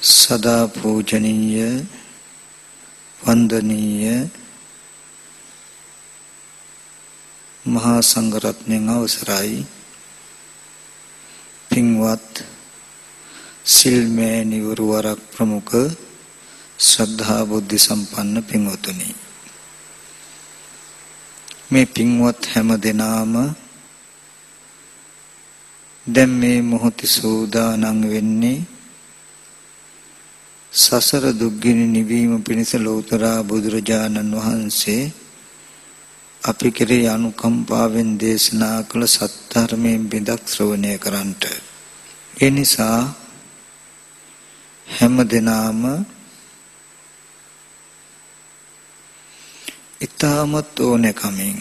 සදා පූජනීය වන්දනීය මහා සංඝරත්නයන් අවසරයි. පින්වත් සිල්මේ නිවරුවරක් ප්‍රමුඛ ශ්‍රද්ධා බුද්ධ සම්පන්න පින්වතුනි මේ පින්වත් හැම දෙනාම දැන් මේ මොහොතේ සූදානම් වෙන්නේ සසර දුක්ගිනි නිවීම පිණිස ලෞතර බුදුරජාණන් වහන්සේ අපි කෙරෙහි අනුකම්පාවෙන් දේශනා කළ සත්‍යර්මයෙන් බිඳක් ශ්‍රවණය කරන්ට ඒ නිසා හැම දිනාම ඊ타මත් ඕනකමින්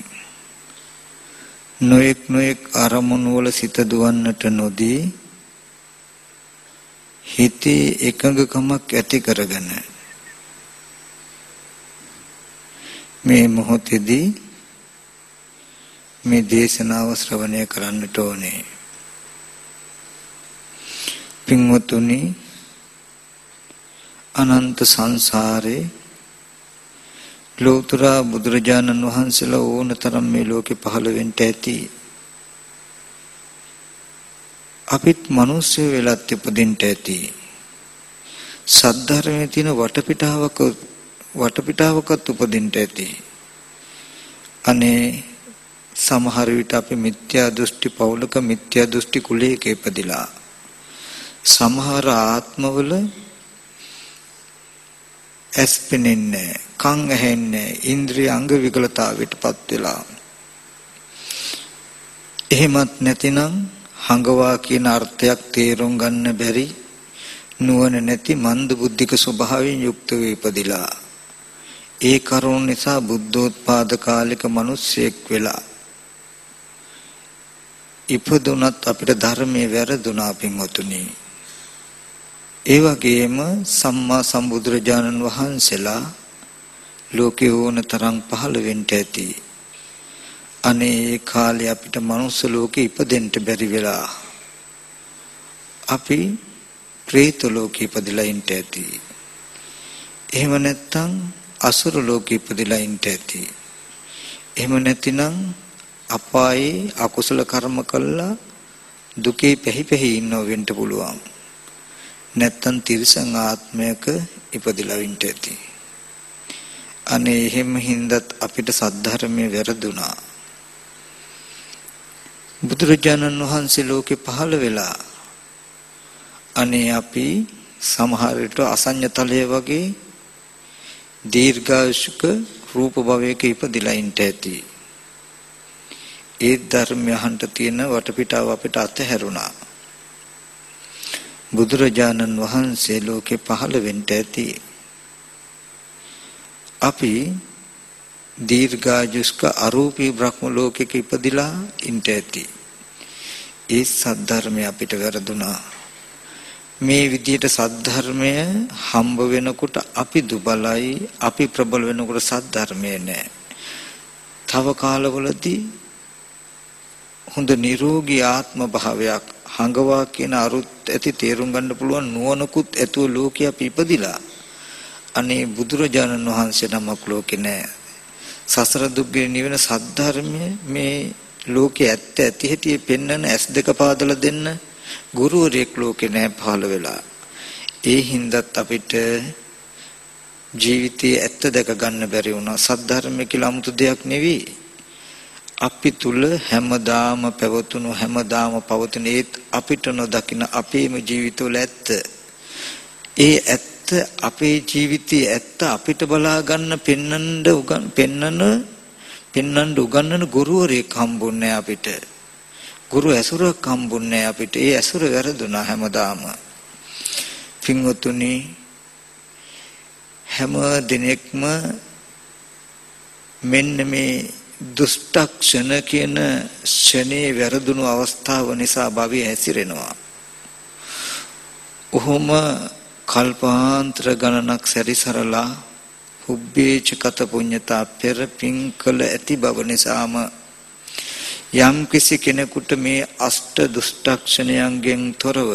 නොඑක් නොඑක් අරමුණු වල සිත දුවන්නට නොදී හිතේ එකඟකමක් ඇති කරගෙන මේ මොහොතේදී මේ දේශනාව ශ්‍රවණය කරන්නට ඕනේ. පින්වතුනි අනන්ත සංසාරේ ලෝතර බුදුරජාණන් වහන්සේලා ඕනතරම් මේ ලෝකේ පහළ වෙන්න ඇති. අපිත් මිනිස්සු වෙලත් ඉපදින්න ඇති. සද්ධර්මයේ තියෙන වටපිටාවක වටපිටාවකත් උපදින්න ඇති. අනේ සමහර විට අපි මිත්‍යා දෘෂ්ටි පෞලක මිත්‍යා දෘෂ්ටි කුලයක ඉපදිලා සමහර ආත්මවල ඇස් පෙනෙන්නේ කන් ඇහෙන්නේ ඉන්ද්‍රිය අංග විකලතාවයටපත් වෙලා. එහෙමත් නැතිනම් හංගවා කියන අර්ථයක් තේරුම් ගන්න බැරි නුවණ නැති මන්ද බුද්ධික ස්වභාවයෙන් යුක්ත වේ ඉපදිලා. ඒ කරුණ නිසා බුද්ධෝත්පාද කාලික මිනිස්සෙක් වෙලා. ඉපදුනත් අපිට ධර්මයේ වැරදුනා පින්වතුනි. ඒ වගේම සම්මා සම්බුදුරජාණන් වහන්සේලා ලෝකේ ඕන තරම් පහළ වෙන්න ඇති. අනේ ඒ කාලේ අපිට මනුස්ස ලෝකේ ඉපදෙන්න බැරි වෙලා අපි പ്രേත ලෝකේ ඉපදලා ඉන්න ඇති. එහෙම නැත්නම් අසුර ලෝකේ ඉපදලා ඉන්න ඇති. එහෙම නැතිනම් අපායේ අකුසල කර්ම කළා දුකේ පැහි පැහි ඉන්නව වෙන්න පුළුවන්. නැත්තම් තිරිසන් ආත්මයක ඉපදිලා වින්ට ඇති. අනේ එහෙම හින්දත් අපිට සද්ධර්මයේ වැරදුනා. බුදුරජාණන් වහන්සේ ලෝකේ පහළ වෙලා අනේ අපි සමහර විට අසඤ්ඤතලයේ වගේ දීර්ඝායුෂක රූප භවයක ඉපදිලා ඉන්න ඇති. ඒ ධර්මය අහන්ට තියෙන වටපිටාව අපිට අතහැරුණා. බුදුරජාණන් වහන්සේ ලෝකේ පහළ වෙන්න ඇති. අපි දීර්ඝායුෂ්ක අරූපී බ්‍රහ්ම ලෝකෙක ඉපදිලා ඉන්න ඇති. ඒ සද්ධර්මය අපිට වැරදුනා. මේ විදියට සද්ධර්මය හම්බ වෙනකොට අපි දුබලයි අපි ප්‍රබල වෙනකොට සද්ධර්මය නෑ. තව කාලවලදී හොඳ නිරෝගී ආත්ම භාවයක් හඟවා කියන අරුත් ඇති තේරුම් ගන්න පුළුවන් නුවණකුත් ඇතුව ලෝකේ අපි ඉපදිලා. අනේ බුදුරජාණන් වහන්සේ නමක් ලෝකේ නැහැ සසර දුක්ගේ නිවන සද්ධර්මයේ මේ ලෝකේ ඇත්ත ඇති හැටි පෙන්වන ඇස් දෙක පාදලා දෙන්න ගුරුවරයෙක් ලෝකේ නැහැ පහළ වෙලා. ඒ හින්දාත් අපිට ජීවිතයේ ඇත්ත දැක ගන්න බැරි වුණා. සද්ධර්මය කියලා 아무තු දෙයක් නෙවෙයි. අපි තුල හැමදාම පැවතුණු හැමදාම පවතින ඒත් අපිට නොදකින අපේම ජීවිතවල ඇත්ත ඒ ඇත්ත අපේ ජීවිතයේ ඇත්ත අපිට බලා ගන්න පෙන්නඳ උගන් පෙන්නන පෙන්නඳ උගන්නන ගුරුවරයෙක් හම්බුන්නේ අපිට ගුරු ඇසුරක් හම්බුන්නේ අපිට. ඒ ඇසුර වැරදුනා හැමදාම. පින්වතුනි හැම දිනෙකම මෙන්න මේ දුෂ්ටක්ෂණ කියන ශනේ වැරදුණු අවස්ථාව නිසා භවය හැසිරෙනවා. ඔහොම කල්පාන්තර ගණනක් සැරිසරලා හුබ්බේච කත පුඤ්ඤතා පෙර පිං කළ ඇති බව නිසාම යම් කිසි කෙනෙකුට මේ අෂ්ට දුෂ්ටක්ෂණයන්ගෙන් තොරව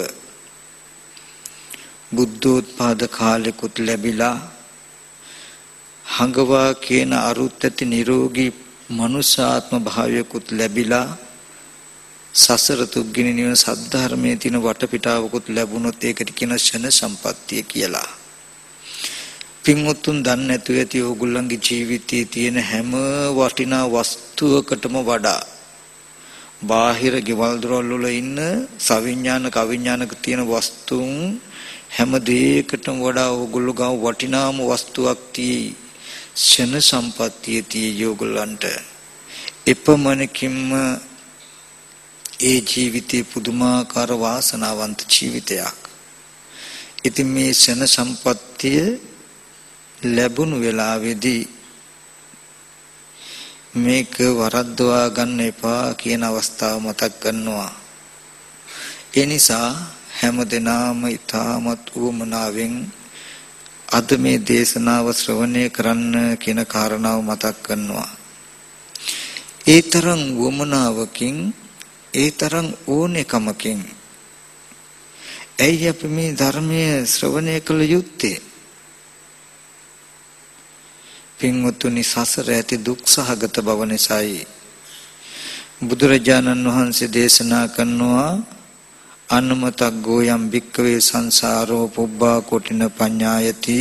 බුද්ධෝත්පාද කාලෙකුත් ලැබිලා හඟවා කියන අරුත් ඇති නිරෝගී මනුෂ්‍යාත්ම භාවයකුත් ලැබිලා සසර තුග්ගිනි නිවන සද්ධර්මයේ තියෙන වටපිටාවකුත් ලැබුණොත් ඒකට කියන ෂණ සම්පත්තිය කියලා. පින්වත්තුන් දන්නේ නැතුව ඇති ඕගොල්ලන්ගේ ජීවිතයේ තියෙන හැම වටිනා වස්තුවකටම වඩා බාහිර ගෙවල් දොරවල් වල ඉන්න සවිඥානික අවිඥානික තියෙන වස්තුන් හැම දෙයකටම වඩා ඕගොල්ලෝ ගාව වටිනාම වස්තුවක් තියෙයි ෂණ සම්පත්තිය තියෙයි ඕගොල්ලන්ට එපමණකින්ම ඒ ජීවිතේ පුදුමාකාර වාසනාවන්ත ජීවිතයක්. ඉතින් මේ ෂණ සම්පත්තිය ලැබුණු වෙලාවේදී මේක වරද්දවා ගන්න එපා කියන අවස්ථාව මතක් කරනවා. ඒ නිසා හැම දිනාම ඊ타මත් උවමනාවෙන් අද මේ දේශනාව ශ්‍රවණය කරන්න කියන කාරණාව මතක් කරනවා. ඒ තරම් උවමනාවකින් ඒ තරම් ඕනෙකමකින් ඇයි අපි මේ ධර්මයේ ශ්‍රවණය කළ යුත්තේ? පින්වතුනි සසර ඇති දුක් සහගත බව නිසායි බුදුරජාණන් වහන්සේ දේශනා කරනවා අනුමතග්ගෝ යම් භික්කවේ සංසාරෝ පුබ්බා කොටින පඤ්ඤායති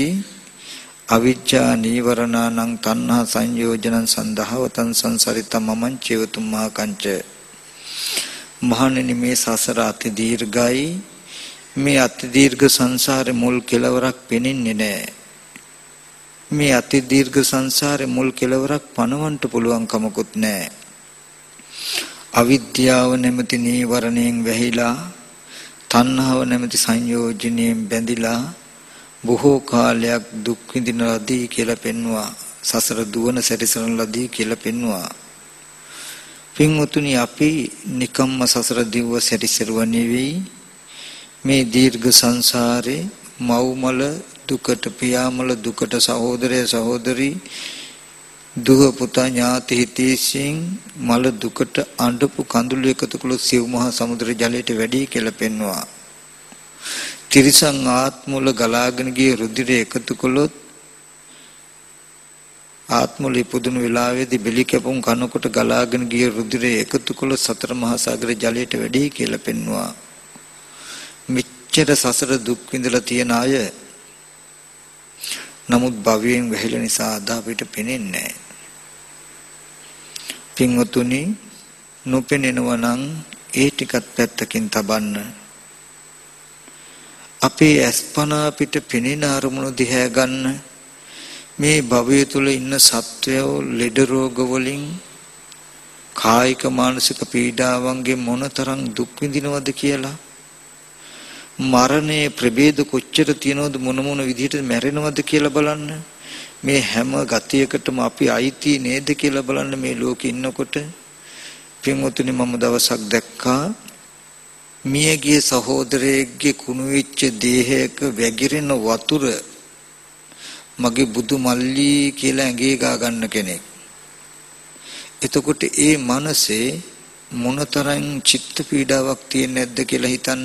අවිජ්ජා නීවරණානං තණ්හා සංයෝජනං සන්දහවතං සංසරිතමමං චේවතුම්මා කංච මහණෙනි මේ සසර අති දීර්ඝයි. මේ අති දීර්ඝ සංසාරේ මුල් කෙලවරක් පෙනෙන්නේ නැහැ මේ අති දීර්ඝ සංසාරේ මුල් කෙලවරක් පණවන්න පුළුවන් කමකුත් නැහැ අවිද්‍යාව නැමැති නීවරණයෙන් වැහිලා තණ්හාව නැමැති සංයෝජනයෙන් බැඳිලා බොහෝ කාලයක් දුක් විඳින ලදී කියලා පෙන්වුවා. සසර දුවන සැරිසරන ලදී කියලා පෙන්වුවා. පින්වතුනි අපි නිකම්ම සසර දිව්ව සැරිසරුව නෙවෙයි මේ දීර්ඝ සංසාරේ මව්මල දුකට පියාමල දුකට සහෝදරය සහෝදරි දුව පුතා ඥාති හිතේසින් මල දුකට අඬපු කඳුළු එකතු කළොත් සිව් මහා සමුද්‍ර ජලයට වැඩි කියලා පෙන්වුවා. තිරිසන් ආත්මවල ගලාගෙන ගිය රුධිරය එකතු කළොත් ආත්මවල ඉපදුණු වෙලාවේදී බෙලි කැපුම් කනකොට ගලාගෙන ගිය රුධිරය එකතු කළොත් සතර මහා සාගර ජලයට වැඩි කියලා පෙන්වුවා. මෙච්චර සසර දුක් විඳලා තියන අය නමුත් භවයෙන් වැහිලා නිසා අද අපිට පෙනෙන්නේ නැහැ. පින්වතුනි නොපෙනෙනවා නම් ඒ ටිකත් පැත්තකින් තබන්න. අපේ අස්පනා පිට පෙනෙන අරමුණු දිහා ගන්න. මේ භවය තුල ඉන්න සත්වයෝ ලෙඩ රෝග වලින් කායික මානසික පීඩාවන්ගෙන් මොනතරම් දුක් විඳිනවද කියලා මරණයේ ප්‍රභේද කොච්චර තියෙනවද මොන මොන විදිහට මැරෙනවද කියලා බලන්න මේ හැම ගතියකටම අපි අයිති නේද කියලා බලන්න මේ ලෝකේ ඉන්නකොට පින්වතුනි මම දවසක් දැක්කා මියගිය සහෝදරයෙක්ගේ කුණු වෙච්ච දේහයක වැగిරෙන වතුර මගේ බුදු මල්ලි කියලා ඇඟේ ගා ගන්න කෙනෙක්. එතකොට ඒ මනසේ මොනතරම් චිත්ත පීඩාවක් තියෙන්නේ නැද්ද කියලා හිතන්න.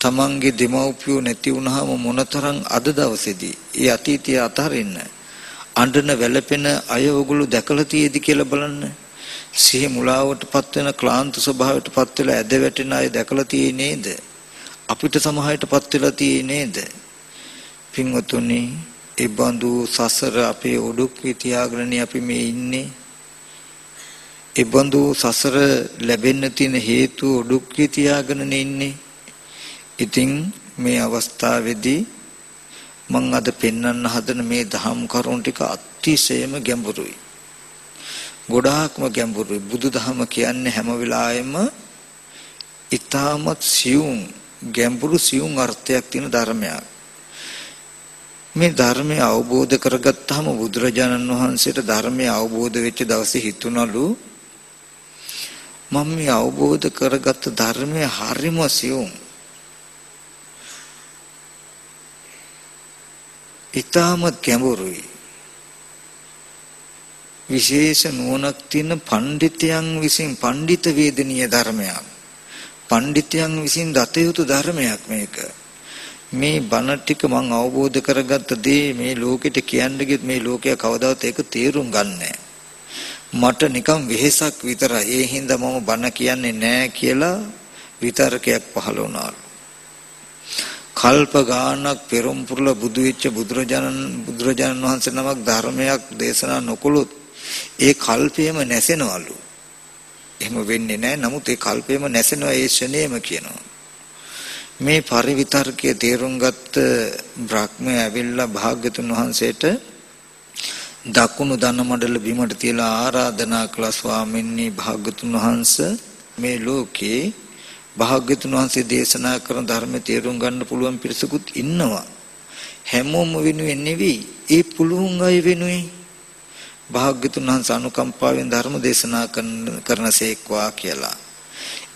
තමන්ගේ දෙමව්පියෝ නැති වුනහම මොනතරම් අද දවසේදී ඒ අතීතය අතහරින්න? අඬන වැළපෙන අය ඔගොල්ලෝ දැකලා තියෙදි කියලා බලන්න. සිහි මුලාවටපත් වෙන ක්ලාන්ත ස්වභාවයටපත් වෙලා ඇද වැටෙන අය දැකලා තියෙ නේද? අපිට සමහරටපත් වෙලා තියෙ නේද? පින්වතුනි ඒ බඳු සසර අපේ ඔඩුක්කේ තියාගෙන අපි මේ ඉන්නේ. ඒ බඳු සසර ලැබෙන්න තියෙන හේතු ඔඩුක්කේ තියාගෙන ඉන්නේ. ඉතින් මේ අවස්ථාවේදී මම අද පෙන්වන්න හදන මේ දහම් කරුණු ටික අතිශයම ගැඹුරුයි. ගොඩාක්ම ගැඹුරුයි. බුදුදහම කියන්නේ හැම වෙලාවෙම ඊටමත් සියුම් ගැඹුරු සියුම් අර්ථයක් තියෙන ධර්මයක්. මේ ධර්මය අවබෝධ කරගත්තාම බුදුරජාණන් වහන්සේට ධර්මය අවබෝධ වෙච්ච දවසේ හිතුණලු මම මේ අවබෝධ කරගත්ත ධර්මය හරිම සියුම්. ඊටමත් ගැඹුරුයි. විශේෂ නුවණක් තියෙන පඬිතයන් විසින් පඬිත වේදනීය ධර්මයක්. පඬිතයන් විසින් දත යුතු ධර්මයක් මේක. මේ බණ ටික මම අවබෝධ කරගත්ත දේ මේ ලෝකෙට කියන්න ගියත් මේ ලෝකයා කවදාවත් ඒක තේරුම් ගන්නෑ. මට නිකන් වෙහෙසක් විතරයි. ඒ හින්දා මම බණ කියන්නේ නෑ කියලා විතර්කයක් පහළ වුණාලු. කල්ප ගානක් පෙරම් පුරලා බුදු වෙච්ච බුදුරජාණන් බුදුරජාණන් වහන්සේ නමක් ධර්මයක් දේශනා නොකළොත් ඒ කල්පයම නැසෙනවලු. එහෙම වෙන්නේ නැහැ. නමුත් ඒ කල්පයම නැසෙනවා ඒ ශනේම කියනවා. මේ පරිවිතර්කයේ තේරුම් ගත්ත බ්‍රහ්මය ඇවිල්ලා භාග්‍යතුන් වහන්සේට දකුණු දන මඩල බිමට තියලා ආරාධනා කළ ස්වාමීනි භාග්‍යතුන් වහන්සේ මේ ලෝකේ භාග්‍යතුන් වහන්සේ දේශනා කරන ධර්ම තේරුම් ගන්න පුළුවන් පිරිසකුත් ඉන්නවා හැමෝම වෙනුවෙන් නෙවෙයි ඒ පුළුවන් අය වෙනුවෙන් භාග්‍යතුන් වහන්සේ අනුකම්පාවෙන් ධර්ම දේශනා කරනසේක්වා කියලා.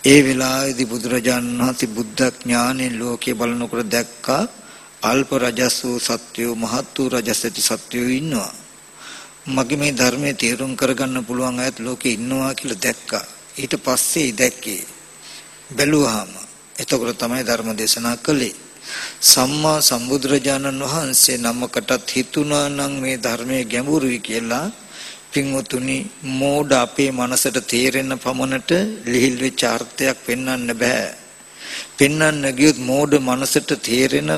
ඒ වෙලාවේදී බුදුරජාණන් වහන්සේ බුද්ධ ඥානෙන් ලෝකේ බලනකොට දැක්කා අල්ප රජස් වූ සත්වයෝ මහත් වූ රජස් ඇති සත්වයෝ ඉන්නවා. මගේ මේ ධර්මයේ තේරුම් කරගන්න පුළුවන් අයත් ලෝකේ ඉන්නවා කියලා දැක්කා. ඊට පස්සේ දැක්කේ බැලුවාම එතකොට තමයි ධර්ම දේශනා කළේ. සම්මා සම්බුදුරජාණන් වහන්සේ නමකටත් හිතුණා නම් මේ ධර්මයේ ගැඹුරුයි කියලා පින්වතුනි මෝඩ අපේ මනසට තේරෙන පමණට ලිහිල් වෙච්ච අර්ථයක් පෙන්වන්න බෑ. පෙන්වන්න ගියොත් මෝඩ මනසට තේරෙන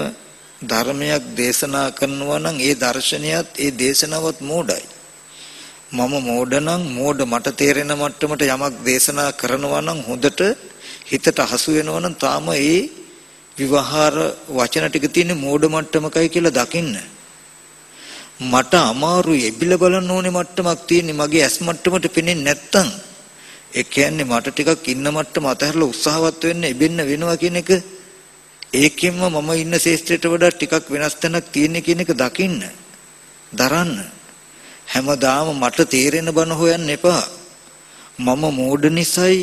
ධර්මයක් දේශනා කරනවා නම් ඒ දර්ශනයත් ඒ දේශනාවත් මෝඩයි. මම මෝඩ නම් මෝඩ මට තේරෙන මට්ටමට යමක් දේශනා කරනවා නම් හොඳට හිතට හසු වෙනවා නම් තාම ඒ විවහාර වචන ටික තියෙන මෝඩ මට්ටමකයි කියලා දකින්න. මට අමාරුයි එබිල බලන්න ඕනේ මට්ටමක් තියෙන්නේ මගේ ඇස් මට්ටමට පෙනෙන්නේ නැත්තම්. ඒ කියන්නේ මට ටිකක් ඉන්න මට්ටම අතහැරලා උත්සාහවත් වෙන්න එබෙන්න වෙනවා කියන එක ඒකෙන්ම මම ඉන්න ශේෂ්ත්‍රයට වඩා ටිකක් වෙනස් තැනක් තියෙන කියන එක දකින්න. දරන්න. හැමදාම මට තේරෙන බන හොයන්න එපා. මම මෝඩ නිසයි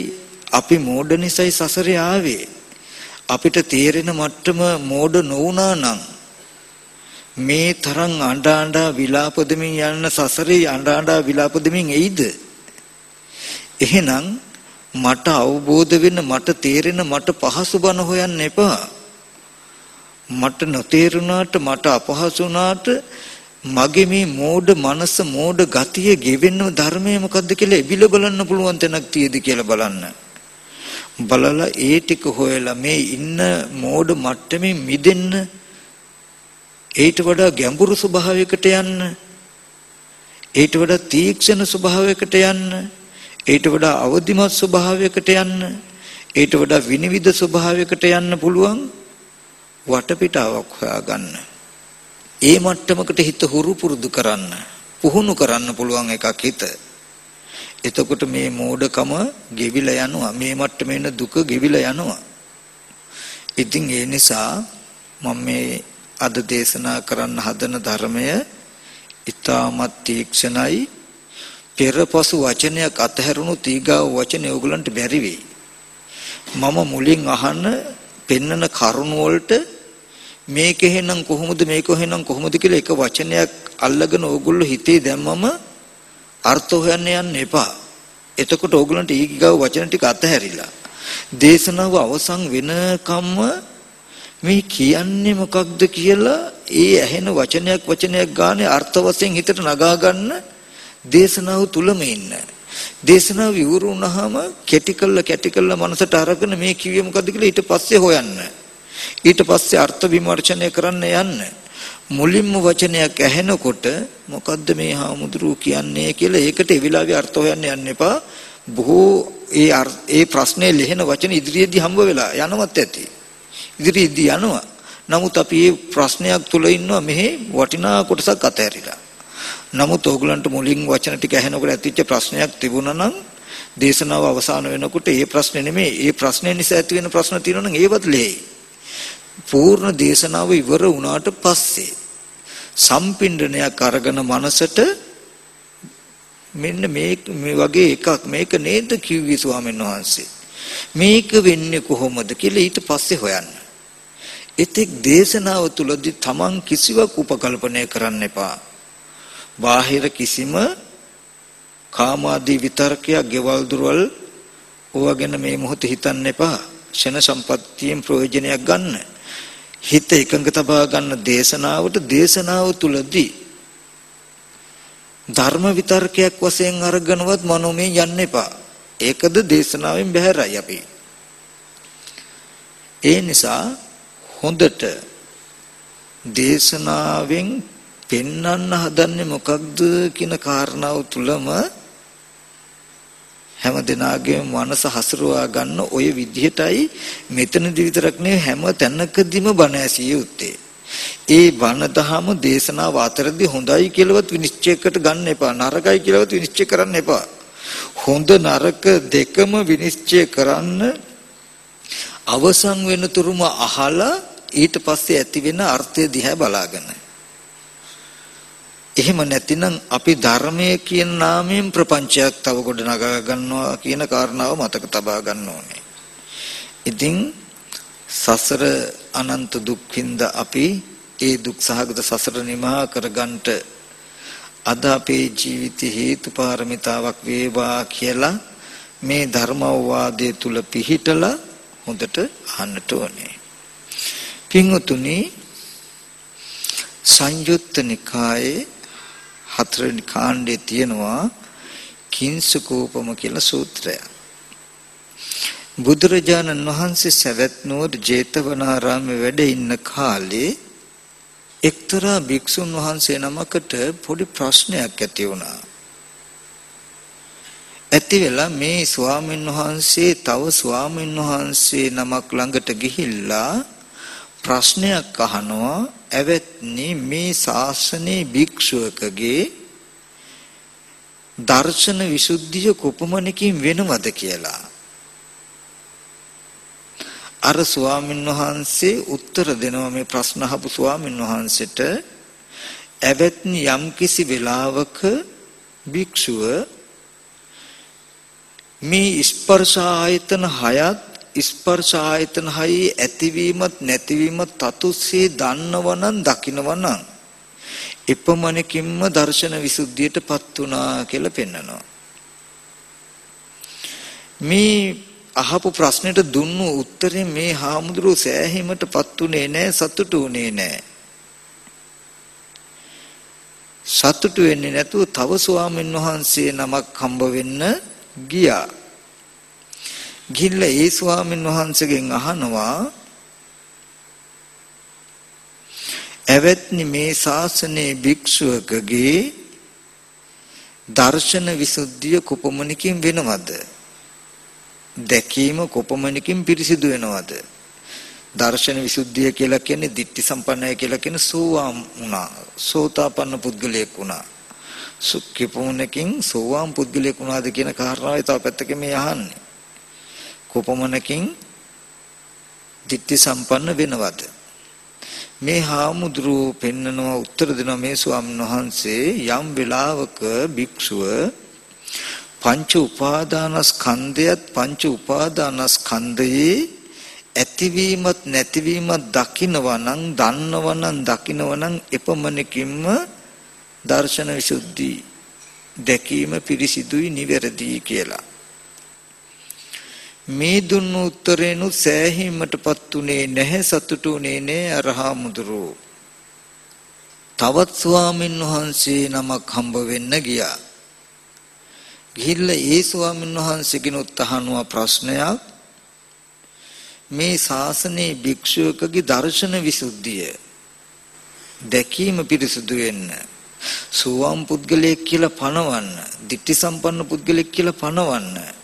අපි මෝඩ නිසයි සසරේ ආවේ. අපිට තේරෙන මට්ටම මෝඩ නොවුනා නම් මේ තරම් අඬ අඬ විලාප දෙමින් යන සසරේ අඬ අඬ විලාප දෙමින් එයිද? එහෙනම් මට අවබෝධ වෙන්න මට තේරෙන මට පහසු බන හොයන්න එපා. මට නොතේරුණාට මට අපහසු වුණාට මගේ මේ මෝඩ මනස මෝඩ ගතිය ගෙවෙන්න ධර්මය මොකද්ද කියලා එබිල බලන්න පුළුවන් තැනක් තියෙද කියලා බලන්න. බලලා ඒ ටික හොයලා මේ ඉන්න මෝඩ මට්ටමින් මිදෙන්න ඊට වඩා ගැඹුරු ස්වභාවයකට යන්න ඊට වඩා තීක්ෂණ ස්වභාවයකට යන්න ඊට වඩා අවදිමත් ස්වභාවයකට යන්න ඊට වඩා විනිවිද ස්වභාවයකට යන්න පුළුවන් වටපිටාවක් හොයාගන්න. ඒ මට්ටමකට හිත හුරු පුරුදු කරන්න පුහුණු කරන්න පුළුවන් එකක් හිත. එතකොට මේ මෝඩකම ගෙවිලා යනවා. මේ මට්ටමේ ඉන්න දුක ගෙවිලා යනවා. ඉතින් ඒ නිසා මම මේ අද දේශනා කරන්න හදන ධර්මය ඊටමත් තීක්ෂණයි. පෙරපසු වචනයක් අතහැරුණු තීගාව වචනේ ඕගලන්ට බැරි වෙයි. මම මුලින් අහන්න පෙන්නන කරුණ වලට මේක එහෙනම් කොහොමද මේක එහෙනම් කොහොමද කියලා එක වචනයක් අල්ලගෙන ඕගොල්ලෝ හිතේ දැම්මම අර්ථ හොයන්න යන්න එපා එතකොට ඕගලන්ට ඊගාව වචන ටික අතහැරිලා දේශනාව අවසන් වෙනකම්ම මේ කියන්නේ මොකක්ද කියලා ඒ ඇහෙන වචනයක් වචනයක් ගානේ අර්ථ වශයෙන් හිතට නගා ගන්න දේශනාව තුලම ඉන්න. දේශනාව ඉවර වුණාම කැටි කළ කැටි කළ මනසට අරගෙන මේ කිව්වේ මොකද්ද කියලා ඊට පස්සේ හොයන්න. ඊට පස්සේ අර්ථ විමර්ශනය කරන්න යන්න. මුලින්ම වචනයක් ඇහෙනකොට මොකද්ද මේ හාමුදුරුවෝ කියන්නේ කියලා ඒකට ඒ විලාවේ අර්ථ හොයන්න යන්න එපා. බොහෝ ඒ ඒ ප්‍රශ්නේ ලිහෙන වචන ඉදිරියේදී හම්බ වෙලා යනවත් ඇති. ඉදිරියේදී යනවා. නමුත් අපි මේ ප්‍රශ්නයක් තුල ඉන්නවා මෙහි වටිනා කොටසක් අතහැරිලා. නමුත් ඕගලන්ට මුලින් වචන ටික ඇහෙනකොට ඇතිච්ච ප්‍රශ්නයක් තිබුණා නම් දේශනාව අවසන් වෙනකොට ඒ ප්‍රශ්නේ නෙමෙයි ඒ ප්‍රශ්නේ නිසා ඇති වෙන ප්‍රශ්න තියෙනවා නම් ඒවත් ලේයි. පූර්ණ දේශනාව ඉවර වුණාට පස්සේ සම්පින්ඩනයක් අරගෙන මනසට මෙන්න මේ මේ වගේ එකක් මේක නේද කිව්වේ ස්වාමීන් වහන්සේ. මේක වෙන්නේ කොහොමද කියලා ඊට පස්සේ හොයන්න. එතෙක් දේශනාව තුලදී Taman කිසිවක් උපකල්පනය කරන්න එපා. බාහිර කිසිම කාමාදී විතර්කයක්, ගෙවල් දොරවල් ඕවා ගැන මේ මොහොතේ හිතන්න එපා. ෂණ සම්පත්තියෙන් ප්‍රයෝජනයක් ගන්න. හිත එකඟ තබා ගන්න දේශනාවට දේශනාව තුලදී ධර්ම විතර්කයක් වශයෙන් අරගෙනවත් මනෝමය යන්න එපා. ඒකද දේශනාවෙන් බැහැරයි අපි. ඒ නිසා හොඳට දේශනාවෙන් පෙන්වන්න හදන්නේ මොකක්ද කියන කාරණාව තුලම හැම දිනාගේම මනස හසුරුවා ගන්න ওই විදිහටයි මෙතනදි විතරක් නෙවෙයි හැම තැනකදීම බණ ඇසිය යුත්තේ. ඒ බණ දහම දේශනාව අතරදී හොඳයි කියලාවත් විනිශ්චයකට ගන්න එපා. නරකයි කියලාවත් විනිශ්චය කරන්න එපා. හොඳ නරක දෙකම විනිශ්චය කරන්න අවසන් වෙන තුරුම අහලා ඊට පස්සේ ඇති වෙන අර්ථය දිහා බලාගෙන එහෙම නැතිනම් අපි ධර්මයේ කියන නාමයෙන් ප්‍රපංචයක් තව ගොඩනගා ගන්නවා කියන කාරණාව මතක තබා ගන්න ඕනේ. ඉතින් සසර අනන්ත දුක්ඛින්ද අපි ඒ දුක් සහගත සසර නිමා කරගන්නට අද අපේ ජීවිත හේතු පාරමිතාවක් වේවා කියලා මේ ධර්මවාදයේ තුල පිහිටලා හොඳට අහන්නට ඕනේ. පින්වතුනි සංයුත්ත නිකායේ හතරවෙනි කාණ්ඩේ තියෙනවා කිංසුකෝපම කියලා සූත්‍රය. බුදුරජාණන් වහන්සේ සවැත් නුවර ජේතවනාරාමේ වැඩ ඉන්න කාලේ එක්තරා භික්ෂුන් වහන්සේ නමකට පොඩි ප්‍රශ්නයක් ඇති වුණා. ඇති වෙලා මේ ස්වාමීන් වහන්සේ තව ස්වාමීන් වහන්සේ නමක් ළඟට ගිහිල්ලා ප්‍රශ්නයක් අහනවා. ඇවැත්නි මේ ශාසනයේ භික්ෂුවකගේ දර්ශන විසුද්ධිය කොපමණකින් වෙනවද කියලා? අර ස්වාමීන් වහන්සේ උත්තර දෙනවා මේ ප්‍රශ්න අහපු ස්වාමීන් වහන්සේට. ඇවැත්නි යම්කිසි වෙලාවක භික්ෂුව මේ ස්පර්ශ ආයතන හයත් ස්පර්ශ ආයතන හයි ඇතිවීමත් නැතිවීමත් තතුසේ දන්නවනම් දකින්නවනම් එපමණකින්ම දර්ශන විසුද්ධියටපත් වුණා කියලා පෙන්නනවා. මේ අහපු ප්‍රශ්නෙට දුන්නු උත්තරේ මේ හාමුදුරුවෝ සෑහීමටපත් උනේ නැහැ සතුටු උනේ නැහැ සතුටු වෙන්නේ නැතුව තව ස්වාමීන් වහන්සේ නමක් හම්බ වෙන්න ගියා. ගිහිල්ලා ඒ ස්වාමීන් වහන්සේගෙන් අහනවා එවත්නි මේ ශාසනයේ භික්ෂුවකගේ දර්ශන විසුද්ධිය කොපමණකින් වෙනවද? දැකීම කොපමණකින් පිරිසිදු වෙනවද? දර්ශන විසුද්ධිය කියලා කියන්නේ ditthi සම්පන්නය කියලා කියන සෝවාන් වුණා. සෝතාපන්න පුද්ගලයෙක් වුණා. සුක්ඛිපුණකින් සෝවාන් පුද්ගලයෙක් වුණාද කියන කාරණාවයි තව පැත්තකින් මේ අහන්නේ. කොපමණකින් ditthi සම්පන්න වෙනවද? මේ හාමුදුරුව පෙන්නනවා උත්තර දෙනවා මේ ස්වාමීන් වහන්සේ යම් වෙලාවක භික්ෂුව පංච උපාදානස්කන්ධයත් පංච උපාදානස්කන්ධයේ ඇතිවීමත් නැතිවීමත් දකිනවා නම් දන්නවා නම් දකිනවා නම් එපමණකින්ම දර්ශන විසුද්ධි දැකීම පිරිසිදුයි නිවැරදි කියලා. මේ දුන්න උත්තරේනු සෑහීමටපත් උනේ නැහැ සතුටු උනේ නෑ අරහා මුදුරෝ තවත් ස්වාමින් වහන්සේ නමක් හම්බ වෙන්න ගියා. ගිහිල්ලා ඒ ස්වාමින් වහන්සේගෙනුත් අහනවා ප්‍රශ්නයක්. මේ ශාසනයේ භික්ෂුවකගේ දර්ශන විසුද්ධිය දැකීම පිරිසුදු වෙන්න. සෝවාන් පුද්ගලයෙක් කියලා පනවන්න ditthi සම්පන්න පුද්ගලයෙක් කියලා පනවන්න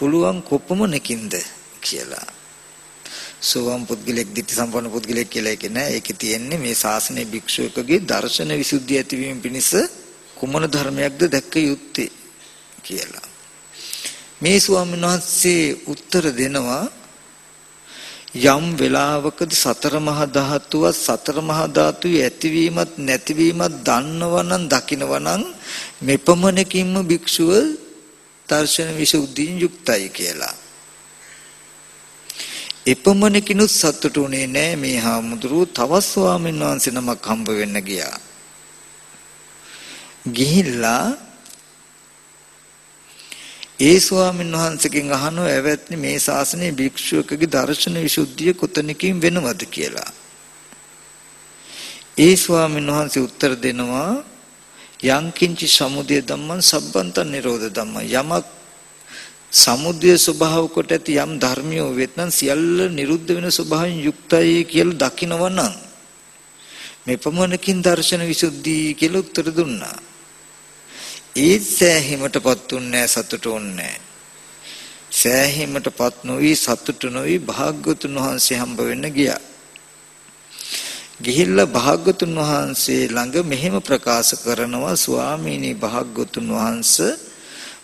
පුළුවන් කොපමණකින්ද කියලා. සෝවාන් පුද්ගලෙක් ditthi සම්පන්න පුද්ගලෙක් කියලා එක නෑ. ඒකේ තියෙන්නේ මේ ශාසනයේ භික්ෂුවකගේ දර්ශන විසුද්ධිය ඇතිවීම පිණිස කුමන ධර්මයක්ද දැක්ක යුත්තේ කියලා. මේ ස්වාමීන් වහන්සේ උත්තර දෙනවා යම් වෙලාවකදී සතර මහා ධාතුව සතර මහා ධාතුවේ ඇතිවීමත් නැතිවීමත් දන්නවනම් දකිනවනම් මෙපමණකින්ම භික්ෂුව දර්ශන විසුද්ධියෙන් යුක්තයි කියලා. එපමණකිනුත් සතුටුුනේ නෑ මේ හාමුදුරුව තවත් ස්වාමීන් වහන්සේ නමක් හම්බ වෙන්න ගියා. ගිහිල්ලා ඒ ස්වාමීන් වහන්සේගෙන් අහනවා එවත්නි මේ ශාසනයේ භික්ෂුවකගේ දර්ශන විසුද්ධිය කොතනකින් වෙනවද කියලා. ඒ ස්වාමීන් වහන්සේ උත්තර දෙනවා යංකින්චි සමුදය ධම්මං සබ්බන්ත නිරෝධ ධම්ම. යමක් සමුදය ස්වභාව කොට ඇති යම් ධර්මියෝ වෙත්නම් සියල්ල නිරුද්ධ වෙන ස්වභාවයෙන් යුක්තයි කියලා දකිනවනම් මේ පමණකින් දර්ශන විසුද්ධි කියලා උත්තර දුන්නා. ඒ සෑහීමටපත් උන්නේ සතුට උන්නේ සෑහීමටපත් නොවි සතුට නොවි භාග්‍යතුන් වහන්සේ හම්බ වෙන්න ගියා. ගිහිල්ලා භාග්‍යතුන් වහන්සේ ළඟ මෙහෙම ප්‍රකාශ කරනවා ස්වාමීනි භාග්‍යතුන් වහන්සේ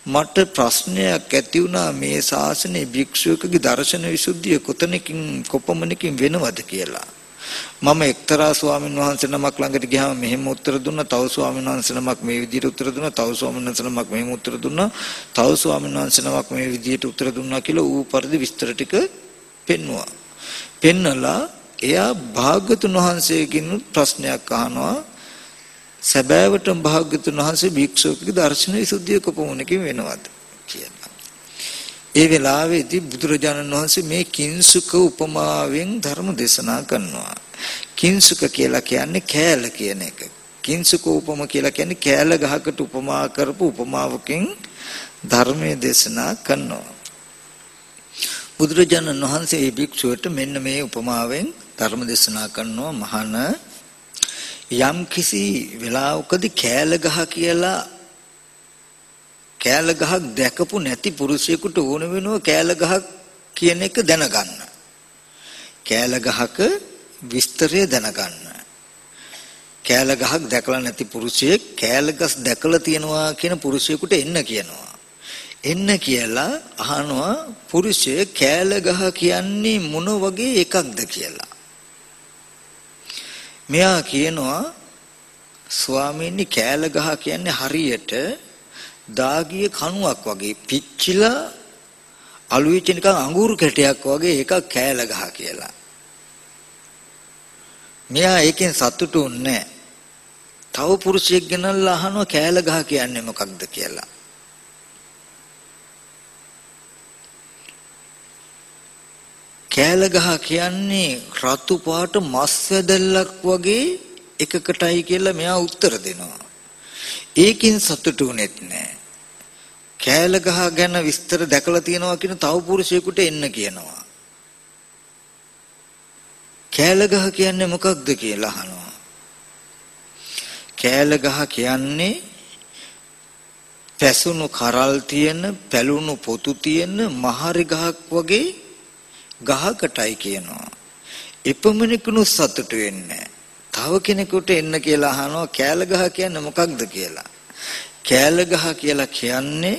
මට ප්‍රශ්නයක් ඇති වුණා මේ ශාසනයේ භික්ෂුවකගේ දර්ශන විසුද්ධිය කොතනකින් කොපමණකින් වෙනවද කියලා මම එක්තරා ස්වාමීන් වහන්සේ නමක් ළඟට ගියාම මෙහෙම උත්තර දුන්නා. තව ස්වාමීන් වහන්සේ නමක් මේ විදිහට උත්තර දුන්නා. තව ස්වාමීන් වහන්සේ නමක් මෙහෙම උත්තර දුන්නා. තව ස්වාමීන් වහන්සේ නමක් මේ විදිහට උත්තර දුන්නා කියලා ඌ පරිදි විස්තර ටික පෙන්නවා. පෙන්නලා එයා භාග්‍යතුන් වහන්සේගෙන් ප්‍රශ්නයක් අහනවා. සැබෑවටම භාග්‍යතුන් වහන්සේ භික්ෂුවකගේ දර්ශන විසුද්ධිය කොපමණකින් වෙනවද කියලා. ඒ වෙලාවේදී බුදුරජාණන් වහන්සේ මේ කිංසුක උපමාවෙන් ධර්ම දේශනා කරනවා. කිංසුක කියලා කියන්නේ කෑල කියන එක. කිංසුක උපම කියලා කියන්නේ කෑල ගහකට උපමා කරපු උපමාවකින් ධර්මයේ දේශනා කරනවා. බුදුරජාණන් වහන්සේ මේ භික්ෂුවට මෙන්න මේ උපමාවෙන් ධර්ම දේශනා කරනවා මහාන යම් කිසි වෙලාවකදී කෑල ගහ කියලා කෑල ගහක් දැකපු නැති පුරුෂයෙකුට ඕන වෙනවා කෑල ගහක් කියන එක දැනගන්න. කෑල ගහක විස්තරය දැනගන්න. කෑල ගහක් දැකලා නැති පුරුෂයෙක් කෑල ගස් දැකලා තියනවා කියන පුරුෂයෙකුට එන්න කියනවා. එන්න කියලා අහනවා පුරුෂය කෑල ගහ කියන්නේ මොන වගේ එකක්ද කියලා. මෙයා කියනවා ස්වාමීනි කෑල ගහ කියන්නේ හරියට දාගිය කණුවක් වගේ පිච්චිලා අලු වෙච්ච නිකන් අඟුරු කැටයක් වගේ එකක් කෑල ගහ කියලා. මෙයා ඒකෙන් සතුටු වෙන්නේ තව පුරුෂයෙක් ගෙනල්ලා අහනවා කෑල ගහ කියන්නේ මොකක්ද කියලා. කෑල ගහ කියන්නේ රතු පාට මස් වැදල්ලක් වගේ එකකටයි කියලා මෙයා උත්තර දෙනවා. ඒකෙන් සතුටු වෙන්නේ නැහැ. කෑල ගහ ගැන විස්තර දැකලා තියෙනවා කියන තව පුරුෂයෙකුට එන්න කියනවා. කෑල ගහ කියන්නේ මොකක්ද කියලා අහනවා. කෑල ගහ කියන්නේ පැසුණු කරල් තියෙන, පැලුණු පොතු තියෙන මහරි ගහක් වගේ ගහකටයි කියනවා. එපමණකුණු සතුට වෙන්නේ තව කෙනෙකුට එන්න කියලා අහනවා කෑල ගහ කියන්නේ මොකක්ද කියලා. කෑල ගහ කියලා කියන්නේ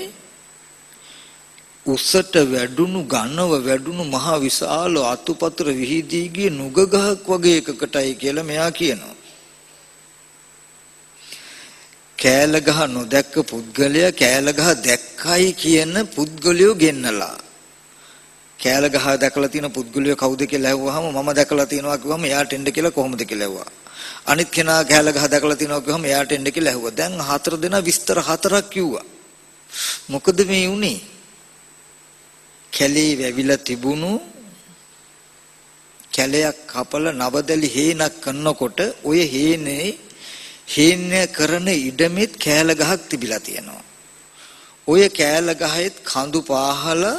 උසට වැඩුණු ඝනව වැඩුණු මහ විශාල අතුපතර විහිදී ගිය නුග ගහක් වගේ එකකටයි කියලා මෙයා කියනවා. කෑල ගහ නොදැක්ක පුද්ගලයා කෑල ගහ දැක්කයි කියන පුද්ගලයෝ ගෙන්නලා කෑල ගහ දැකලා තියෙන පුද්ගලයා කවුද කියලා ඇහුවාම මම දැකලා තියෙනවා කිව්වම එයාට එන්න කියලා කොහොමද කියලා ඇහුවා. අනිත් කෙනා කෑල ගහ දැකලා තියෙනවා කිව්වම එයාට එන්න කියලා ඇහුවා. දැන් හතර දෙනා විස්තර හතරක් කිව්වා. මොකද මේ උනේ? කැලේ වැවිලා තිබුණු කැලයක් කපල නවදලි හේනක් කරනකොට ඔය හේනේ හේන කරන ඉඩමෙත් කෑල ගහක් තිබිලා තියෙනවා. ඔය කෑල ගහෙත් කඳු පාහලා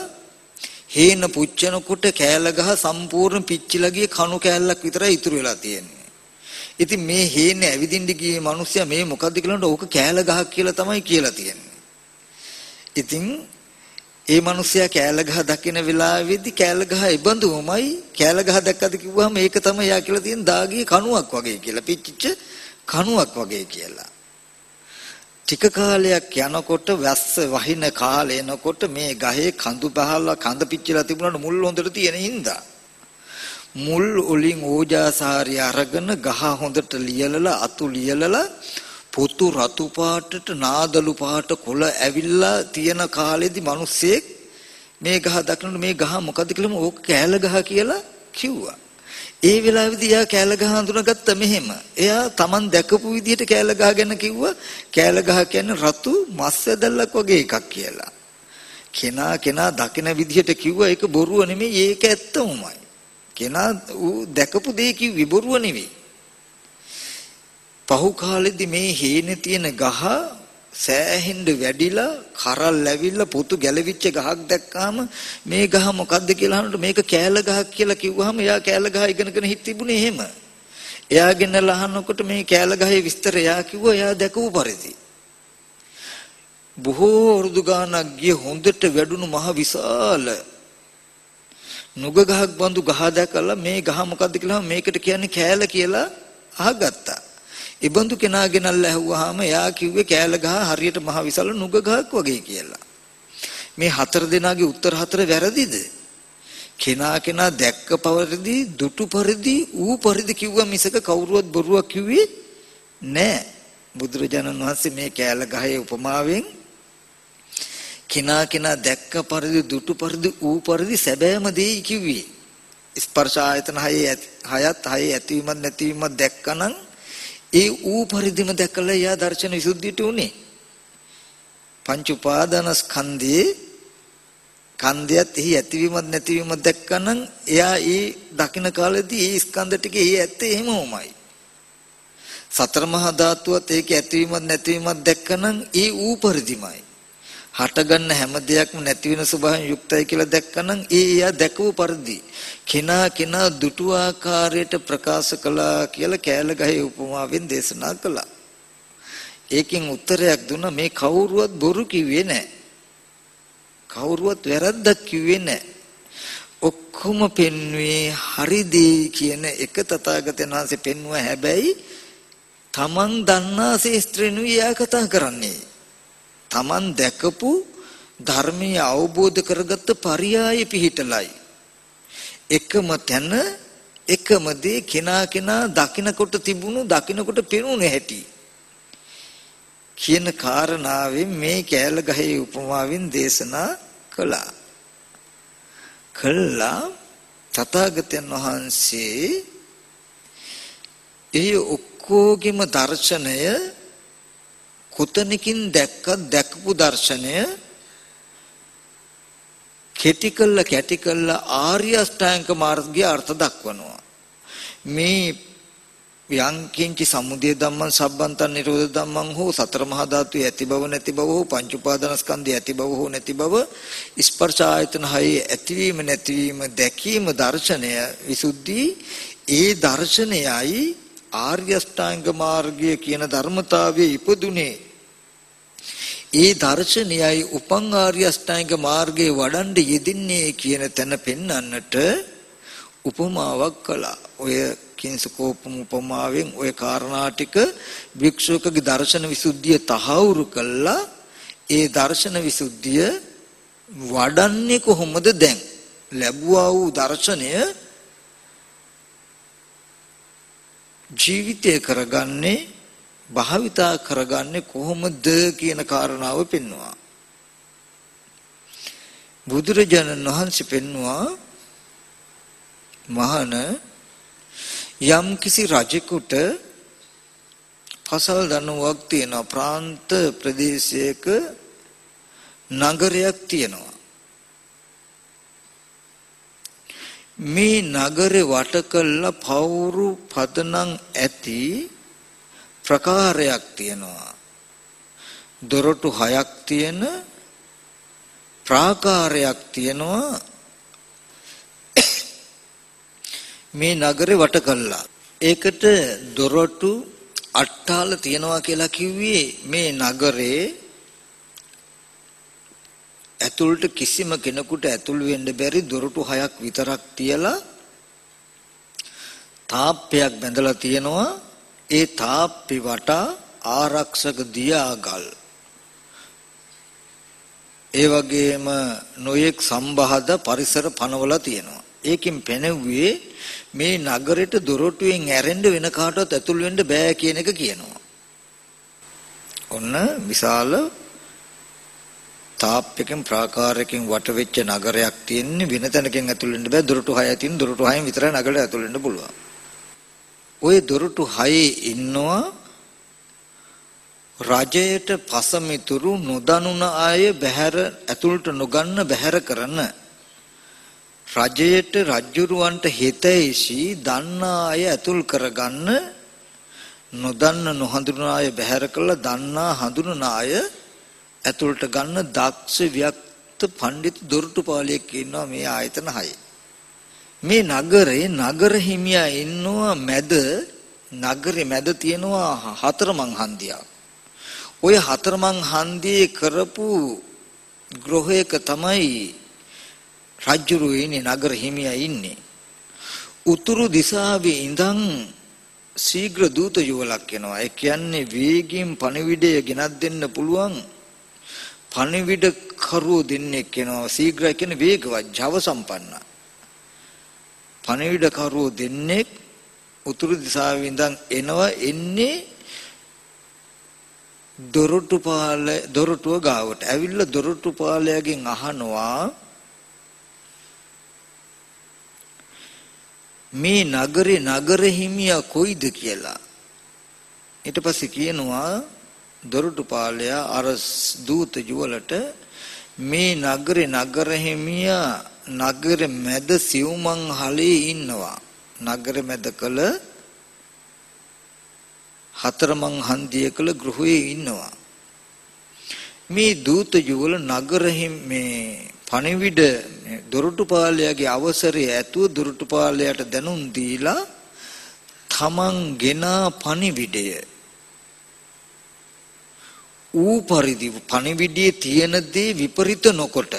හේන පුච්චනකොට කෑල ගහ සම්පූර්ණ පිච්චිලා ගිය කණු කෑල්ලක් විතරයි ඉතුරු වෙලා තියෙන්නේ. ඉතින් මේ හේන ඇවිදින්න ගියේ මිනිස්සයා මේ මොකද්ද කියලාට ඕක කෑල ගහක් කියලා තමයි කියලා තියෙන්නේ. ඉතින් ඒ මිනිස්සයා කෑල ගහ දකින වෙලාවේදී කෑල ගහ ඉබඳුමයි කෑල ගහ දැක්කද කිව්වහම ඒක තමයි යා කියලා තියෙන දාගිය කණුවක් වගේ කියලා පිච්චිච්ච කණුවක් වගේ කියලා. ටික කාලයක් යනකොට වැස්ස වහින කාලේ එනකොට මේ ගහේ කඳු බහලා කඳ පිච්චිලා තිබුණාට මුල් හොඳට තියෙන හින්දා මුල් වලින් ඕජාසාරය අරගෙන ගහ හොඳට ලියලලා අතු ලියලලා පොතු රතු පාටට නාදලු පාට කොළ ඇවිල්ලා තියෙන කාලෙදි මිනිස්සෙක් මේ ගහ දකිනකොට මේ ගහ මොකද්ද කියලා ඕක කෑල ගහ කියලා කිව්වා. ඒ වෙලාවේදී එයා කෑල ගහ හඳුනාගත්ත මෙහෙම. එයා Taman දැකපු විදිහට කෑල ගහ ගැන කිව්වා. කෑල ගහ කියන්නේ රතු මස් ඇදල්ලක් වගේ එකක් කියලා. කෙනා කෙනා දකින විදිහට කිව්වා ඒක බොරුව නෙමෙයි ඒක ඇත්තමයි. කෙනා ඌ දැකපු දේ කිව්වි බොරුව නෙවෙයි. පහු කාලෙදි මේ හේනේ තියෙන ගහ සෑහෙන්න වැඩිලා කරල් ලැබිලා පුතු ගැලවිච්ච ගහක් දැක්කාම මේ ගහ මොකද්ද කියලා අහනකොට මේක කෑල ගහක් කියලා කිව්වහම එයා කෑල ගහ ඉගෙනගෙන හිට තිබුණේ එහෙම. එයාගෙන ලහනකොට මේ කෑල ගහේ විස්තර එයා කිව්වා එයා දැකපු පරිදි. බොහෝ වරුදු ගානක් ගිය හොඳට වැඩුණු මහ විශාල නුග ගහක් බඳු ගහ දැකලා මේ ගහ මොකද්ද කියලා මේකට කියන්නේ කෑල කියලා අහගත්තා. ඉබඳු කෙනා ගෙනල්ලා ඇහුවාම එයා කිව්වේ කෑල ගහ හරියට මහ විශාල නුග ගහක් වගේ කියලා. මේ හතර දෙනාගේ උත්තර හතර වැරදිද? කෙනා කෙනා දැක්ක පරිදි දුටු පරිදි ඌ පරිදි කිව්වා මිසක කවුරුවත් බොරුවක් කිව්වේ නෑ. බුදුරජාණන් වහන්සේ මේ කෑල ගහේ උපමාවෙන් කෙනා කෙනා දැක්ක පරිදි දුටු පරිදි ඌ පරිදි සැබෑම දේ කිව්වේ. ස්පර්ශ ආයතන හයේ හයත් හයේ ඇතිවීමත් නැතිවීමත් දැක්කනම් ඒ ඌ පරිදිම දැකලා එයා දර්ශන විසුද්ධියට උනේ. පංච උපාදානස්කන්ධයේ කන්දයත් එහි ඇතිවීමත් නැතිවීමත් දැක්කනම් එයා ඒ දකින්න කාලෙදී ඒ ස්කන්ධ ටික ඒ ඇත්තේ එහෙමමයි. සතර මහා ධාතුවත් ඒකේ ඇතිවීමත් නැතිවීමත් දැක්කනම් ඒ ඌ පරිදිමයි. හටගන්න හැම දෙයක්ම නැති වෙන ස්වභාවයෙන් යුක්තයි කියලා දැක්කනම් ඒ එයා දැකපු පරිදි කෙනා කෙනා දුටු ආකාරයට ප්‍රකාශ කළා කියලා කෑල ගහේ උපමාවෙන් දේශනා කළා. ඒකෙන් උත්තරයක් දුන්නා මේ කවුරුවත් බොරු කිව්වේ නැහැ. කවුරුවත් වැරද්දක් කිව්වේ නැහැ. ඔක්කොම පෙන්වේ හරිදී කියන එක තථාගතයන් වහන්සේ පෙන්වුවා හැබැයි තමන් දන්නා ශේස්ත්‍රෙනුයි එයා කතා කරන්නේ. Taman දැකපු ධර්මීය අවබෝධ කරගත්ත පරියාය පිහිටලයි. එකම තැන එකම දේ කෙනා කෙනා දකින්නකොට තිබුණු දකින්නකොට පෙනුන හැටි. කියන කාරණාවෙන් මේ කෑල ගහේ උපමාවෙන් දේශනා කළා. කළා තථාගතයන් වහන්සේ ඒ ඔක්කොගෙම දර්ශනය කොතනකින් දැක්කත් දැකපු දර්ශනය කෙටි කළ කැටි කළ ආර්ය අෂ්ටාංග මාර්ගයේ අර්ථ දක්වනවා. මේ යං කිංචි සමුදය ධම්මං සබ්බන්තං නිරෝධ ධම්මං හෝ සතර මහා ධාතුයේ ඇති බව නැති බව හෝ පංච උපාදානස්කන්ධයේ ඇති බව හෝ නැති බව ස්පර්ශ ආයතන හයේ ඇතිවීම නැතිවීම දැකීම දර්ශනය විසුද්ධි. ඒ දර්ශනයයි ආර්ය අෂ්ටාංග මාර්ගය කියන ධර්මතාවයේ ඉපදුනේ. ඒ දර්ශනයයි උපං ආර්ය අෂ්ටාංග මාර්ගයේ වඩන්න යෙදින්නේ කියන තැන පෙන්වන්නට උපමාවක් කළා. ඔය කිංසකෝපම උපමාවෙන් ඔය කාරණා ටික භික්ෂුවකගේ දර්ශන විසුද්ධිය තහවුරු කළා. ඒ දර්ශන විසුද්ධිය වඩන්නේ කොහොමද දැන්? ලැබුවා වූ දර්ශනය ජීවිතය කරගන්නේ භාවිතා කරගන්නේ කොහොමද කියන කාරණාව පෙන්වුවා. බුදුරජාණන් වහන්සේ පෙන්වුවා මහාන යම් කිසි රජෙකුට පසල් දනුවක් තියෙන ප්‍රාන්ත ප්‍රදේශයක නගරයක් තියෙනවා. මේ නගරේ වට කළ පවුරු පදනම් ඇති ප්‍රකාරයක් තියෙනවා. දොරටු හයක් තියෙන ප්‍රාකාරයක් තියෙනවා මේ නගරේ වට කළා. ඒකට දොරටු අට්ටාල තියනවා කියලා කිව්වේ මේ නගරේ ඇතුළට කිසිම කෙනෙකුට ඇතුල් වෙන්න බැරි දොරටු හයක් විතරක් තියලා තාප්පයක් බැඳලා තියෙනවා ඒ තාප්පි වටා ආරක්ෂක දියාගල් ඒ වගේම නොයෙක් සම්බහද පරිසර පනවලා තියෙනවා. ඒකෙන් පෙනෙව්වේ මේ නගරෙට දොරටුවෙන් ඇරෙන්න වෙන කාටවත් ඇතුල් වෙන්න බෑ කියන එක කියනවා. ඔන්න විශාල තාප්පකින් ප්‍රාකාරයකින් වට වෙච්ච නගරයක් තියෙන්නේ වෙන තැනකින් ඇතුල් වෙන්න බෑ දොරටු 6 තියෙන දොරටු 6න් විතරයි නගරයට ඇතුල් වෙන්න පුළුවන්. ওই දොරටු 6 ඉන්නවා රජයට පසමිතුරු නොදනුන අය බහැර ඇතුළට නොගන්න බහැර කරන රජයට රජ්ජුරුවන්ට හිතයිසි දන්නා අය ඇතුල් කරගන්න නොදන්න නොහඳුනන අය බහැර කළා දන්නා හඳුනන අය ඇතුළට ගන්න දක්ෂ ව්‍යක්ත පඬිත් දොරටුපාලියෙක් ඉන්නවා මේ ආයතන හයේ. මේ නගරේ නගර හිමියා ඉන්නවා මැද නගරේ මැද තියෙනවා හතරමං හන්දියක්. ওই හතරමං හන්දියේ කරපු ගෘහයක තමයි රජුරු ඉන්නේ නගර හිමියා ඉන්නේ. උතුරු දිශාවේ ඉඳන් ශීඝ්‍ර දූත යුවලක් එනවා. ඒ කියන්නේ වේගින් පණිවිඩය ගෙනත් දෙන්න පුළුවන් පණිවිඩ කරුවෝ දෙන්නෙක් එනවා. ශීඝ්‍රය කියන්නේ වේගවත්, ජව සම්පන්න. පණිවිඩ කරුවෝ දෙන්නෙක් උතුරු දිශාවේ ඉඳන් එනවා එන්නේ දොරටුපාල දොරටුව ගාවට. ඇවිල්ලා දොරටුපාලයාගෙන් අහනවා මේ නගරේ නගර හිමියා කොයිද කියලා? ඊට පස්සේ කියනවා දොරටුපාලයා අර දූත යුවලට මේ නගරේ නගර හිමියා නගර මැද සිව්මන් හලේ ඉන්නවා. නගර මැද කළ හතරමං හන්දිය කළ ගෘහයේ ඉන්නවා. මේ දූත යුවල නගර මේ පණිවිඩ දොරටුපාලයාගේ අවසරය ඇතුව දොරටුපාලයාට දැනුම් දීලා තමන් ගෙනා පණිවිඩය. ඌ පරිදි පණිවිඩයේ තියෙන දේ විපරිත නොකොට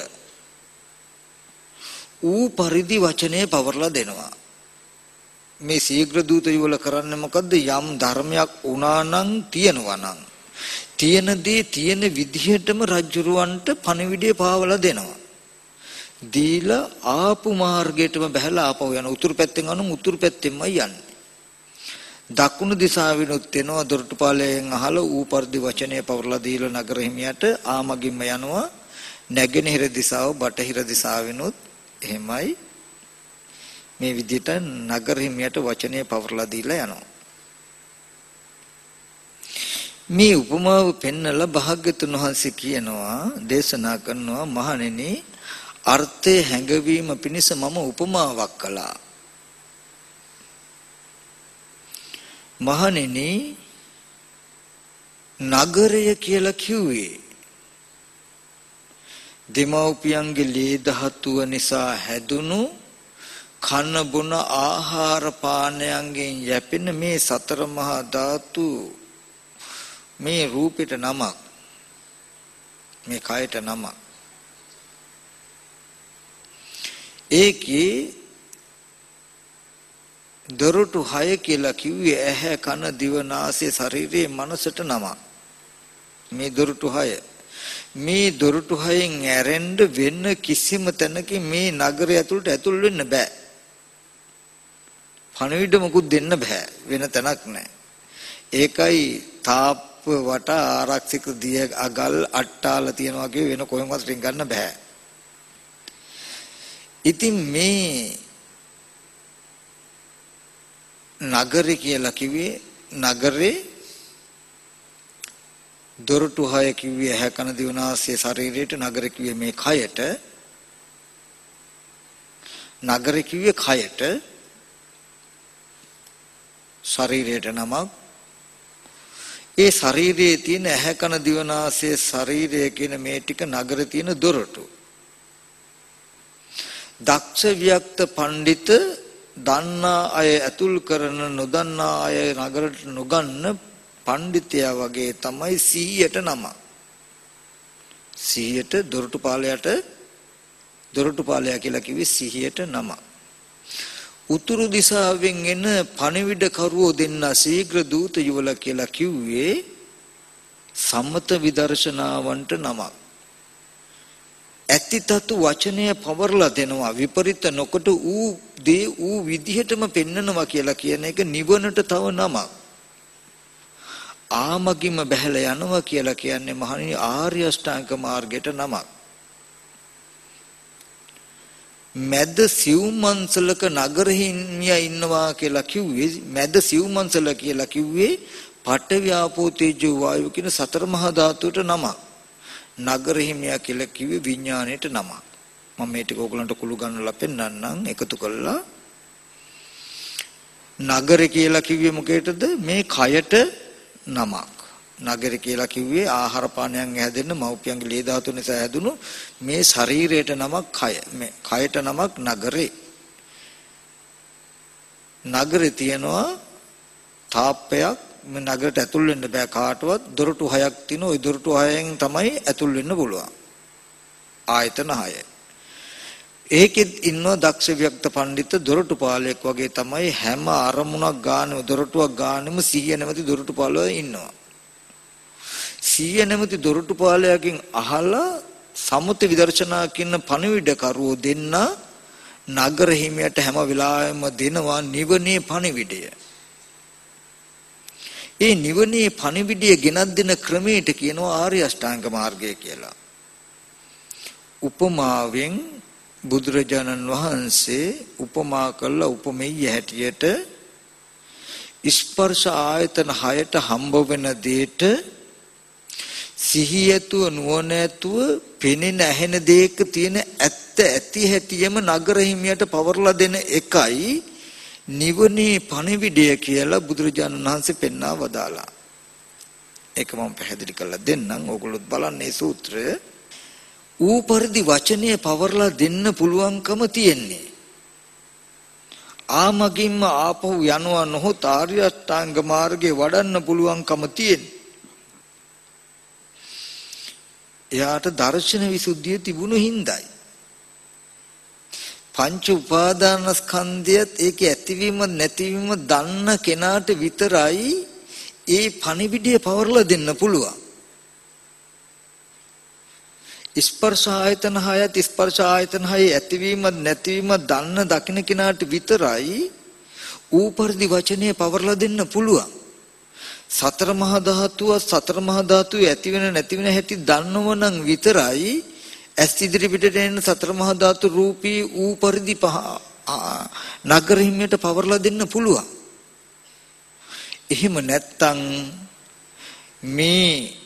ඌ පරිදි වචනේ පවර්ලා දෙනවා. මේ ශීඝ්‍ර දූත යුවල කරන්නේ මොකද්ද? යම් ධර්මයක් වුණා නම් තියෙනවා නම්. තියෙන දේ තියෙන විදිහටම රජුරවන්ට පණිවිඩය පාවලා දෙනවා. දීලා ආපු මාර්ගයටම බහැලා ආපහු යන උතුරු පැත්තෙන් අනුන් උතුරු පැත්තෙන්මයි යන්නේ. දකුණු දිශාවිනුත් එනවා දොරටුපාලයෙන් අහලා ඌ පරිදි වචනය පවරලා දීලා නගර හිමියට ආමගින්ම යනවා. නැගෙනහිර දිශාව බටහිර දිශාවිනුත් එහෙමයි මේ විදිහට නගර හිමියට වචනය පවරලා දීලා යනවා. මේ උපමාව පෙන්නලා භාග්‍යතුන් වහන්සේ කියනවා දේශනා කරනවා මහණෙනි අර්ථය හැඟවීම පිණිස මම උපමාවක් කළා. මහණෙනි නගරය කියලා කිව්වේ දෙමව්පියන්ගේ ලේ ධාතුව නිසා හැදුණු කන බොන ආහාර පානයන්ගෙන් යැපෙන මේ සතර මහා ධාතු මේ රූපෙට නමක්. මේ කයට නමක්. ඒකේ දොරටු 6 කියලා කිව්වේ ඇහැ කන දිව නාසය ශරීරයේ මනසට නමක්. මේ දොරටු 6 මේ දොරටු 6න් ඇරෙන්න වෙන කිසිම තැනකින් මේ නගරය ඇතුළට ඇතුල් වෙන්න බෑ පණවිඩ මොකුත් දෙන්න බෑ වෙන තැනක් නැහැ. ඒකයි තාප්ප වට ආරක්ෂක දිය අගල් අට්ටාල තියනවා වගේ වෙන කොහෙන්වත් රින් ගන්න බෑ. ඉතින් මේ නගරේ කියලා කිව්වේ නගරේ දොරටු හය කිව්වේ ඇහැ කන දිවනාසය ශරීරයට නගරේ කිව්වේ මේ කයට. නගරේ කිව්වේ කයට. ශරීරයට නමක්. ඒ ශරීරයේ තියෙන ඇහැ කන දිවනාසය ශරීරය කියන මේ ටික නගර තියෙන දොරටු. දක්ෂ වික්ත පඬිත දන්නා අය ඇතුල් කරන නොදන්නා අය නගරට නොගන්න පඬිතයා වගේ තමයි 100ට නම 100ට දොරටු පාලයට දොරටු පාලයා කියලා කිව්වේ 100ට නමක් උතුරු දිශාවෙන් එන පණිවිඩ කරුවෝ දෙන්න ශීඝ්‍ර දූත යුවල කියලා කිව්වේ සම්මත විදර්ශනාවන්ට නමක්. ඇතිතතු වචනය පවර්ලා දෙනවා විපරිත නොකොට ඌ දේ ඌ විදිහටම පෙන්නනවා කියලා කියන එක නිවනට තව නමක්. ආමගිම බැහැලා යනවා කියලා කියන්නේ මහණෙනි ආර්ය අෂ්ටාංග මාර්ගයට නමක්. මැද සිව්මන්සලක නගරහිමියා ඉන්නවා කියලා කිව්වේ මැද සිව්මන්සල කියලා කිව්වේ පඨවි ආපෝ තේජෝ වායු කියන සතර මහා ධාතුවට නමක්. නගරහිමියා කියලා කිව්වේ විඥාණයට නමක්. මම මේ ටික ඕගලන්ට කුළු ගන්නලා පෙන්නන්නම් එකතු කළා. නගර කියලා කිව්වේ මොකේටද? මේ කයට නමක්. නගර කියලා කිව්වේ ආහාර පානයන් හැදෙන්න මව්පියන්ගේ ලේ ධාතු නිසා හැදුණු මේ ශරීරයට නමක් කය. මේ කයට නමක් නගරේ. නගරේ තියනවා තාප්පයක් මේ නගරයට ඇතුල් වෙන්න බෑ කාටවත් දොරටු හයක් තියෙනවා ওই දොරටු හයෙන් තමයි ඇතුල් වෙන්න පුළුවන් ආයතන හය ඒකෙත් ඉන්නව දක්ෂ වික්ත පඬිත දොරටු පාලයක් වගේ තමයි හැම අරමුණක් ගානම දොරටුවක් ගානෙම 100 නැමැති දොරටු පාලවල ඉන්නවා 100 නැමැති දොරටු පාලයකින් අහලා සමුත විදර්ශනා කියන පණිවිඩ කරුවෝ දෙන්න නගර හිමියට හැම වෙලාවෙම දෙනවා නිවනේ පණිවිඩය ඒ නිවනේ පණිවිඩය ගෙනත් දෙන ක්‍රමයට කියනවා ආර්ය අෂ්ටාංග මාර්ගය කියලා. උපමාවෙන් බුදුරජාණන් වහන්සේ උපමා කළ උපමෙය හැටියට ස්පර්ශ ආයතන හයට හම්බ වෙන දෙයට සිහියතුව නුවණැතුව පෙනෙන ඇහෙන දෙයක තියෙන ඇත්ත ඇති හැටියම නගර හිමියට පවර්ලා දෙන එකයි නිවනේ පණිවිඩය කියලා බුදුරජාණන් වහන්සේ පෙන්වා වදාලා. ඒක මම පැහැදිලි කරලා දෙන්නම්. ඕගොල්ලොත් බලන්න මේ සූත්‍රය. ඌ පරිදි වචනය පවර්ලා දෙන්න පුළුවන්කම තියෙන්නේ. ආමගින්ම ආපහු යනවා නොහොත් ආර්ය අෂ්ටාංග මාර්ගේ වඩන්න පුළුවන්කම තියෙන්නේ. එයාට දර්ශන විසුද්ධිය තිබුණු හින්දායි. පංච උපාදානස්කන්ධයත් ඒකේ ඇතිවීම නැතිවීම දන්න කෙනාට විතරයි ඒ පණිවිඩය පවර්ලා දෙන්න පුළුවන්. ස්පර්ශ ආයතන හයත් ස්පර්ශ ආයතන හය ඇතිවීම නැතිවීම දන්න දකින්න කෙනාට විතරයි ඌපරිදි වචනේ පවර්ලා දෙන්න පුළුවන්. සතර මහා ධාතුව සතර මහා ධාතුවේ ඇති වෙන නැති වෙන හැටි දන්නවනම් විතරයි ඇස් ඉදිරි පිටට එන සතර මහා ධාතු රූපී ඌ පරිදි පහ නගර හිමියට පවර්ලා දෙන්න පුළුවන්. එහෙම නැත්තම් මේ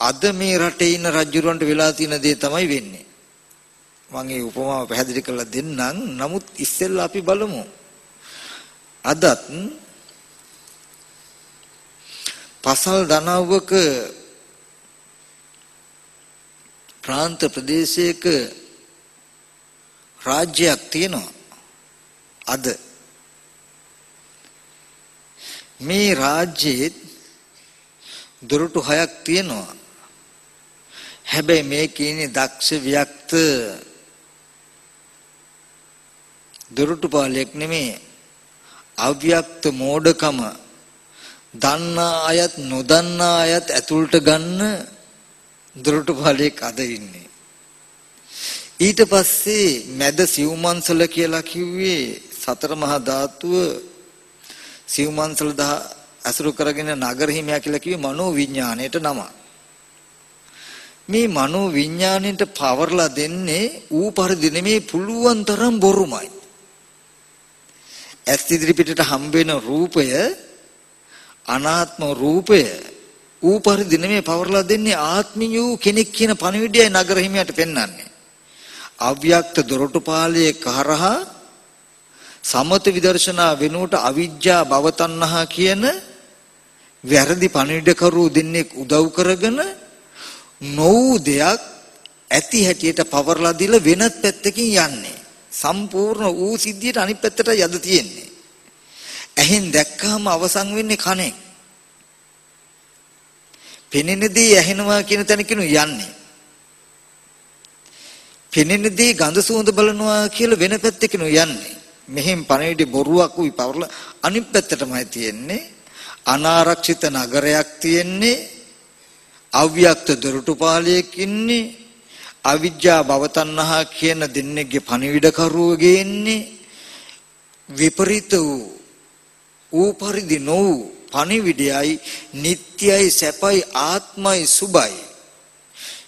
අද මේ රටේ ඉන්න රජුරවන්ට වෙලා තියෙන දේ තමයි වෙන්නේ. මම ඒ උපමාව පැහැදිලි කරලා දෙන්නම්. නමුත් ඉස්සෙල්ලා අපි බලමු. අදත් පසල් දනව්වක ප්‍රාන්ත ප්‍රදේශයක රාජ්‍යයක් තියෙනවා අද මේ රාජ්‍යයේ දොරටු හයක් තියෙනවා හැබැයි මේ කියන්නේ දක්ෂ වික්ත දොරටු පාලයක් නෙමේ අව්‍යක්ත මෝඩකම දන්නා අයත් නොදන්නා අයත් ඇතුළට ගන්න දොරටු පාලයක් අද ඉන්නේ. ඊට පස්සේ මැද සිව්මන්සල කියලා කිව්වේ සතර මහා ධාතුව සිව්මන්සල දහ අසුරු කරගෙන නගර හිමියා කියලා කිව්වේ මනෝ විඥාණයට නම. මේ මනෝ විඥාණයට පවර්ලා දෙන්නේ ඌ පරිදි නෙමේ පුළුවන් තරම් බොරුමයි. ඇස් ඉදිරි පිටට හම්බ වෙන රූපය අනාත්ම රූපය ඌ පරිදි නෙමෙයි පවර්ලා දෙන්නේ ආත්මියු කෙනෙක් කියන පණිවිඩයයි නගර හිමියට පෙන්වන්නේ. අව්‍යක්ත දොරටුපාලයේ කරහා සමත විදර්ශනා වෙනුවට අවිජ්ජා භවතණ්හා කියන වැරදි පණිවිඩකරු දෙන්නේ උදව් කරගෙන නොවු දෙයක් ඇති හැටියට පවර්ලා දීලා වෙනත් පැත්තකින් යන්නේ. සම්පූර්ණ ඌ සිද්ධියට අනිත් පැත්තට යද තියෙන්නේ. ඇහෙන් දැක්කහම අවසන් වෙන්නේ කනේ. පෙනෙන දේ ඇහෙනවා කියන තැනකිනු යන්නේ. පෙනෙන දේ ගඳ සුවඳ බලනවා කියලා වෙන පැත්තකිනු යන්නේ. මෙහෙන් පණිවිඩ බොරුවක් උයි පවරලා අනිත් පැත්තටමයි තියෙන්නේ. අනාරක්ෂිත නගරයක් තියෙන්නේ අව්‍යක්ත දොරටුපාලයක් ඉන්නේ අවිජ්ජා භවතණ්හා කියන දෙන්නේගේ පණිවිඩකරුවගේ ඉන්නේ විපරිත වූ ඌ පරිදි නොවූ පණිවිඩයයි නිට්ටයයි සැපයි ආත්මයි සුබයි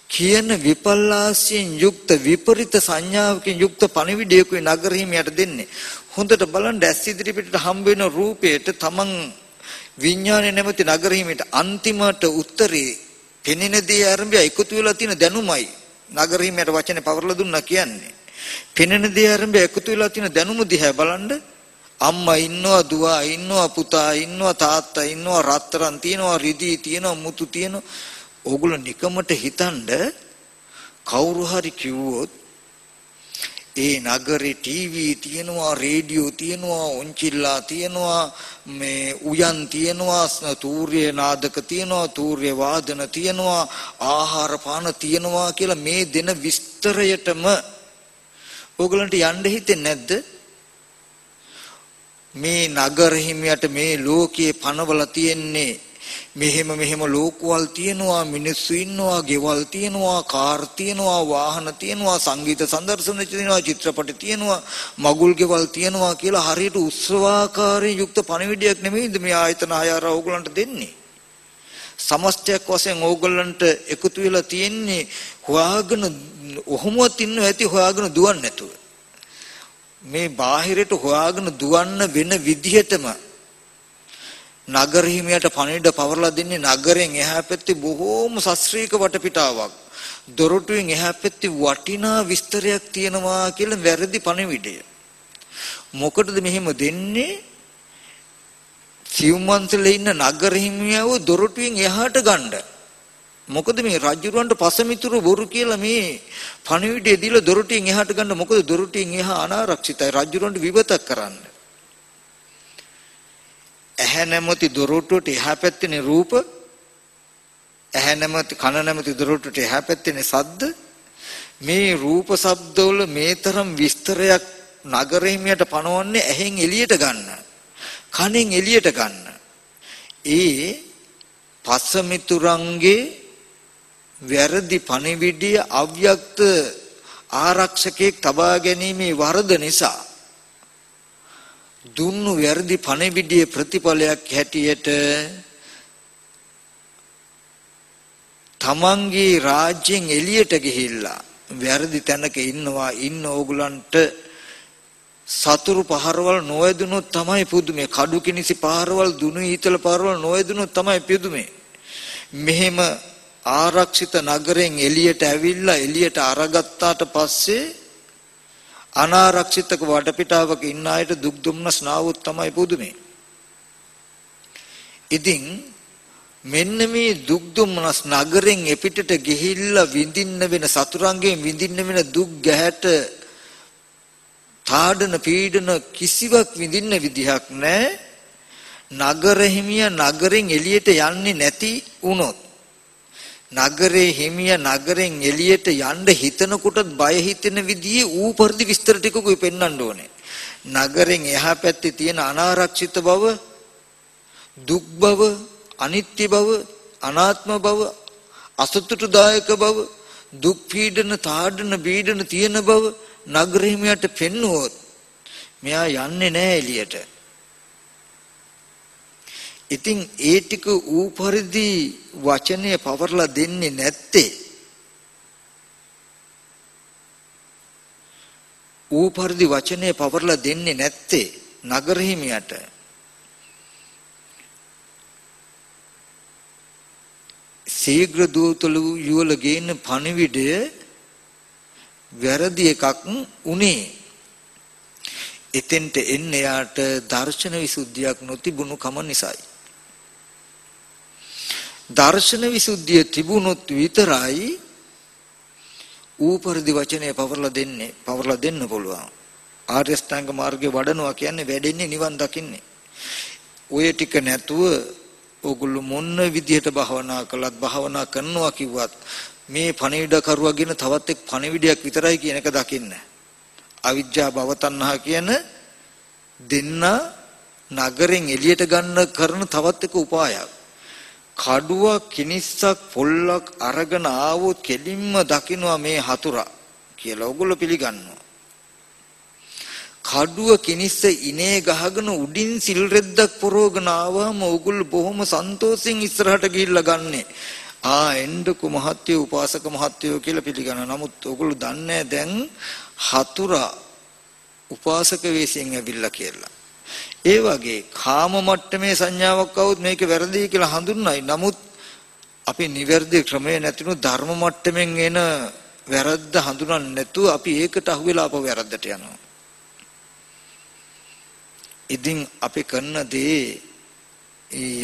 කියන විපල්ලාසයෙන් යුක්ත විපරිත සංඥාවකින් යුක්ත පණිවිඩයකුයි නගරහිමියට දෙන්නේ. හොඳට බලන්න ඇස් ඉදිරි පිටට හම්බ වෙන රූපයට තමන් විඥානයේ නැමැති නගරහිමියට අන්තිමට උත්තරේ පෙනෙන දේ ආරම්භය එකතු වෙලා තියෙන දැනුමයි. නගරහිමියට වචනේ පවරලා දුන්නා කියන්නේ. පෙනෙන දේ ආරම්භය එකතු වෙලා තියෙන දැනුම දිහා බලන්න අම්මා ඉන්නවා දුව ඉන්නවා පුතා ඉන්නවා තාත්තා ඉන්නවා රත්තරන් තියනවා රිදී තියනවා මුතු තියනවා. ඕගොල්ලෝ නිකමට හිතනද කවුරු හරි කිව්වොත් ඒ නගරේ ටීවී තියෙනවා රේඩියෝ තියෙනවා ඔන්චිල්ලා තියෙනවා මේ උයන් තියෙනවා තූර්ය නාදක තියෙනවා තූර්ය වාදන තියෙනවා ආහාර පාන තියෙනවා කියලා මේ දෙන විස්තරයටම ඕගලන්ට යන්න හිතෙන්නේ නැද්ද? මේ නගර හිමියට මේ ලෝකයේ පනවලා තියෙන්නේ මෙහෙම මෙහෙම ලෝකවල තියෙනවා මිනිස්සු ඉන්නවා ගෙවල් තියෙනවා කාර් තියෙනවා වාහන තියෙනවා සංගීත සම්දර්ශන තියෙනවා චිත්‍රපට තියෙනවා මගුල් ගෙවල් තියෙනවා කියලා හරියට උත්සවාකාරයෙන් යුක්ත පණිවිඩයක් නෙමෙයිද මේ ආයතන හය අර ඕගලන්ට දෙන්නේ? සමස්තයක් වශයෙන් ඕගලන්ට එකතු වෙලා තියෙන්නේ හොයාගෙන ඔහොමවත් ඉන්නව ඇති හොයාගෙන දුවන්නේ නැතුව. මේ බාහිරට හොයාගෙන දුවන්න වෙන විදිහටම නගර හිමියට පණිවිඩ පවරලා දෙන්නේ නගරෙන් එහා පැත්තේ බොහෝම ශාස්ත්‍රීය වටපිටාවක්. දොරටුවෙන් එහා පැත්තේ වටිනා විස්තරයක් තියෙනවා කියලා වැරදි පණිවිඩය. මොකටද මෙහෙම දෙන්නේ? සිව්මන්සලේ ඉන්න නගර හිමියව දොරටුවෙන් එහාට ගන්න. මොකද මේ රජුරවන්ට පසමිතුරු බොරු කියලා මේ පණිවිඩය දීලා දොරටින් එහාට ගන්න. මොකද දොරටින් එහා අනාරක්ෂිතයි. රජුරවන්ට විවතක් කරන්න. ඇහැ නැමැති දොරටුවට එහා පැත්තේ රූප. ඇහැ නැමැති කන නැමැති දොරටුවට එහා පැත්තේ සද්ද. මේ රූප ශබ්දවල මේ තරම් විස්තරයක් නගරෙහිමියට පනවන්නේ ඇහෙන් එළියට ගන්න. කනෙන් එළියට ගන්න. ඒ පස්සමිතුරන්ගේ වැරදි පණිවිඩය අව්‍යක්ත ආරක්ෂකෙක් තබා ගැනීමේ වරද නිසා දුන්නු වැරදි පණිවිඩයේ ප්‍රතිඵලයක් හැටියට තමන්ගේ රාජ්‍යයෙන් එළියට ගිහිල්ලා වැරදි තැනක ඉන්නවා. ඉන්න ඕගලන්ට සතුරු පහරවල් නොයදුනොත් තමයි පුදුමේ. කඩු කිනිසි පහරවල් දුනු ඊතල පහරවල් නොයදුනොත් තමයි පුදුමේ. මෙහෙම ආරක්ෂිත නගරෙන් එළියට ඇවිල්ලා එළියට අරගත්තාට පස්සේ අනාරක්ෂිතක වටපිටාවක ඉන්න අයට දුක් දුම්නස් නාවුත් තමයි පුදුමේ. ඉතින් මෙන්න මේ දුක් දුම්නස් නගරෙන් එපිටට ගිහිල්ලා විඳින්න වෙන සතුරන්ගෙන් විඳින්න වෙන දුක් ගැහැට තාඩන පීඩන කිසිවක් විඳින්න විදිහක් නැහැ. නගර හිමියා නගරෙන් එළියට යන්නේ නැති වුණොත් නගරේ හිමිය නගරෙන් එළියට යන්න හිතනකොටත් බය හිතෙන විදිහේ ඌ පරිදි විස්තර ටිකකුයි පෙන්වන්න ඕනේ. නගරෙන් එහා පැත්තේ තියෙන අනාරක්ෂිත බව, දුක් බව, අනිත්‍ය බව, අනාත්ම බව, අසතුටුදායක බව, දුක් පීඩන, තාඩන, බීඩන තියෙන බව නගර හිමියට පෙන්වුවොත් මෙයා යන්නේ නැහැ එළියට. ඉතින් ඒ ටික ඌ පරිදි වචනය පවර්ලා දෙන්නේ නැත්තේ. ඌ පරිදි වචනය පවර්ලා දෙන්නේ නැත්තේ නගර හිමියට. ශීඝ්‍ර දූතලු යුවල ගේන පණිවිඩය වැරදි එකක් උනේ. එතෙන්ට එන්න යාට දර්ශන විසුද්ධියක් නොතිබුණු කම නිසායි. දර්ශන විසුද්ධිය තිබුණොත් විතරයි ඌපරිදි වචනය පවර්ලා දෙන්නේ පවර්ලා දෙන්න පුළුවන්. ආර්ය ශ්‍රැංග මාර්ගේ වඩනවා කියන්නේ වැඩෙන්නේ නිවන් දකින්නේ. ඔය ටික නැතුව ඕගොල්ලෝ මොන විදිහට භාවනා කළත් භාවනා කරනවා කිව්වත් මේ පණිවිඩ කරුවාගෙන තවත් එක් පණිවිඩයක් විතරයි කියන එක දකින්න. අවිජ්ජා භව තණ්හා කියන දෙන්න නගරෙන් එළියට ගන්න කරන තවත් එක උපායක්. කඩුවක් කිනිස්සක් පොල්ලක් අරගෙන ආවොත් කෙලින්ම දකින්නවා මේ හතුරා කියලා ඔගොල්ලෝ පිළිගන්නවා. කඩුව කිනිස්ස ඉනේ ගහගෙන උඩින් සිල් රෙද්දක් පොරවගෙන ආවම ඕගොල්ලෝ බොහොම සන්තෝෂෙන් ඉස්සරහට ගිහිල්ලා ගන්නෙ. ආ එන්නකු මහත්යෝ උපාසක මහත්යෝ කියලා පිළිගන්නවා. නමුත් ඕගොල්ලෝ දන්නේ දැන් හතුරා උපාසක වෙසින් ඇවිල්ලා කියලා. ඒ වගේ කාම මට්ටමේ සංඥාවක් આવුත් මේක වැරදි කියලා හඳුන්වයි. නමුත් අපි නිවැරදි ක්‍රමය නැතිනු ධර්ම මට්ටමින් එන වැරද්ද හඳුනන්නේ නැතුව අපි ඒකට අහුවෙලා අපව වැරද්දට යනවා. ඉතින් අපි කරන දේ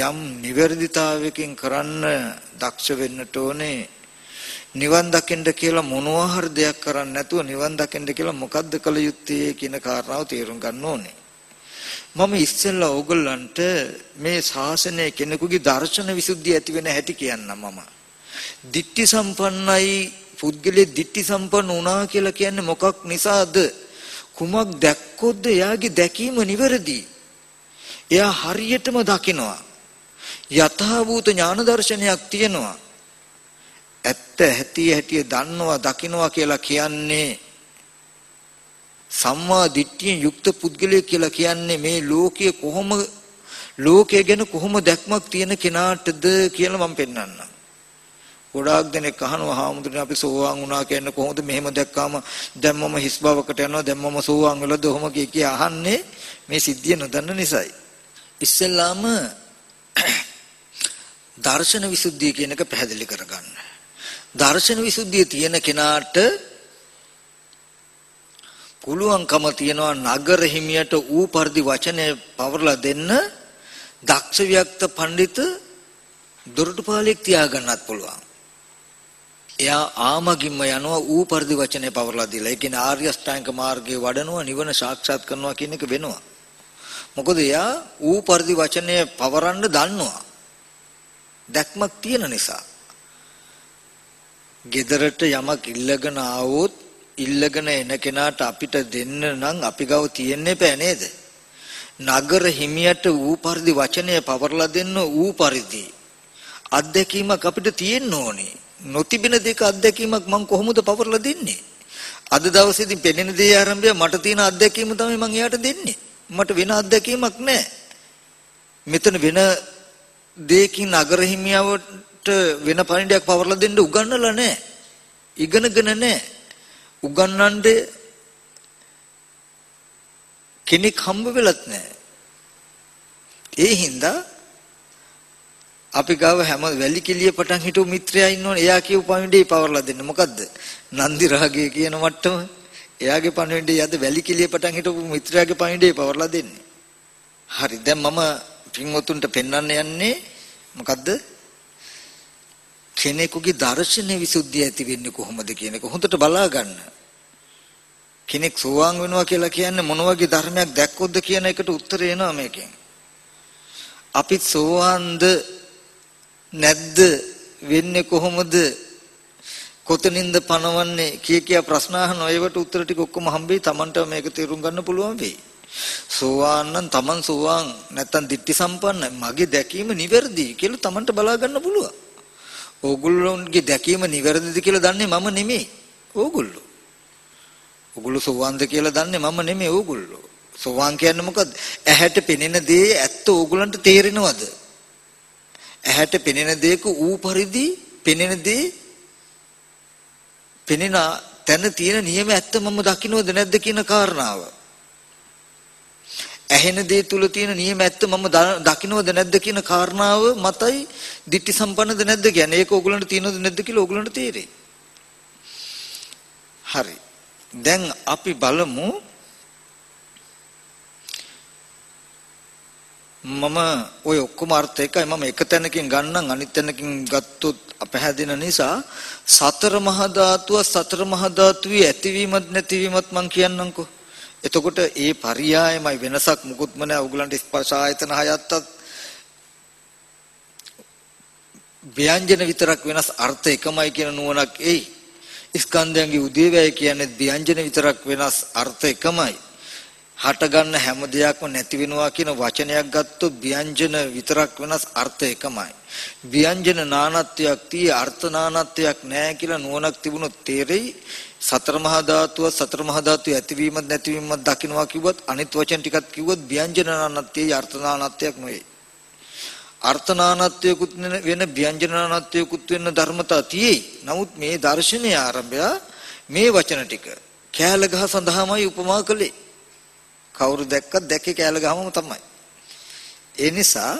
යම් නිවැරදිතාවයකින් කරන්න දක්ෂ වෙන්නට ඕනේ නිවන් දකින්න කියලා මොනවා හරි දෙයක් කරන්නේ නැතුව නිවන් දකින්න කියලා මොකද්ද කළ යුත්තේ කියන කාරණාව තේරුම් ගන්න ඕනේ මම ඉස්සෙල්ලා ඕගොල්ලන්ට මේ ශාසනය කෙනෙකුගේ දර්ශන විසුද්ධිය ඇති වෙන හැටි කියන්නම් මම. ditthi සම්පන්නයි පුද්ගලයේ ditthi සම්පන්න වුණා කියලා කියන්නේ මොකක් නිසාද? කුමක් දැක්කොත්ද එයාගේ දැකීම නිවැරදි. එයා හරියටම දකිනවා. යථාභූත ඥාන දර්ශනයක් තියෙනවා. ඇත්ත ඇති හැටි දන්නවා දකින්නවා කියලා කියන්නේ සම්මා දිට්ඨියෙන් යුක්ත පුද්ගලයෙක් කියලා කියන්නේ මේ ලෝකයේ කොහොම ලෝකය ගැන කොහොම දැක්මක් තියෙන කෙනාටද කියලා මම පෙන්වන්නම්. ගොඩාක් දෙනෙක් අහනවා හාමුදුරනේ අපි සෝවාන් වුණා කියන්නේ කොහොමද මෙහෙම දැක්කාම දැන් මම හිස් බවකට යනවා දැන් මම සෝවාන් වෙලාද ඔහොම කිය කිය අහන්නේ මේ සිද්ධිය නොදන්න නිසායි. ඉස්සෙල්ලාම දර්ශන විසුද්ධිය කියන එක පැහැදිලි කරගන්න. දර්ශන විසුද්ධිය තියෙන කෙනාට පුළුවන්කම තියනවා නගර හිමියට ඌ පරිදි වචනය පවරලා දෙන්න දක්ෂ වික්ත පඬිත දොරටුපාලෙක් තියාගන්නත් පුළුවන්. එයා ආමගින්ම යනවා ඌ පරිදි වචනේ පවරලා දීලා. ඒ කියන්නේ ආර්ය අෂ්ටාංග මාර්ගයේ වඩනවා නිවන සාක්ෂාත් කරනවා කියන එක වෙනවා. මොකද එයා ඌ පරිදි වචනේ පවරන්න දන්නවා. දැක්මක් තියෙන නිසා. ගෙදරට යමක් ඉල්ලගෙන ආවොත් ඉල්ලගෙන එන කෙනාට අපිට දෙන්න නම් අපි ගාව තියෙන්නේ බෑ නේද? නගර හිමියට ඌ පරිදි වචනය පවරලා දෙන්න ඌ පරිදි අත්දැකීමක් අපිට තියෙන්න ඕනේ. නොතිබෙන දෙක අත්දැකීමක් මම කොහොමද පවරලා දෙන්නේ? අද දවසේදී පෙනෙන දේ ආරම්භය මට තියෙන අත්දැකීම තමයි මම එයාට දෙන්නේ. මට වෙන අත්දැකීමක් නැහැ. මෙතන වෙන දෙයකින් නගර හිමියවට වෙන පණිඩයක් පවරලා දෙන්න උගන්නලා නැහැ. ඉගෙනගෙන නැහැ. උගන්වන්න කෙනෙක් හම්බ වෙලත් නැහැ. ඒ හින්දා අපි ගාව හැම වැලි කෙලිය පටන් හිටු මිත්‍රයා ඉන්නවනේ. එයා කියව පණිවිඩේ පවර්ලා දෙන්න. මොකද්ද? නන්දි රාගය කියන මට්ටම. එයාගේ පණිවිඩේ යද වැලි කෙලිය පටන් හිටපු මිත්‍රයාගේ පණිවිඩේ පවර්ලා දෙන්නේ. හරි. දැන් මම පින්වතුන්ට පෙන්වන්න යන්නේ මොකද්ද? කෙනෙකුගේ දර්ශනීය විසුද්ධිය ඇති වෙන්නේ කොහොමද කියන එක හොඳට බලා ගන්න. කෙනෙක් සෝවාන් වෙනවා කියලා කියන්නේ මොන වගේ ධර්මයක් දැක්කොත්ද කියන එකට උත්තරය එනවා මේකෙන්. අපිත් සෝවාන්ද නැද්ද වෙන්නේ කොහොමද? කොතනින්ද පණවන්නේ කිය කියා ප්‍රශ්න අහන ඒවට උත්තර ටික ඔක්කොම හම්බෙයි. Tamanට මේක තේරුම් ගන්න පුළුවන් වෙයි. සෝවාන් නම් Taman සෝවාන් නැත්තම් ditthi සම්පන්න. මගේ දැකීම නිවැරදි කියලා Tamanට බලා ගන්න පුළුවන්. ඕගොල්ලෝන්ගේ දැකීම නිවැරදිද කියලා දන්නේ මම නෙමෙයි. ඕගොල්ලෝ. ඕගොල්ලෝ සෝවාන්ද කියලා දන්නේ මම නෙමෙයි ඕගොල්ලෝ. සෝවාන් කියන්නේ මොකද්ද? ඇහැට පෙනෙන දේ ඇත්ත ඕගොල්ලන්ට තේරෙනවද? ඇහැට පෙනෙන දේක ඌ පරිදි පෙනෙන දේ පෙනෙන තැන තියෙන නියම ඇත්ත මම දකින්නවද නැද්ද කියන කාරණාව. ඇහෙන දේ තුල තියෙන නියම ඇත්ත මම දකින්නවද නැද්ද කියන කාරණාව මතයි ditthi සම්පන්නද නැද්ද කියන්නේ. ඒක ඕගොල්ලන්ට තියෙනවද නැද්ද කියලා ඕගොල්ලන්ට තේරෙයි. හරි. දැන් අපි බලමු මම ওই ඔක්කොම අර්ථ එකයි මම එක තැනකින් ගන්නම් අනිත් තැනකින් ගත්තොත් අපහැදින නිසා සතර මහා ධාතුව සතර මහා ධාතුවේ ඇතිවීමත් නැතිවීමත් මම කියන්නම්කෝ එතකොට ඒ පරියායමයි වෙනසක් මුකුත්ම නැහැ ඕගලන්ට ස්පර්ශ ආයතන හයත්තත් ව්‍යංජන විතරක් වෙනස් අර්ථ එකමයි කියන නුවණක් එයි. ස්කන්ධයන්ගේ උදේවැය කියන්නේ ව්‍යංජන විතරක් වෙනස් අර්ථ එකමයි. හටගන්න හැම දෙයක්ම නැති වෙනවා කියන වචනයක් ගත්තොත් ව්‍යංජන විතරක් වෙනස් අර්ථ එකමයි. ව්‍යංජන නානත්වයක් tie අර්ථ නානත්වයක් නැහැ කියලා නුවණක් තිබුණොත් තේරෙයි. සතර මහා ධාතුව සතර මහා ධාතු ඇතිවීමත් නැතිවීමත් දකින්නවා කිව්වොත් අනිත් වචන ටිකක් කිව්වොත් ව්‍යංජන නානත්වයේ අර්ථ නානත්වයක් නෙවෙයි. අර්ථ නානත්වයකුත් වෙන ව්‍යංජන නානත්වයකුත් වෙන ධර්මතා තියෙයි. නමුත් මේ දර්ශනීය ආරම්භය මේ වචන ටික කෑල ගහ සඳහාමයි උපමා කළේ. කවුරු දැක්කත් දැක්කේ කෑල ගහමම තමයි. ඒ නිසා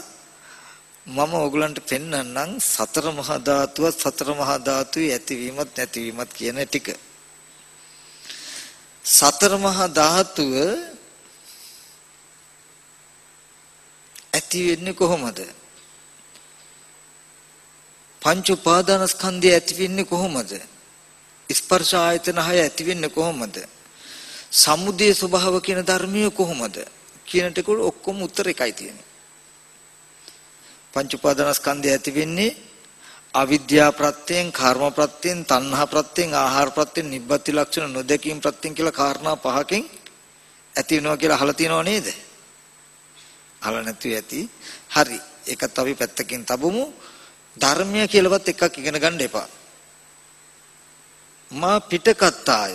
මම ඕගලන්ට පෙන්වන්නම් සතර මහා ධාතුව සතර මහා ධාතුවේ ඇතිවීමත් නැතිවීමත් කියන ටික. සතර මහා ධාතුව ඇති වෙන්නේ කොහොමද? පංච උපාදානස්කන්ධය ඇති වෙන්නේ කොහොමද? ස්පර්ශ ආයතන හය ඇති වෙන්නේ කොහොමද? සමුදේ ස්වභාව කියන ධර්මය කොහොමද? කියන ටික ඔක්කොම උත්තර එකයි තියෙන්නේ. පංච උපාදානස්කන්ධය ඇති වෙන්නේ අවිද්‍යා ප්‍රත්‍යයෙන්, කර්ම ප්‍රත්‍යයෙන්, තණ්හා ප්‍රත්‍යයෙන්, ආහාර ප්‍රත්‍යයෙන්, නිබ්බති ලක්ෂණ නොදැකීම් ප්‍රත්‍යයෙන් කියලා කාරණා පහකින් ඇති වෙනවා කියලා අහලා තියෙනව නේද? අහලා නැතුව ඇති. හරි. ඒකත් අපි පැත්තකින් තබමු. ධර්මය කියලාවත් එකක් ඉගෙන ගන්න එපා. මා පිටකත්තාය.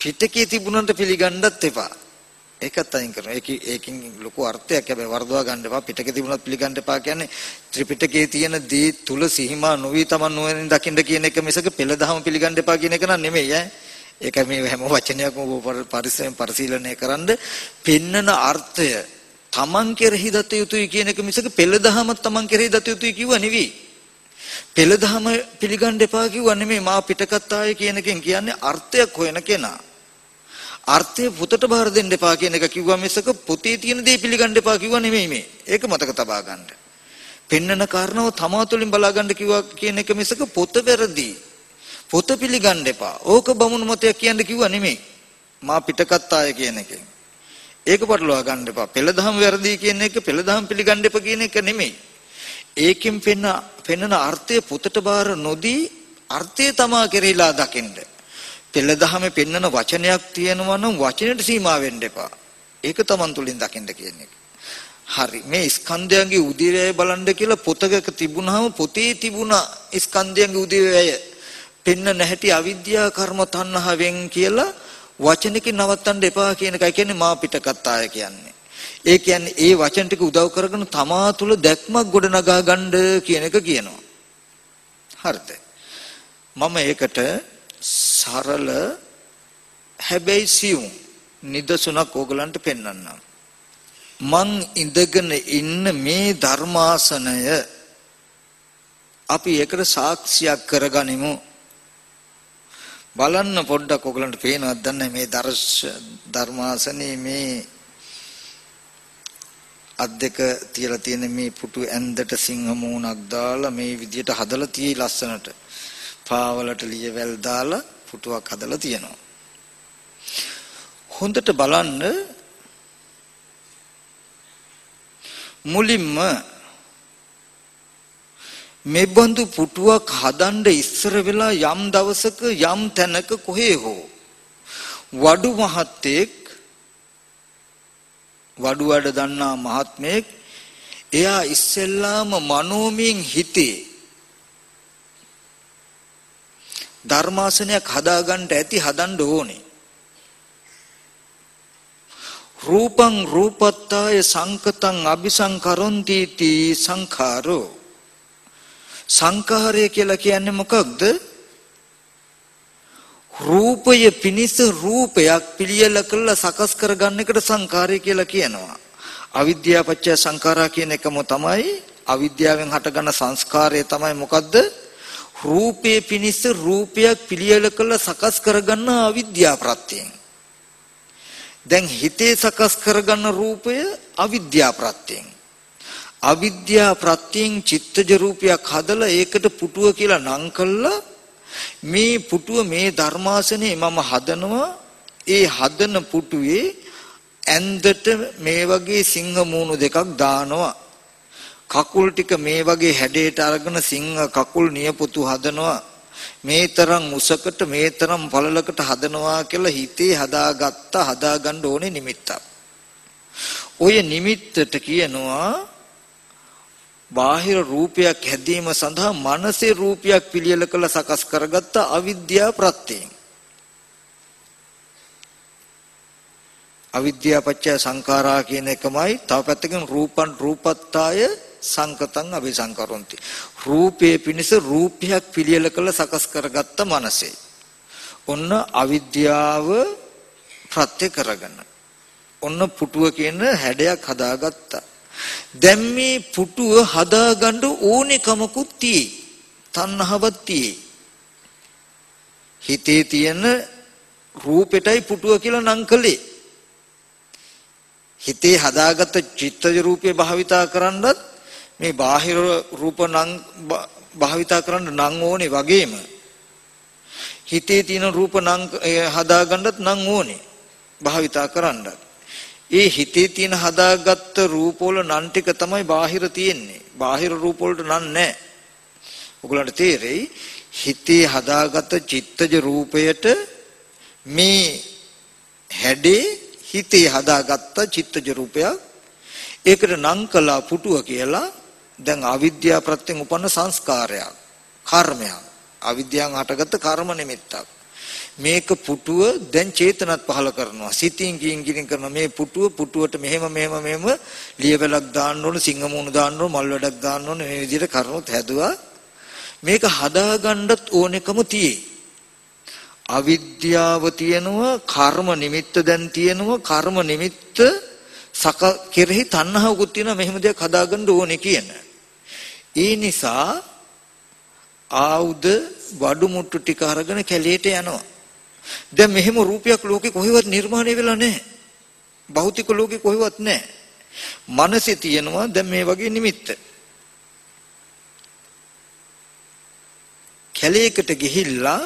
පිටකේ තිබුණන්ට පිළිගන්නත් එපා. ඒකත් අයින් කරනවා. ඒක ඒකින් ලොකු අර්ථයක් හැබැයි වර්ධවා ගන්න එපා. පිටකේ තිබුණත් පිළිගන්න එපා කියන්නේ ත්‍රිපිටකයේ තියෙන දේ තුල සිහිමා නොවි තමන් නුවණින් දකින්න කියන එක මිසක පෙළදහම පිළිගන්න එපා කියන එක නන් නෙමෙයි ඈ. ඒක මේ හැම වචනයක්ම පරිස්සමෙන් පරිශීලනය කරන්ද පෙන්නන අර්ථය තමන් කෙරෙහි දත යුතුයි කියන එක මිසක පෙළදහම තමන් කෙරෙහි දත යුතුයි කිව්ව නෙවෙයි. පෙළදහම පිළිගන්න එපා කිව්ව නෙමෙයි මා පිටකත් ආයේ කියන එකෙන් කියන්නේ අර්ථයක් හොයන කෙනා. අර්ථය පුතට බාර දෙන්න එපා කියන එක කිව්වා මිසක පොතේ තියෙන දේ පිළිගන්න එපා කිව්වා නෙමෙයි මේ. ඒක මතක තබා ගන්න. පෙන්නන කාරණාව තමා තුළින් බලා ගන්න කිව්වා කියන එක මිසක පොත වැරදි. පොත පිළිගන්න එපා. ඕක බමුණු මතයක් කියන්න කිව්වා නෙමෙයි. මා පිටකත් ආයේ කියන එකෙන්. ඒක පටලවා ගන්න එපා. පෙළදහම වැරදි කියන එක පෙළදහම පිළිගන්න එපා කියන එක නෙමෙයි. ඒකෙන් පෙන්න පෙන්නන අර්ථය පුතට බාර නොදී අර්ථය තමා කෙරෙහිලා දකින්න. පෙළදහමේ පෙන්නන වචනයක් තියෙනවා නම් වචනෙට සීමා වෙන්න එපා. ඒක තමන් තුලින් දකින්න කියන්නේ. හරි මේ ස්කන්ධයන්ගේ උදිරය බලන්න කියලා පොතක තිබුණාම පොතේ තිබුණ ස්කන්ධයන්ගේ උදිරය පෙන්න නැහැටි අවිද්‍යා කර්ම තණ්හාවෙන් කියලා වචනකින් නවත්තන්න එපා කියන එකයි කියන්නේ මා පිටකත් ආය කියන්නේ. ඒ කියන්නේ ඒ වචන ටික උදව් කරගෙන තමා තුළ දැක්මක් ගොඩනගා ගන්න කියන එක කියනවා. හරිද? මම ඒකට සරල හැබැයි සියුම් නිදසුනක් ඕගලන්ට පෙන්වන්නම්. මං ඉඳගෙන ඉන්න මේ ධර්මාසනය අපි ඒකට සාක්ෂියක් කරගනිමු. බලන්න පොඩ්ඩක් ඔයගලන්ට පේනවද දන්නේ මේ දර්ශ ධර්මාසනේ මේ අත් දෙක තියලා තියෙන මේ පුටු ඇන්දට සිංහ මූණක් දාලා මේ විදියට හදලා තියෙයි ලස්සනට. පාවලට ලියවැල් දාලා පුටුවක් හදලා තියෙනවා. හොඳට බලන්න මුලින්ම මේ බඳු පුටුවක් හදන්න ඉස්සර වෙලා යම් දවසක යම් තැනක කොහේ හෝ වඩු මහත්තයෙක් වඩු වැඩ දන්නා මහත්මයෙක්. එයා ඉස්සෙල්ලාම මනෝමයෙන් හිතේ. ධර්මාසනයක් හදාගන්න ඇති හදන්න ඕනේ. රූපං රූපත්තාය සංකතං අபிසංකරොන්ති තී සංඛාරෝ. සංඛාරය කියලා කියන්නේ මොකක්ද? රූපය පිනිස රූපයක් පිළියෙල කළ සකස් කරගන්න එකට සංඛාරය කියලා කියනවා. අවිද්‍යාව පත්‍ය සංඛාරා කියන එකම තමයි අවිද්‍යාවෙන් හටගන්න සංස්කාරය තමයි මොකද්ද? රූපේ පිනිස රූපයක් පිළියෙල කළ සකස් කරගන්න අවිද්‍යාව ප්‍රත්‍යයෙන්. දැන් හිතේ සකස් කරගන්න රූපය අවිද්‍යාව ප්‍රත්‍යයෙන්. අවිද්‍යා ප්‍රත්‍යයෙන් චිත්තජ රූපයක් හදලා ඒකට පුටුව කියලා නම් කළා මේ පුටුව මේ ධර්මාසනේ මම හදනවා. ඒ හදන පුටුවේ ඇන්දට මේ වගේ සිංහ මූණු දෙකක් දානවා. කකුල් ටික මේ වගේ හැඩයට අරගෙන සිංහ කකුල් නියපොතු හදනවා. මේ තරම් උසකට මේ තරම් පළලකට හදනවා කියලා හිතේ හදාගත්ත හදාගන්න ඕනේ නිමිත්තක්. ඔය නිමිත්තට කියනවා බාහිර රූපයක් හැදීම සඳහා මනසේ රූපයක් පිළියෙල කළ සකස් කරගත්ත අවිද්‍යාව ප්‍රත්‍යයෙන්. අවිද්‍යාව පත්‍ය සංඛාරා කියන එකමයි තව පැත්තකින් රූපං රූපත්තාය සංකතං අபிසංකරොන්ති. රූපේ පිනිස රූපයක් පිළියෙල කළ සකස් කරගත්ත මනසේ. ඔන්න අවිද්‍යාව ප්‍රත්‍ය කරගෙන. ඔන්න පුටුව කියන හැඩයක් හදාගත්තා. දැන් මේ පුටුව හදාගන්න ඕනේ කමකුත් තියෙයි තණ්හාවක් තියෙයි හිතේ තියෙන රූපෙටයි පුටුව කියලා නම් කළේ. හිතේ හදාගත්ත චිත්තජ රූපේ භාවිතා කරන්නත් මේ බාහිර රූප නම් භාවිතා කරන්න නම් ඕනේ වගේම. හිතේ තියෙන රූප නම් හදාගන්නත් නම් ඕනේ භාවිතා කරන්නත්. ඒ හිතේ තියෙන හදාගත්ත රූප වල නම් ටික තමයි බාහිර තියෙන්නේ. බාහිර රූප වලට නම් නැහැ. ඔයගලන්ට තේරෙයි හිතේ හදාගත්ත චිත්තජ රූපයට මේ හැඩේ හිතේ හදාගත්ත චිත්තජ රූපයක් ඒකට නම් කළා පුටුව කියලා දැන් අවිද්‍යාව ප්‍රත්‍යයෙන් උපන්න සංස්කාරයක් කර්මයක්. අවිද්‍යාවෙන් හටගත්ත කර්ම නිමිත්තක්. මේක පුටුව දැන් චේතනත් පහල කරනවා. සිතින් කියින් කියින් කරන මේ පුටුව පුටුවට මෙහෙම මෙහෙම මෙහෙම ලියවැලක් දාන්න ඕන සිංහමූණ දාන්න ඕන මල් වැඩක් දාන්න ඕන මේ විදිහට කරනොත් හැදුවා. මේක හදාගන්නත් ඕනෙකම තියෙයි අවිද්‍යාව තියෙනවා කර්ම නිමිත්ත දැන් තියෙනවා. කර්ම නිමිත්ත සක කෙරෙහි තණ්හාවකුත් තියෙනවා. මෙහෙම දෙයක් හදාගන්න ඕනේ කියන. ඒ නිසා ආයුධ වඩු මුට්ටු ටික අරගෙන කැලේට යනවා. දැන් මෙහෙම රූපයක් ලෝකේ කොහෙවත් නිර්මාණය වෙලා නැහැ. භෞතික ලෝකේ කොහෙවත් නැහැ. මනසේ තියෙනවා දැන් මේ වගේ නිමිත්ත. කැලේකට ගිහිල්ලා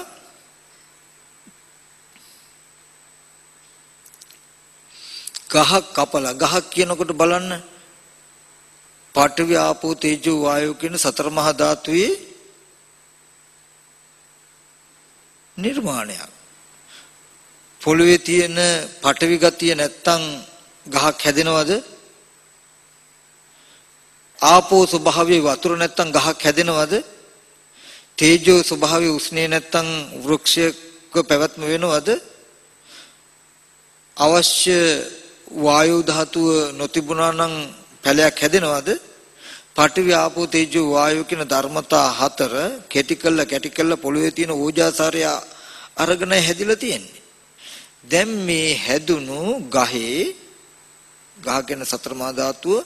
ගහක් කපලා ගහක් කියනකොට බලන්න පඨවි ආපෝ තේජෝ වායෝ කියන සතර මහා ධාතුයේ නිර්මාණයක් පොළවේ තියෙන පඨවි ගතිය නැත්තම් ගහක් හැදෙනවද ආපෝ ස්වභාවයේ වතුර නැත්තම් ගහක් හැදෙනවද තේජෝ ස්වභාවයේ උස්නේ නැත්තම් වෘක්ෂයක පැවැත්ම වෙනවද අවශ්‍ය වායු ධාතුව නොතිබුණා නම් පැලයක් හැදෙනවද? පඨවි ආපෝ තේජෝ වායු කියන ධර්මතා හතර කැටි කළ කැටි කළ පොළවේ තියෙන ඕජාසාරය අරගෙන හැදිලා තියෙන්නේ. දැන් මේ හැදුණු ගහේ ගහ කියන සතර මහා ධාතුව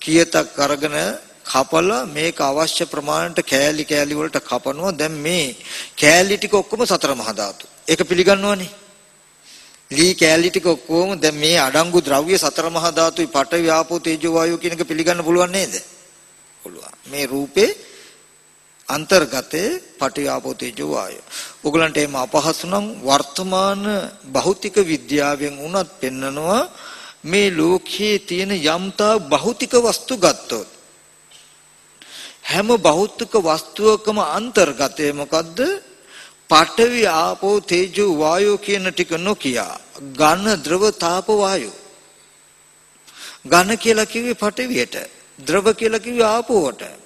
කියතක් අරගෙන කපලා මේක අවශ්‍ය ප්‍රමාණයට කෑලි කෑලි වලට කපනවා දැන් මේ කෑලි ටික ඔක්කොම සතර මහා ධාතු. ඒක පිළිගන්නවනේ. ලී කෑලි ටික ඔක්කොම දැන් මේ අඩංගු ද්‍රව්‍ය සතර මහා ධාතුයි පඨවි ආපෝ තේජෝ වායෝ කියන එක පිළිගන්න පුළුවන් නේද? පුළුවන්. මේ රූපේ අන්තර්ගතේ පඨවි ආපෝ තේජෝ වායෝ. ඔයගලන්ට එම අපහසු නම් වර්තමාන භෞතික විද්‍යාවෙන් උනත් පෙන්නනවා මේ ලෝකයේ තියෙන යම්තා භෞතික වස්තු ගත්තොත්. හැම භෞතික වස්තුවකම අන්තර්ගතය මොකද්ද? පඨවි ආපෝ තේජෝ වායෝ කියන ටික නොකිය. ඝන ද්‍රව තාප වායෝ. ඝන කියලා කිව්වේ පඨවියට. ද්‍රව කියලා කිව්වේ ආපෝවට.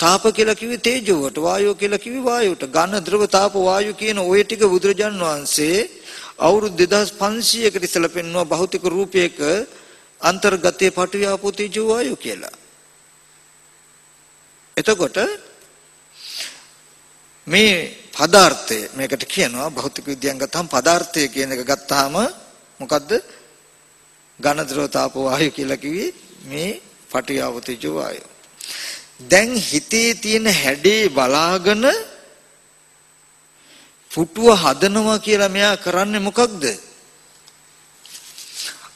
තාප කියලා කිව්වේ තේජෝවට වායෝ කියලා කිව්වේ වායුවට. ඝන ද්‍රව තාප වායු කියන ওই ටික බුදුරජාන් වහන්සේ අවුරුදු 2500කට ඉස්සෙල්ලා පෙන්වුවා භෞතික රූපයක අන්තර්ගතයේ පඨවි ආපෝ තේජෝ වායෝ කියලා. එතකොට මේ පදාර්ථය මේකට කියනවා භෞතික විද්‍යාවෙන් ගත්තාම පදාර්ථය කියන එක ගත්තාම මොකද්ද? ඝන ද්‍රව තාප වායු කියලා කිව්වේ මේ පටිආවතිජ වායු. දැන් හිතේ තියෙන හැඩේ බලාගෙන පුටුව හදනවා කියලා මෙයා කරන්නේ මොකක්ද?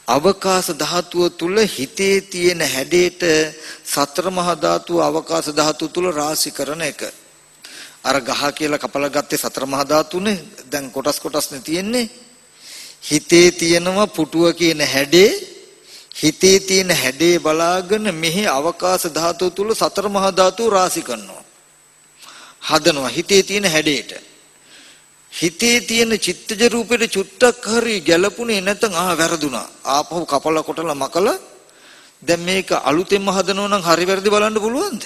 අවකාශ ධාතුව තුල හිතේ තියෙන හැඩේට සතර මහා ධාතුව අවකාශ ධාතුව තුල රාශි කරන එක. අර ගහ කියලා කපලා ගත්තේ සතර මහා ධාතුනේ දැන් කොටස් කොටස්නේ තියෙන්නේ. හිතේ තියෙනවා පුටුව කියන හැඩේ හිතේ තියෙන හැඩේ බලාගෙන මෙහි අවකාශ ධාතුව තුල සතර මහා ධාතු රාශි කරනවා හදනවා හිතේ තියෙන හැඩයට. හිතේ තියෙන චිත්තජ රූපෙට චුට්ටක් හරි ගැළපුණේ නැත්නම් ආ වැරදුනා. ආපහු කපලා කොටලා මකලා දැන් මේක අලුතෙන්ම හදනවා නම් හරි වැරදි බලන්න පුළුවන්ද?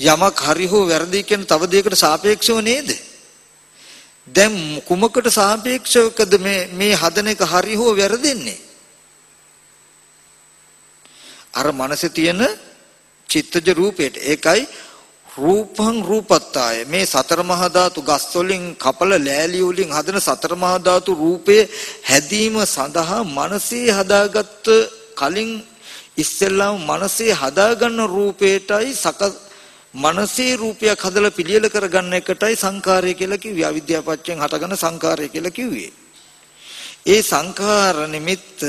යමක් හරි හෝ වැරදි කියන තව දෙයකට සාපේක්ෂව නේද? දැන් කුමකට සාපේක්ෂවකද මේ මේ හදන එක හරි හෝ වැරදෙන්නේ? අර මනසේ තියෙන චිත්තජ රූපේට ඒකයි රූපං රූපත්තාය. මේ සතර මහා ධාතු ගස් වලින් කපල ලෑලි වලින් හදන සතර මහා ධාතු රූපේ හැදීම සඳහා මනසේ හදාගත්ත කලින් ඉස්සෙල්ලාම මනසේ හදාගන්න රූපේටයි සක මනසේ රූපයක් හදලා පිළියෙල කරගන්න එකටයි සංකාරය කියලා කිව්වේ. අවිද්‍යාපච්චයෙන් හටගන්න සංකාරය කියලා කිව්වේ. ඒ සංඛාර නිමිත්ත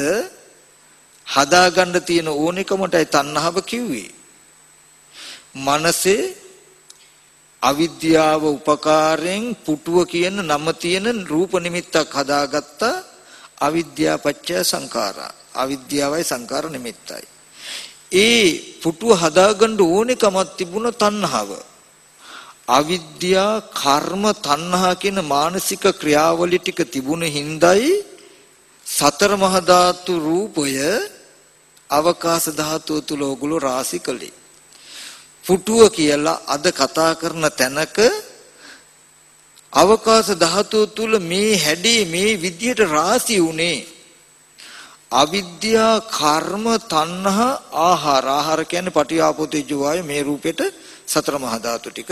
හදාගන්න තියෙන ඕනෙකමටයි තණ්හාව කිව්වේ. මනසේ අවිද්‍යාව උපකාරයෙන් පුටුව කියන නම තියෙන රූප නිමිත්තක් හදාගත්ත අවිද්‍යාපච්චය සංඛාරා. අවිද්‍යාවයි සංඛාර නිමිත්තයි. ඒ පුටුව හදාගන්න ඕනෙකමක් තිබුණ තණ්හාව. අවිද්‍යා කර්ම තණ්හා කියන මානසික ක්‍රියාවලි ටික තිබුණ හිඳයි සතර මහා ධාතු රූපය අවකාශ ධාතුව තුල ඔගොල්ලෝ රාශි කළේ. පුටුව කියලා අද කතා කරන තැනක අවකාශ ධාතුව තුල මේ හැඩේ මේ විදියට රාශි උනේ අවිද්‍යා කර්ම තණ්හා ආහාර. ආහාර කියන්නේ පටිආපෝතේජෝ වායු මේ රූපෙට සතර මහා ධාතු ටික.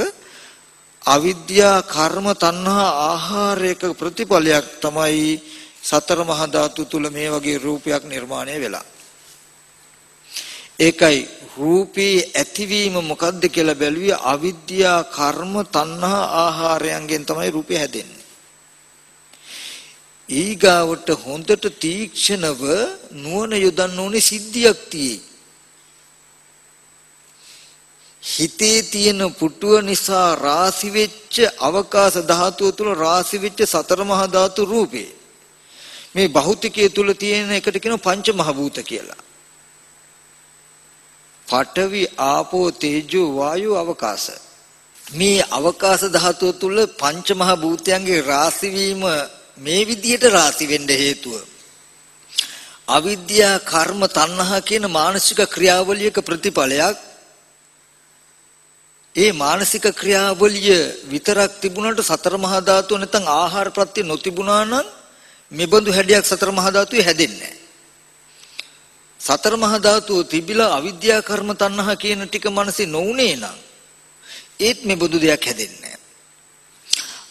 අවිද්‍යා කර්ම තණ්හා ආහාරයක ප්‍රතිඵලයක් තමයි සතර මහා ධාතු තුල මේ වගේ රූපයක් නිර්මාණය වෙලා. ඒකයි රූපේ ඇතිවීම මොකද්ද කියලා බැලුවේ අවිද්‍යා කර්ම තණ්හා ආහාරයන්ගෙන් තමයි රූපය හැදෙන්නේ. ඊගාවට හොඳට තීක්ෂණව නුවණ යොදන්න ඕනේ සිද්ධියක් තියෙයි. හිතේ තියෙන පුටුව නිසා රාසි වෙච්ච අවකාශ ධාතුව තුල රාසි වෙච්ච සතර මහා ධාතු රූපේ මේ භෞතිකයේ තුල තියෙන එකට කියන පංච මහ භූත කියලා. පඨවි ආපෝ තේජෝ වායු අවකාශ. මේ අවකාශ ධාතුව තුල පංච මහ භූතයන්ගේ රාශි වීම මේ විදිහට රාශි වෙන්න හේතුව. අවිද්‍යා කර්ම තණ්හා කියන මානසික ක්‍රියාවලියක ප්‍රතිඵලයක්. ඒ මානසික ක්‍රියාවලිය විතරක් තිබුණාට සතර මහා ධාතුව නැත්නම් ආහාර ප්‍රත්‍ය නොතිබුණා නම් මෙබඳු හැඩයක් සතර මහා ධාතුවේ හැදෙන්නේ නැහැ. සතර මහා ධාතුව තිබිලා අවිද්‍යා කර්ම තණ්හා කියන ටික මනසේ නොඋනේ නම් ඒත් මේ බුදු දෙයක් හැදෙන්නේ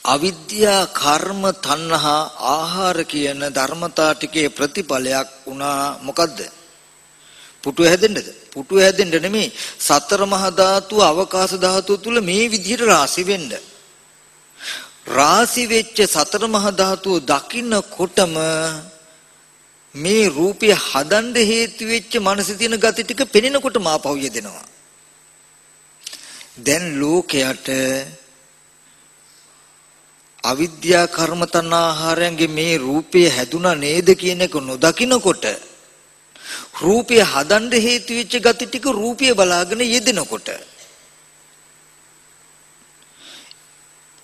අවිද්‍යා කර්ම තණ්හා ආහාර කියන ධර්මතා ටිකේ ප්‍රතිඵලයක් වුණා මොකද්ද? පුටුව හැදෙන්නද? පුටුව හැදෙන්න නෙමෙයි. සතර මහා ධාතුව අවකාශ ධාතුව තුල මේ විදිහට රාශි වෙන්න. රාශි වෙච්ච සතර මහා ධාතුව දකින්නකොටම මේ රූපය හදන්න හේතු වෙච්ච මනසේ තියෙන gati ටික පෙනෙනකොට මාපහු යෙදෙනවා. දැන් ලෝකයට අවිද්‍යා කර්ම තණ්හාහාරයන්ගේ මේ රූපය හැදුනා නේද කියන එක නොදකිනකොට රූපය හදන්න හේතු වෙච්ච gati ටික රූපය බලාගෙන යෙදෙනකොට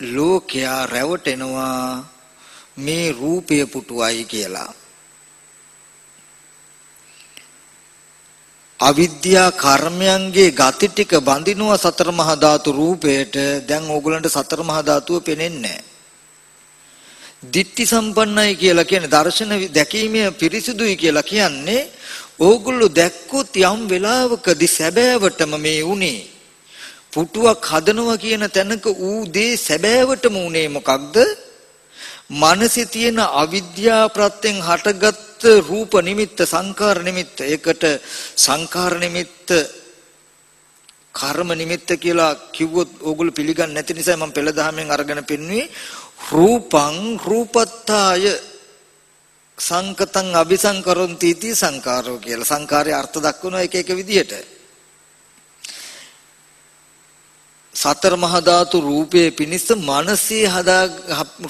ලෝකයා රැවටෙනවා මේ රූපය පුටුවයි කියලා අවිද්‍යා කර්මයන්ගේ ගති ටික බඳිනවා සතර මහා ධාතු රූපයට. දැන් ඕගලන්ට සතර මහා ධාතුව පේන්නේ දිට්ටි සම්පන්නයි කියලා කියන්නේ දර්ශන දැකීමේ පිරිසිදුයි කියලා කියන්නේ ඕගොල්ලෝ දැක්කොත් යම් වෙලාවකදී සැබෑවටම මේ උනේ. පුටුවක් හදනවා කියන තැනක ඌ දේ සැබෑවටම උනේ මොකක්ද? මනසේ තියෙන අවිද්‍යා ප්‍රත්‍යයෙන් හටගත් රූප නිමිත්ත සංකාර නිමිත්ත. ඒකට සංකාර නිමිත්ත කර්ම නිමිත්ත කියලා කිව්වොත් ඕගොල්ලෝ පිළිගන්නේ නැති නිසා මම පෙළ දහමෙන් අරගෙන පෙන්වුවේ රූපං රූපත්තාය. සංකතං අபிසංකරොන්ති इति සංකාරෝ කියලා. සංකාරයේ අර්ථ දක්වන එක එක විදිහට සතර මහා ධාතු රූපයේ පිනිස්ස මනසේ හදා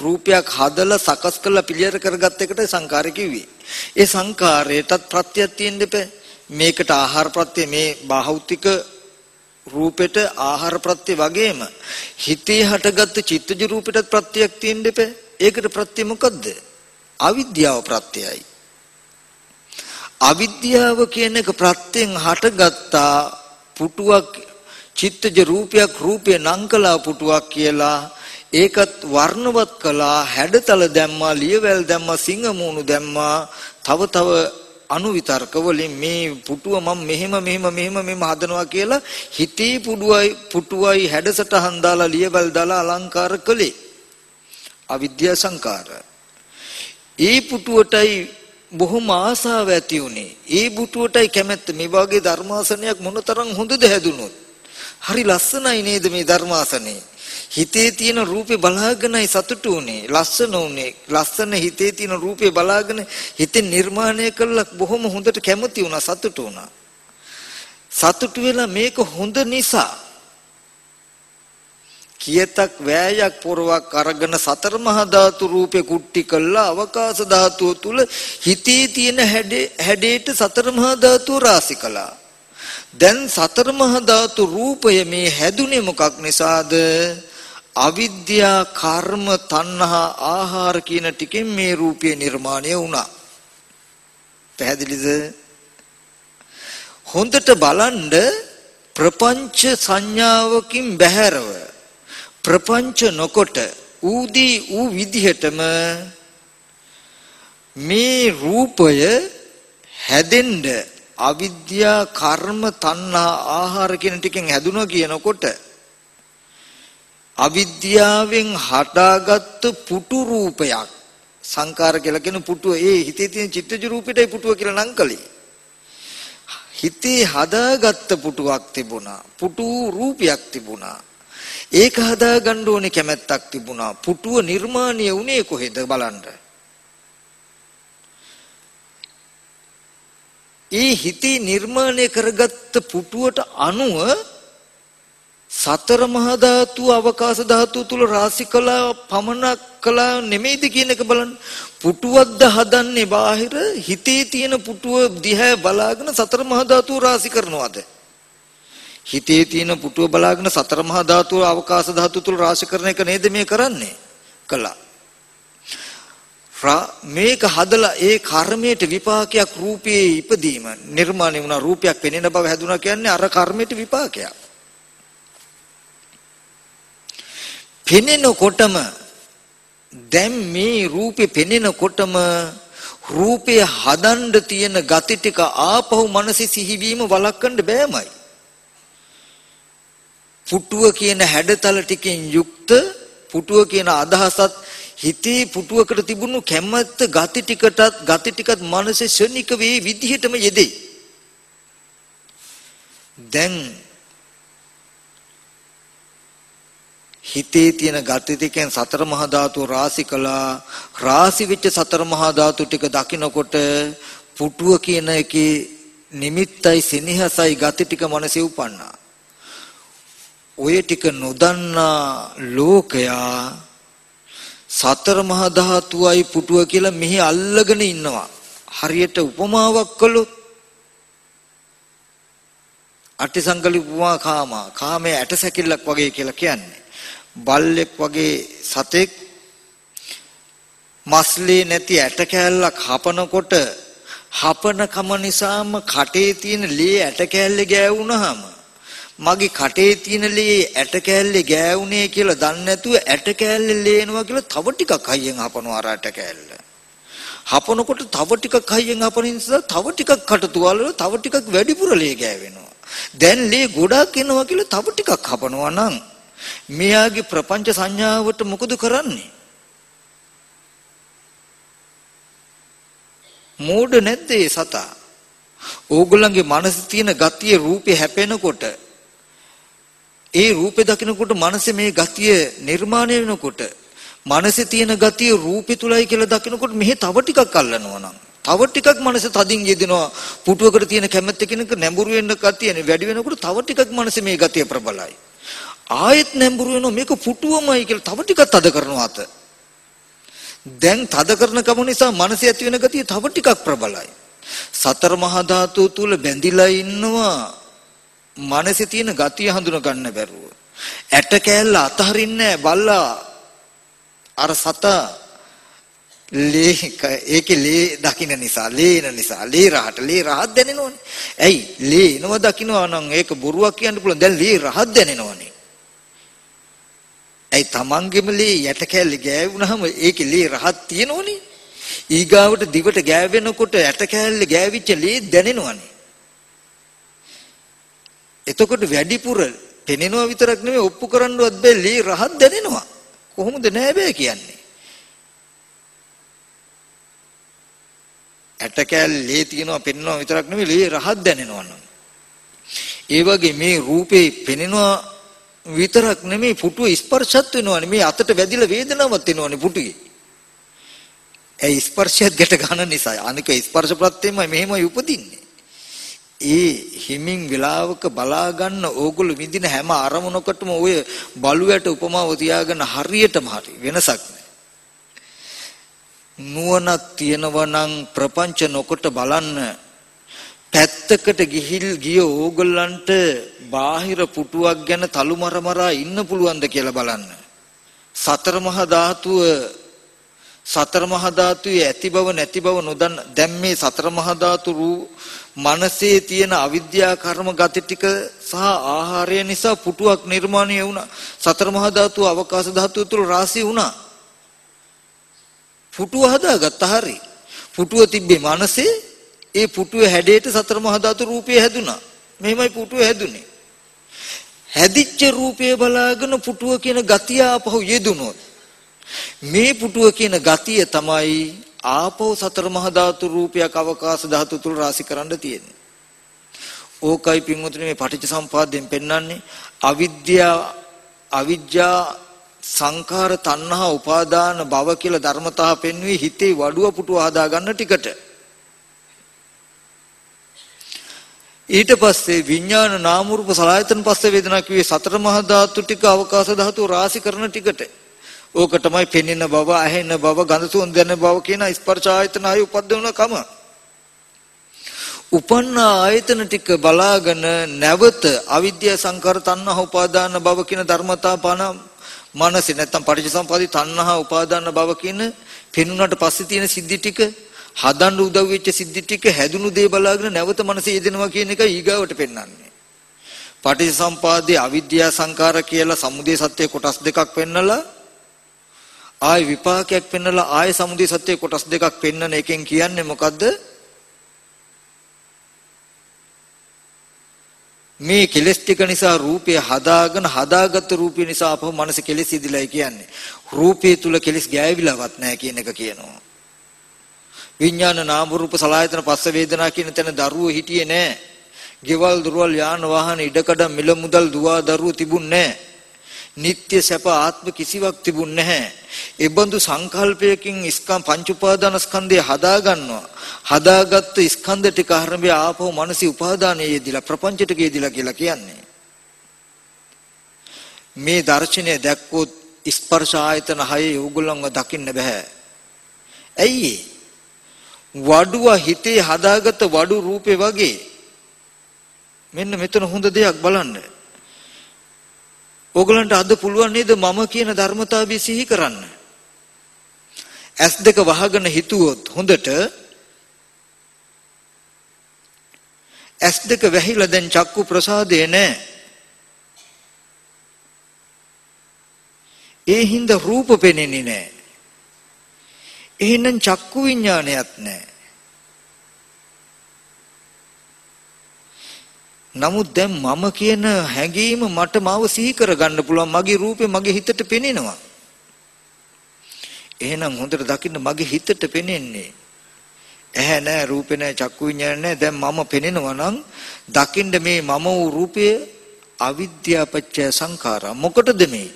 රූපයක් හදලා සකස් කරලා පිළියෙල කරගත් එකට සංකාරය කිව්වේ. ඒ සංකාරයටත් ප්‍රත්‍යක් තියෙන්න එපා. මේකට ආහාර ප්‍රත්‍ය මේ බාහෞතික රූපෙට ආහාර ප්‍රත්‍ය වගේම හිතේ හටගත්තු චිත්තජ රූපෙටත් ප්‍රත්‍යක් තියෙන්න එපා. ඒකට ප්‍රත්‍ය මොකද්ද? අවිද්‍යාව ප්‍රත්‍යයයි. අවිද්‍යාව කියන එක ප්‍රත්‍යෙන් හටගත්තා පුටුවක් චිත්තජ රූපයක් රූපේ නංකලා පුටුවක් කියලා ඒකත් වර්ණවත් කළා හැඩතල දැම්මා ලියවැල් දැම්මා සිංහමූණු දැම්මා තව තව අනුවිතර්ක වලින් මේ පුටුව මම මෙහෙම මෙහෙම මෙහෙම මෙහෙම හදනවා කියලා හිතේ පුඩුවයි පුටුවයි හැඩසටහන් දාලා ලියවැල් දාලා අලංකාර කළේ. අවිද්‍යා සංකාර. ඒ පුටුවටයි බොහොම ආසාව ඇති උනේ ඒ පුටුවටයි කැමැත්ත. මේ වගේ ධර්මාසනයක් මොනතරම් හොඳද හැදුනොත් හරි ලස්සනයි නේද මේ ධර්මාසනේ? හිතේ තියෙන රූපේ බලාගෙනයි සතුටු උනේ ලස්සන උනේ ලස්සන හිතේ තියෙන රූපේ බලාගෙන හිතේ නිර්මාණය කළා බොහොම හොඳට කැමති වුණා සතුටු වුණා. සතුටු වෙලා මේක හොඳ නිසා කියතක් වෑයක් පොරවක් අරගෙන සතර මහා ධාතු රූපේ කුට්ටි කළා අවකාශ ධාතුව තුල හිතේ තියෙන හැඩේට සතර මහා ධාතුව රාශි කළා. දැන් සතර මහා ධාතු රූපය මේ හැදුනේ මොකක් නිසාද අවිද්‍යා කර්ම තණ්හා ආහාර කියන ටිකෙන් මේ රූපය නිර්මාණය වුණා. පැහැදිලිද? හොඳට බලන්න ප්‍රපංච සංඥාවකින් බැහැරව ප්‍රපංච නොකොට ඌදී ඌ විදිහටම මේ රූපය හැදෙන්න අවිද්‍යා කර්ම තණ්හා ආහාර කියන ටිකෙන් හැදුණා කියනකොට අවිද්‍යාවෙන් හටාගත්තු පුටු රූපයක් සංකාර කියලා කියන පුටුව ඒ හිතේ තියෙන චිත්තජ රූපෙටයි පුටුව කියලා නම් කලේ හිතේ හදාගත්ත පුටුවක් තිබුණා පුටු රූපයක් තිබුණා. ඒක හදාගන්න ඕනේ කැමැත්තක් තිබුණා. පුටුව නිර්මාණය වුණේ කොහෙද බලන්න. ඒ හිතේ නිර්මාණය කරගත්ත පුටුවට අනුව සතර මහා ධාතු අවකාශ ධාතු තුල රාශි කළා පමණක් කළා නෙමෙයිද කියන එක බලන්න. පුටුවක්ද හදන්නේ බාහිර හිතේ තියෙන පුටුව දිහා බලාගෙන සතර මහා ධාතු රාශි කරනවද? හිතේ තියෙන පුටුව බලාගෙන සතර මහා ධාතු අවකාශ ධාතු තුල රාශි කරන එක නේද මේ කරන්නේ? කළා. මේක හදලා ඒ කර්මයට විපාකයක් රූපයේ ඉපදීම නිර්මාණය වුණා රූපයක් පෙනෙන බව හැදුනා කියන්නේ අර කර්මයට විපාකයක් පෙනෙනකොටම දැන් මේ රූපේ පෙනෙනකොටම රූපය හදන්න තියෙන gati ටික ආපහු මනසේ සිහිවීම වළක්වන්න බෑමයි. පුටුව කියන හැඩතල ටිකෙන් යුක්ත පුටුව කියන අදහසත් හිතේ පුටුවකට තිබුණු කැමැත්ත gati ටිකටත් gati ටිකත් මනසේ ශනික වේ විදිහටම යෙදෙයි. දැන් හිතේ තියෙන ගති ටිකෙන් සතර මහා ධාතු රාශි කළා රාශි වෙච්ච සතර මහා ධාතු ටික දකිනකොට පුටුව කියන එකේ නිමිත්තයි සෙනෙහසයි ගති ටික මනසේ උපන්නා ඔය ටික නොදන්නා ලෝකයා සතර මහා ධාතුවයි පුටුව කියලා මෙහි අල්ලගෙන ඉන්නවා. හරියට උපමාවක් කළොත් අටිසංගලි උපමා කාමා. කාමයේ ඇටසැකිල්ලක් වගේ කියලා කියන්නේ. බල්ලෙක් වගේ සතෙක් මස්ලේ නැති ඇට කෑල්ලක් හපනකොට හපන කම නිසාම කටේ තියෙන ලේ ඇට කෑල්ලේ ගෑවුනහම මගේ කටේ තියෙන ලේ ඇට කෑල්ලේ ගෑවුනේ කියලා දන්නේ නැතුව ඇට කෑල්ලේ ලේනවා කියලා තව ටිකක් හයියෙන් හපනවා අර ඇට කෑල්ල. හපනකොට තව ටිකක් හයියෙන් හපන නිසා තව ටිකක් කටතුවල තව ටිකක් වැඩිපුර ලේ ගෑවෙනවා. දැන් ලේ ගොඩක් එනවා කියලා තව ටිකක් හපනවා නම් මෙයාගේ ප්‍රපංච සංඥාවට මොකද කරන්නේ? මෝඩ නැද්ද ඒ සතා? ඕගොල්ලන්ගේ මනසේ තියෙන ගතිය රූපේ හැපෙනකොට ඒ රූපේ දකිනකොට මනසේ මේ ගතිය නිර්මාණය වෙනකොට මනසේ තියෙන ගතිය රූපේ තුලයි කියලා දකිනකොට මෙහි තව ටිකක් අල්ලනවා නම් තව ටිකක් මනස තදින් යෙදෙනවා පුටුවකට තියෙන කැමැත්ත කෙනෙක් නැඹුරු වෙන්න ගතිය වැඩි වෙනකොට තව ටිකක් මනසේ මේ ගතිය ප්‍රබලයි ආයෙත් නැඹුරු වෙනවා මේක පුටුවමයි කියලා තව ටිකක් තද කරනවා අත. දැන් තද කරන කම නිසා මනසේ ඇති වෙන ගතිය තව ටිකක් ප්‍රබලයි. සතර මහා ධාතු තුල බැඳිලා ඉන්නවා මනසේ තියෙන ගතිය හඳුන ගන්න බැරුව. ඇට කෑල්ල අතහරින්නේ බල්ලා අර සත ලේ ඒකේ ලේ දකින්න නිසා ලේන නිසා ලේ රහට ලේ රහත් දැනෙනවනේ. ඇයි ලේ එනවා දකින්නවා නම් ඒක බොරුවක් කියන්න පුළුවන්. දැන් ලේ රහත් දැනෙනවනේ. ඇයි තමන්ගෙම ලේ යට කැල්ල ගෑවුනහම ඒකේ ලේ රහත් තියෙනවනේ. ඊගාවට දිවට ගෑවෙනකොට යට කැල්ල ගෑවිච්ච ලේ දැනෙනවනේ. එතකොට වැඩිපුර පෙනෙනවා විතරක් නෙමෙයි ඔප්පු කරන්නවත් බෑ ලේ රහත් දැනෙනවා. කොහොමද නෑ බෑ කියන්නේ? ඇට කැල් ලේ තියනවා පෙනෙනවා විතරක් නෙමෙයි ලේ රහත් දැනෙනවා නම්. ඒ වගේ මේ රූපේ පෙනෙනවා විතරක් නෙමෙයි පුටුව ස්පර්ශත් වෙනවනේ මේ අතට වැදිලා වේදනාවක් එනවනේ පුටුවේ. ඒ ස්පර්ශයත් ගැට ගන්න නිසා අනික ස්පර්ශ ප්‍රත්‍යයමයි මෙහෙමයි උපදින්නේ. ඒ හිමින් වෙලාවක බලා ගන්න ඕගොල්ලෝ විඳින හැම අරමුණකටම ඔය බලුවට උපමාව තියාගෙන හරියටම හරි වෙනසක් නැහැ. නුවණක් තියනවා නම් ප්‍රපංච නොකොට බලන්න පැත්තකට ගිහිල් ගිය ඕගොල්ලන්ට බාහිර පුටුවක් ගැන තලු මර මරා ඉන්න පුළුවන්ද කියලා බලන්න. සතර මහා ධාතුව සතර මහා ධාතුයේ ඇති බව නැති බව නොදන්න දැන් මේ සතර මහා ධාතු රූ මනසේ තියෙන අවිද්‍යා කර්ම ගති ටික සහ ආහාරය නිසා පුටුවක් නිර්මාණය වුණා. සතර මහා ධාතු අවකාශ ධාතුව තුළ රාශී වුණා. පුටුව හදාගත්ත හරි. පුටුව තිබ්බේ මනසේ. ඒ පුටුවේ හැඩයට සතර මහා ධාතු රූපය හැදුනා. මෙහෙමයි පුටුව හැදුනේ. හැදිච්ච රූපය බලාගෙන පුටුව කියන ගතිය ආපහු යෙදුනොත් මේ පුටුව කියන ගතිය තමයි ආපෝ සතර මහා ධාතු රූපයක් අවකාශ ධාතු තුල රාශි කරන්න තියෙන්නේ. ඕකයි පින්වතුනි මේ පටිච්ච සම්පදායෙන් පෙන්වන්නේ අවිද්‍යාව අවිජ්ජා සංඛාර තණ්හා උපාදාන භව කියලා ධර්මතා පෙන්වී හිතේ වඩුව පුටුව හදා ගන්න ටිකට ඊට පස්සේ විඥාන නාම රූප සලආයතන පස්සේ වේදනා කිව්වේ සතර මහා ධාතු ටික අවකාශ ධාතු රාශි කරන ටිකට ඕක තමයි පෙනෙන බව, ඇහෙන බව, ගඳ සුවඳ දැනෙන බව කියන ස්පර්ශ ආයතන ආයි උපද්දවන කම. උපන්න ආයතන ටික බලාගෙන නැවත අවිද්‍යා සංකාර තණ්හා උපාදාන භව කියන ධර්මතා පන මනසේ නැත්තම් පටිච්චසමුප්පාදේ තණ්හා උපාදාන භව කියන පෙනුනට පස්සේ තියෙන සිද්ධි ටික හදන්න උදව් වෙච්ච සිද්ධි ටික හැදුණු දේ බලාගෙන නැවත මනසේ යෙදෙනවා කියන එක ඊගාවට පෙන්වන්නේ. පටිච්චසමුපාදේ අවිද්‍යා සංකාර කියලා සමුදය සත්‍ය කොටස් දෙකක් පෙන්නලා ආය විපාකයක් පෙන්නලා ආය සමුදය සත්‍ය කොටස් දෙකක් පෙන්නන එකෙන් කියන්නේ මොකද්ද? මේ කෙලස් ටික නිසා රූපය හදාගෙන හදාගත්ත රූපය නිසා අපව මනස කෙලස් ඉදිලායි කියන්නේ. රූපය තුල කෙලස් ගෑවිලවත් නැහැ කියන එක කියනවා. විඥාන නාම රූප සලආයතන පස්ස වේදනා කියන තැන දරුවෝ හිටියේ නැහැ. ගෙවල් දොරවල් යාන වාහන ඉඩකඩ මිල මුදල් දුවා දරුවෝ තිබුණේ නැහැ. නিত্য සැප ආත්ම කිසිවක් තිබුණ නැහැ. ඒ බඳු සංකල්පයකින් ස්කම් පංච උපාදාන ස්කන්ධය හදා ගන්නවා. හදාගත්ත ස්කන්ධ ටික අරඹය ආපහු මනසි උපාදානයේ යෙදිලා ප්‍රපංචයට යෙදිලා කියලා කියන්නේ. මේ දර්ශනය දැක්කොත් ස්පර්ශ ආයතන හයේ ඕගොල්ලන්ව දකින්න බෑ. ඇයි වඩුව හිතේ හදාගත්ත වඩු රූපේ වගේ මෙන්න මෙතන හොඳ දෙයක් බලන්න. ඕගලන්ට අද පුළුවන් නේද මම කියන ධර්මතාවය සිහි කරන්න. ඇස් දෙක වහගෙන හිතුවොත් හොඳට ඇස් දෙක වැහිලා දැන් චක්කු ප්‍රසාදේ නැහැ. ඒ හින්දා රූප පෙනෙන්නේ නැහැ. එහෙනම් චක්කු විඥානයත් නැහැ. නමුත් දැන් මම කියන හැඟීම මට මාව සිහි කරගන්න පුළුවන්. මගේ රූපේ මගේ හිතට පෙනෙනවා. එහෙනම් හොඳට දකින්න මගේ හිතට පෙනෙන්නේ. ඇහැ නැහැ රූපේ නැහැ චක්කු විඤ්ඤාණ නැහැ දැන් මම පෙනෙනවා නම් දකින්න මේ මම වූ රූපය අවිද්‍යාපච්චය සංඛාරා. මොකටද මේ?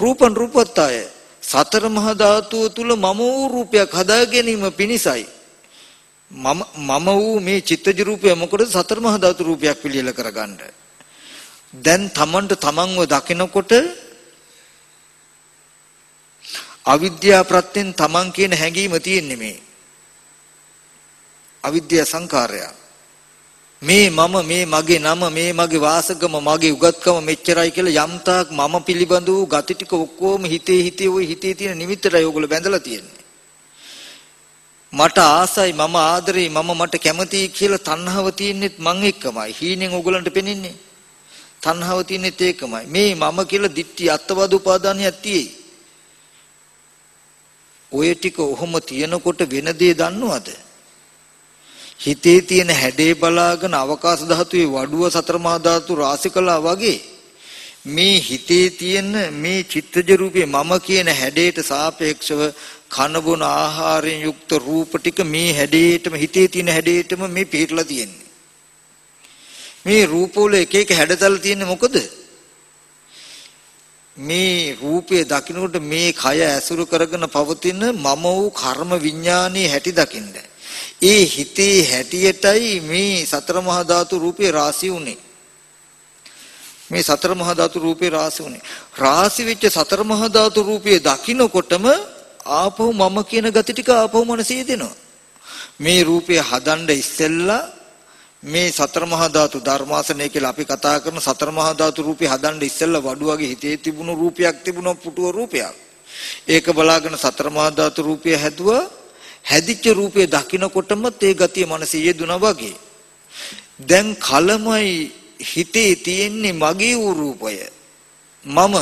රූපන් රූපත්තය සතර මහා ධාතුව තුල මම වූ රූපයක් හදා ගැනීම පිණිසයි. මම මම වූ මේ චිත්තජ රූපය මොකටද සතර මහා ධාතු රූපයක් පිළියෙල කරගන්න. දැන් තමන්ට තමන්ව දකිනකොට අවිද්‍යා ප්‍රත්‍යයෙන් තමන් කියන හැඟීම තියෙන්නේ මේ. අවිද්‍යා සංකාරය. මේ මම මේ මගේ නම මේ මගේ වාසගම මගේ උගත්කම මෙච්චරයි කියලා යම් තාක් මම පිළිබඳ වූ gati ටික ඔක්කොම හිතේ හිතේ ওই හිතේ තියෙන නිමිත්තටයි ඕගොල්ලෝ බැඳලා තියෙන්නේ. මට ආසයි මම ආදරේ මම මට කැමතියි කියලා තණ්හාව තියෙන්නේත් මං එක්කමයි. හීනෙන් ඕගොල්ලන්ට පෙනෙන්නේ. තණ්හාව තියෙන්නේත් ඒකමයි. මේ මම කියලා දිට්ටි අත්වාද උපාදානියක් තියෙයි. ඔය ටික ඔහොම තියනකොට වෙන දේ දන්නවද? හිතේ තියෙන හැඩේ බලාගෙන අවකාශ ධාතුවේ වඩුව සතර මහා ධාතු රාශි කළා වගේ මේ හිතේ තියෙන මේ චිත්තජ රූපේ මම කියන හැඩයට සාපේක්ෂව කන බොන ආහාරයෙන් යුක්ත රූප ටික මේ හැඩේටම හිතේ තියෙන හැඩේටම මේ පිටලා තියෙන්නේ මේ රූපවල එක එක හැඩතල තියෙන්නේ මොකද මේ රූපය දකින්නකොට මේ කය ඇසුරු කරගෙන පවතින මම වූ කර්ම විඥානයේ හැටි දකින්නේ ඒ හිතේ හැටියටයි මේ සතර මහා ධාතු රූපේ රාශි උනේ. මේ සතර මහා ධාතු රූපේ රාශි උනේ. රාශි වෙච්ච සතර මහා ධාතු රූපේ දකින්නකොටම ආපහු මම කියන gati ටික ආපහු මනසේ දෙනවා. මේ රූපය හදන්න ඉස්සෙල්ලා මේ සතර මහා ධාතු ධර්මාසනය කියලා අපි කතා කරන සතර මහා ධාතු රූපේ හදන්න ඉස්සෙල්ලා වඩුවගේ හිතේ තිබුණු රූපයක් තිබුණා පුටුව රූපයක්. ඒක බලාගෙන සතර මහා ධාතු රූපය හැදුවා හැදිච්ච රූපය දකිනකොටම තේ ගතිය මනසේ යෙදුනා වගේ. දැන් කලමයි හිතේ තියෙන්නේ මගේ වූ රූපය. මම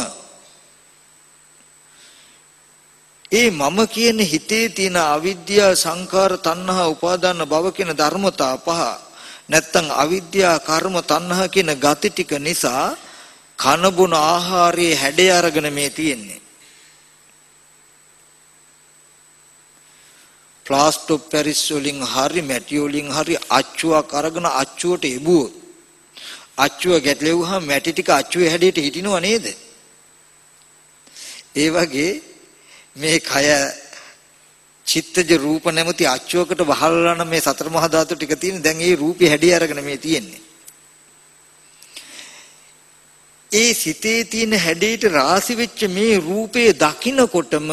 ඒ මම කියන හිතේ තියෙන අවිද්‍යාව සංඛාර තණ්හා උපාදාන භව කියන ධර්මතා පහ නැත්තම් අවිද්‍යාව කර්ම තණ්හා කියන ගති ටික නිසා කන බොන ආහාරයේ හැඩය අරගෙන මේ තියෙන්නේ ප්ලාස්ටර් ඔෆ් පැරිස් වලින් හරි මැටි වලින් හරි අච්චුවක් අරගෙන අච්චුවට එබුවොත් අච්චුව ගැටලෙව්වහම මැටි ටික අච්චුවේ හැඩයට හිටිනව නේද? ඒ වගේ මේ කය චිත්තජ රූප නැමැති අච්චුවකට වහලලා නම් මේ සතර මහා ධාතු ටික තියෙන දැන් ඒ රූපේ හැඩය අරගෙන මේ තියෙන්නේ. ඒ සිතේ තියෙන හැඩයට රාසි වෙච්ච මේ රූපේ දකින්නකොටම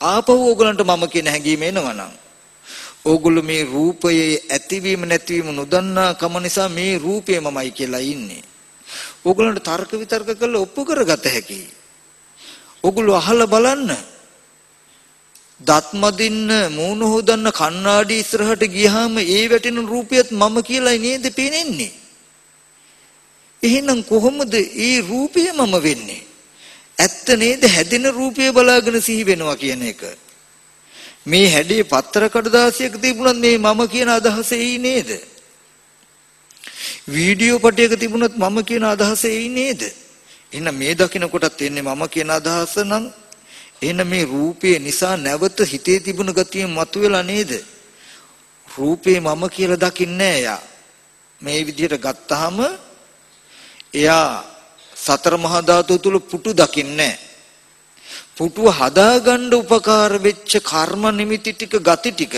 ආපහු ඕගලන්ට මම කියන හැඟීම එනවනම් ඕගොල්ලෝ මේ රූපයේ ඇතිවීම නැතිවීම නොදන්නා කම නිසා මේ රූපය මමයි කියලා ඉන්නේ. ඕගලන්ට තර්ක විතර්ක කරලා ඔප්පු කරගත හැකියි. ඕගොල්ලෝ අහලා බලන්න. දත්මදින්න මූණ හොදන්න කණ්ණාඩි ඉස්සරහට ගියාම ඒ වැටෙන රූපයත් මම කියලායි නේද පේන්නේ. එහෙනම් කොහොමද ඒ රූපය මම වෙන්නේ? ඇත්ත නේද හැදෙන රූපය බලාගෙන සිහි වෙනවා කියන එක. මේ හැඩේ පත්තර කඩදාසියක තිබුණත් මේ මම කියන අදහස එයි නේද? වීඩියෝ පටයක තිබුණත් මම කියන අදහස එයි නේද? එහෙනම් මේ දකින්න කොටත් එන්නේ මම කියන අදහස නම් එහෙනම් මේ රූපය නිසා නැවත හිතේ තිබුණ ගතිය මතුවෙලා නේද? රූපේ මම කියලා දකින්නේ එයා. මේ විදිහට ගත්තාම එයා සතර මහා ධාතු තුල පුටු දකින්නේ පුටුව හදාගන්න උපකාර වෙච්ච කර්ම නිමිති ටික ගති ටික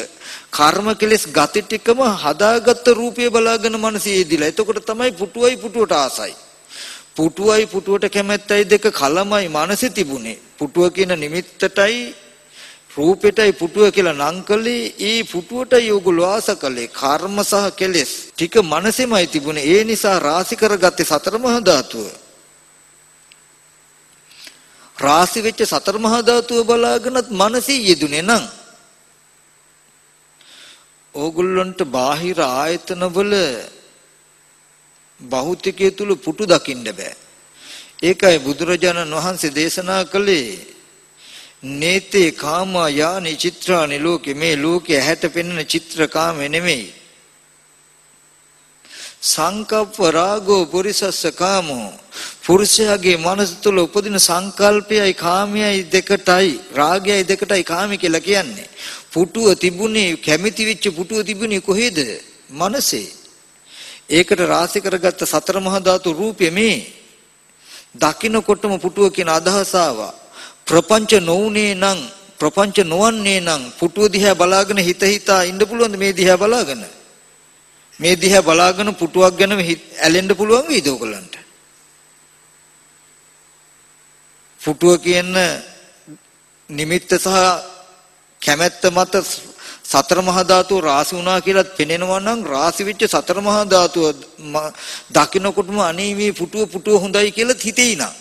කර්ම කෙලස් ගති ටිකම හදාගත්ත රූපය බලාගෙන මනසේ යෙදිලා එතකොට තමයි පුටුවයි පුටුවට ආසයි පුටුවයි පුටුවට කැමැත්තයි දෙක කලමයි මනසේ තිබුණේ. පුටුව කියන නිමිත්තටයි රූපෙටයි පුටුව කියලා නම් කළේ ඒ පුටුවටයි ඕගොල්ලෝ ආස කළේ. කර්ම සහ කෙලෙස් ටික මනසෙමයි තිබුණේ. ඒ නිසා රාශි කරගත්තේ සතර මහා ධාතුව. රාසි වෙච්ච සතර මහා ධාතුව බලාගෙනත් මනසේ යෙදුනේ නම් ඕගොල්ලන්ට බාහිර ආයතනවල භෞතිකයේ තුල පුටු දකින්න බෑ. ඒකයි බුදුරජාණන් වහන්සේ දේශනා කළේ නේතේ කාම යානි චිත්‍රානි ලෝකේ මේ ලෝකේ ඇහැට පෙනෙන චිත්‍ර කාම නෙමෙයි. සංකප්ප රාගෝ පුරිසස්ස කාමෝ පුරුෂයාගේ මනස තුල උපදින සංකල්පයයි කාමයයි දෙකටයි රාගයයි දෙකටයි කාමය කියලා කියන්නේ. පුටුව තිබුණේ කැමැති වෙච්ච පුටුව තිබුණේ කොහෙද? මනසේ. ඒකට රාශි කරගත්ත සතර මහා ධාතු රූපෙ මේ දකින්නකොටම පුටුව කියන අදහස ආවා. ප්‍රපංච නොඋනේ නම් ප්‍රපංච නොවන්නේ නම් පුටුව දිහා බලාගෙන හිත හිතා ඉන්න පුළුවන්ද මේ දිහා බලාගෙන? මේ දිහා බලාගෙන පුටුවක් ගැන ඇලෙන්න පුළුවන් වේද ඔයගලන්ට? පුටුව කියන නිමිත්ත සහ කැමැත්ත මත සතර මහා ධාතුව රාසි වුණා කියලාත් පෙනෙනවා නම් රාසි වෙච්ච සතර මහා ධාතුව දකින්නකොටම අනේ මේ පුටුව පුටුව හොඳයි කියලා හිතෙයි නා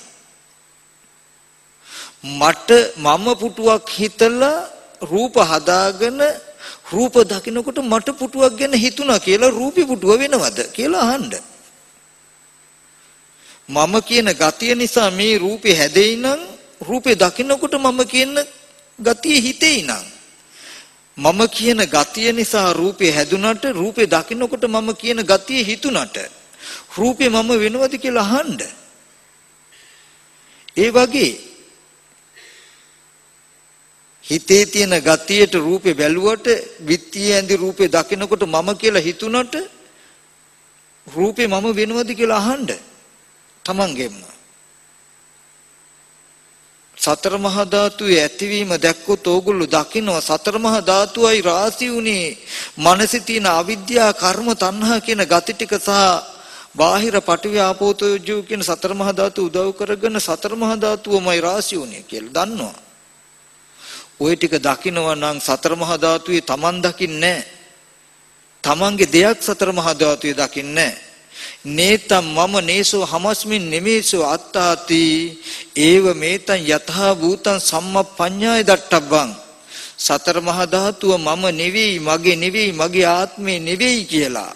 මට මම පුටුවක් හිතලා රූප හදාගෙන රූප දකින්නකොට මට පුටුවක් ගැන හිතුණා කියලා රූපි පුටුව වෙනවද කියලා අහන්න. මම කියන ගතිය නිසා මේ රූපේ හැදෙයි නම් රූපේ දකින්නකොට මම කියන ගතිය හිතෙයි නම් මම කියන ගතිය නිසා රූපේ හැදුනට රූපේ දකින්නකොට මම කියන ගතිය හිතුනට රූපේ මම වෙනවද කියලා අහන්න. ඒ වගේ හිතේ තියෙන ගතියට රූපේ බැලුවට විත්තිය ඇඳි රූපේ දකින්නකොට මම කියලා හිතුනට රූපේ මම වෙනවද කියලා අහන්න. තමන්ගෙම සතර මහා ධාතුවේ ඇතිවීම දැක්කොත් ඕගොල්ලෝ දකිනවා සතර මහා ධාතුවයි රාශි උනේ මනසේ තියෙන අවිද්‍යාව කර්ම තණ්හා කියන ගති ටික සහ බාහිර පටිවි ආපෝතෝජෝ කියන සතර මහා ධාතු උදව් කරගෙන සතර මහා ධාතුවමයි රාශි උනේ කියලා දන්නවා. ওই ටික දකිනවා නම් සතර මහා ධාතුවේ Taman දකින්නේ තමන්ගේ දෙයක් සතර මහා ධාතුවේ දකින්නේ නේතම් මම නේසෝ හමස්මින් නෙමේසෝ අත්තාති. ඒව මේතං යතහා භූතං සම්මප්පඤ්ඤාය දට්ටබ්බං. සතර මහා ධාතුව මම නෙවෙයි මගේ නෙවෙයි මගේ ආත්මේ නෙවෙයි කියලා.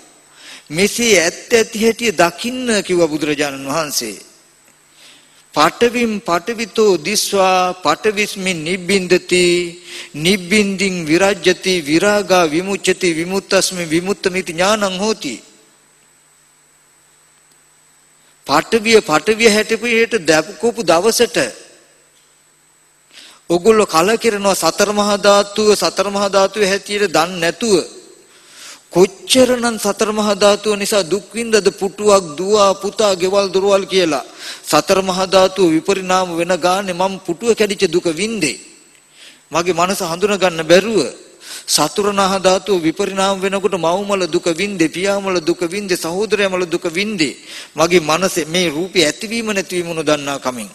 මෙසේ ඇත්ත ඇති හැටි දකින්න කිව්වා බුදුරජාණන් වහන්සේ. පටවිම් පටවිතෝ දිස්වා පටවිස්මින් නිබ්බින්දති. නිබ්බින්දින් විරජ්‍යති විරාගා විමුච්ඡති විමුක්තස්මි විමුක්තමිති ඥානං හෝති. පටවිය පටවිය හැටපිට දැපකෝපු දවසට ඔගොල්ලෝ කලකිරෙනවා සතර මහා ධාතුව සතර මහා ධාතුවේ හැටියට දන්නේ නැතුව. කොච්චරනම් සතර මහා ධාතුව නිසා දුක් විඳද පුටුවක් දුව පුතා ගෙවල් දොරවල් කියලා. සතර මහා ධාතුව විපරිණාම වෙන ගානේ මම පුටුව කැඩිච්ච දුක වින්දේ. මගේ මනස හඳුනා ගන්න බැරුව සතුරනහ ධාතුව විපරිණාම වෙනකොට මව්මල දුක වින්දේ පියාමල දුක වින්දේ සහෝදරයමල දුක වින්දේ. මගේ මනසේ මේ රූපේ ඇතිවීම නැතිවීම නොදන්නා කමින්.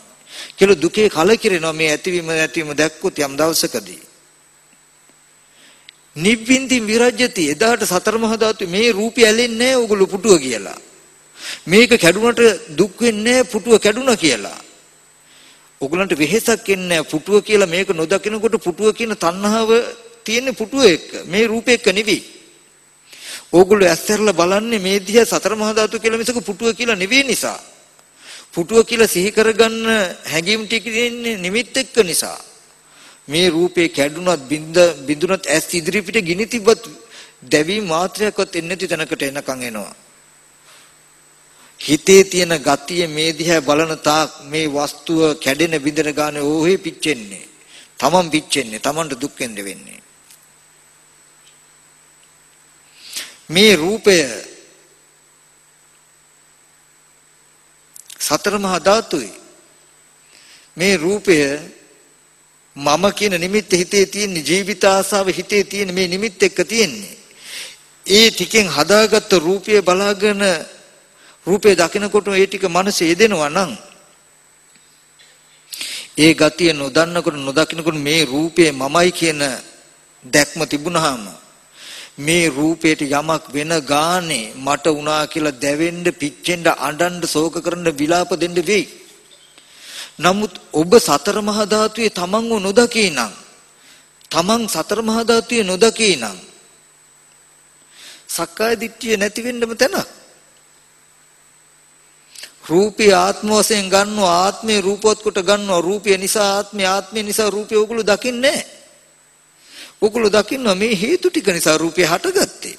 කියලා දුකේ කලකිරෙනවා මේ ඇතිවීම නැතිවීම දැක්කොත් යම් දවසකදී. නිබ්බින්දි විරජ්‍යති. එදාට සතර මහා ධාතු මේ රූපය ඇලෙන්නේ නැහැ ඕගොල්ලෝ පුටුව කියලා. මේක කැඩුනට දුක් වෙන්නේ පුටුව කැඩුනා කියලා. ඕගලන්ට වෙහෙසක් එන්නේ පුටුව කියලා මේක නොදකිනකොට පුටුව කියන තණ්හාව තියෙන්නේ පුටුව එක්ක මේ රූප එක්ක නෙවෙයි. ඕගොල්ලෝ ඇස්තරලා බලන්නේ මේ දිහා සතර මහා ධාතු කියලා මිසක පුටුව කියලා නෙවෙයි නිසා. පුටුව කියලා සිහි කරගන්න හැඟීම් ටික දෙන්නේ නිමිත් එක්ක නිසා. මේ රූපේ කැඩුනත් බින්ද බිඳුනත් ඇස් ඉදිරි පිට ගිනි තිබ්බත් දැවි මාත්‍රයක්වත් එන්නේ නැති තැනකට එනකන් එනවා. හිතේ තියෙන ගතිය මේ දිහා බලන තාක් මේ වස්තුව කැඩෙන බිඳෙන ගානේ ඕහේ පිච්චෙන්නේ. තමන් පිච්චෙන්නේ. තමන්ට දුක් වෙන්නේ. මේ රූපය සතර මහා ධාතුයි මේ රූපය මම කියන නිමිත්ත හිතේ තියෙන ජීවිත ආසාව හිතේ තියෙන මේ නිමිත්ත එක්ක තියෙන්නේ. ඒ ටිකෙන් හදාගත්ත රූපය බලාගෙන රූපේ දකිනකොට ඒ ටික මනසේ යෙදෙනවා නම් ඒ ගතිය නොදන්නකොට නොදකිනකොට මේ රූපේ මමයි කියන දැක්ම තිබුණාම මේ රූපේට යමක් වෙන ගානේ මට වුණා කියලා දැවෙන්න පිච්චෙන්න අඬන්න ශෝක කරන්න විලාප දෙන්න වෙයි. නමුත් ඔබ සතර මහා ධාතුවේ තමන්ව නොදකී නම් තමන් සතර මහා ධාතුවේ නොදකී නම් සක්කාය දිට්ඨිය නැති වෙන්නම තැන. රූපී ආත්ම වශයෙන් ගන්නවා ආත්මේ රූපවත් කොට ගන්නවා රූපය නිසා ආත්මය ආත්මය නිසා රූපය ඕගොල්ලෝ දකින්නේ නැහැ. ඔගොල්ලෝ දකින්නවා මේ හේතු ටික නිසා රූපය හටගත්තේ.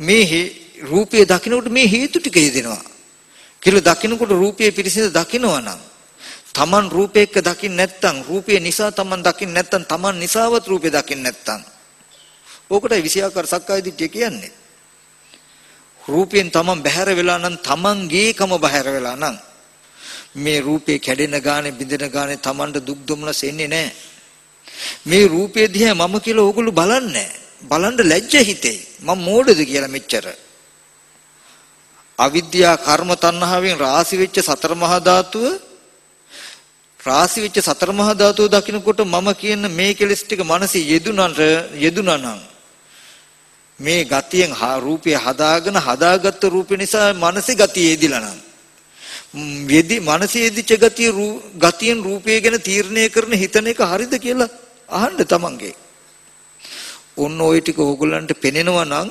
මේ රූපය දකින්නකොට මේ හේතු ටික යෙදෙනවා. කියලා දකින්නකොට රූපය පිරිසිදු දකින්නවා නම් Taman රූපයක දකින්න නැත්නම් රූපය නිසා Taman දකින්න නැත්නම් Taman නිසාවත් රූපය දකින්න නැත්නම් ඕකටයි විෂයාකාර සක්කාය දිට්ඨිය කියන්නේ. රූපයෙන් Taman බැහැර වෙලා නම් Tamanගේකම බැහැර වෙලා නම් මේ රූපේ කැඩෙන ගානේ බිඳෙන ගානේ Tamanට දුක් දුම්නස් එන්නේ නැහැ. මේ රූපේ දිහා මම කියලා ඕගොල්ලෝ බලන්නේ බලන්න ලැජ්ජ හිතේ. මම මෝඩද කියලා මෙච්චර. අවිද්‍යා කර්ම තණ්හාවෙන් රාසි වෙච්ච සතර මහා ධාතුව රාසි වෙච්ච සතර මහා ධාතුව දකිනකොට මම කියන මේ කෙලස් ටික මනසේ යෙදුනට යෙදුනා නම් මේ ගතියෙන් රූපය හදාගෙන හදාගත්ත රූපේ නිසා මනසේ ගතිය යෙදිලා නම් යෙදි මනසේ යෙදිච්ච ගතිය ගතියෙන් රූපය ගැන තීරණය කරන හිතන එක හරිද කියලා අහන්න තමන්ගේ. ඔන්න ওই ටික ඕගොල්ලන්ට පෙනෙනවා නම්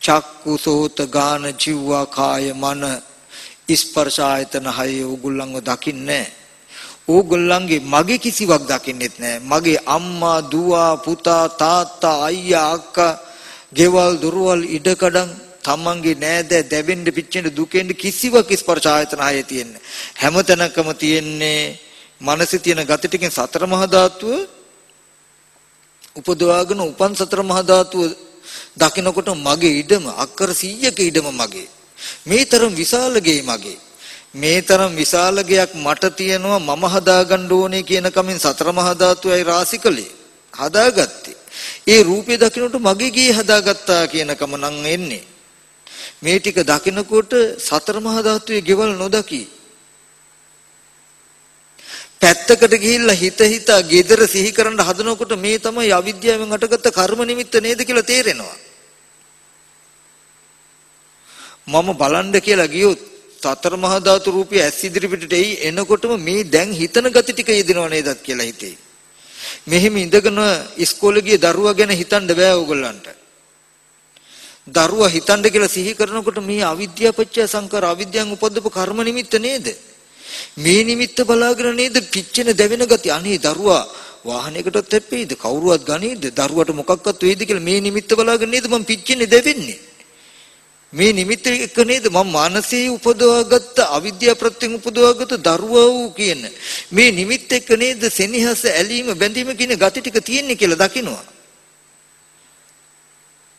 චක්කු සෝත ගාන ජීවා කාය මන ස්පර්ශ ආයතන හය ඕගොල්ලන්ව දකින්නේ ඕගොල්ලන්ගේ මගේ කිසිවක් දකින්නෙත් නැහැ. මගේ අම්මා දුව පුතා තාත්තා අයියා අක්කා ගෙවල් දොරවල් ඉඩකඩම් තමන්ගේ නෑද දැවෙන්න පිච්චෙන්න දුකෙන්න කිසිවක් ස්පර්ශ ආයතන හයේ තියෙන්නේ හැමතැනකම තියෙන්නේ මනසේ තියෙන ගති ටිකෙන් සතර මහා ධාතුව උපදවාගෙන උපන් සතර මහා ධාතුව දකිනකොට මගේ ඉඩම අක්කර 100ක ඉඩම මගේ. මේ තරම් විශාල ගේ මගේ. මේ තරම් විශාල ගයක් මට තියෙනවා මම හදාගන්න ඕනේ කියන කමින් සතර මහා ධාතුවයි රාසිකලේ හදාගත්තේ. ඒ රූපේ දකිනකොට මගේ ගේ හදාගත්තා කියන කම නම් එන්නේ. මේ ටික දකිනකොට සතර මහා ධාතුවේ ගෙවල් නොදකි පැත්තකට ගිහිල්ලා හිත හිතා gedara සිහි කරන්න හදනකොට මේ තමයි අවිද්‍යාවෙන් අටගත්ත කර්ම නිමිත්ත නේද කියලා තේරෙනවා. මම බලන්න කියලා ගියොත් සතර මහා ධාතු රූපය ඇස් ඉදිරිපිටට එයි එනකොටම මේ දැන් හිතන gati ටික යෙදෙනව නේදත් කියලා හිතේ. මෙහෙම ඉඳගෙන ඉස්කෝලේ ගිය දරුවා ගැන හිතන්න බෑ ඕගොල්ලන්ට. දරුවා හිතන්න කියලා සිහි කරනකොට මේ අවිද්‍යාව පත්‍ය සංකාර අවිද්‍යාවෙන් උපද්දපු කර්ම නිමිත්ත නේද? මේ නිමිත්ත බලාගෙන නේද? පිච්චෙන දැවෙන gati අනේ දරුවා වාහනයකටත් හැප්පෙයිද? කවුරුවත් ගනීද? දරුවට මොකක්වත් වෙයිද කියලා මේ නිමිත්ත බලාගෙන නේද? මම පිච්චෙන්නේ දැවෙන්නේ. මේ නිමිත්ත එක නේද? මම මානසයේ උපදවාගත්ත අවිද්‍යාව ප්‍රත්‍යයෙන් උපදවාගත්ත දරුවා වූ කියන මේ නිමිත්ත එක නේද? සෙනෙහස ඇලීම බැඳීම කියන gati ටික තියෙන්නේ කියලා දකිනවා.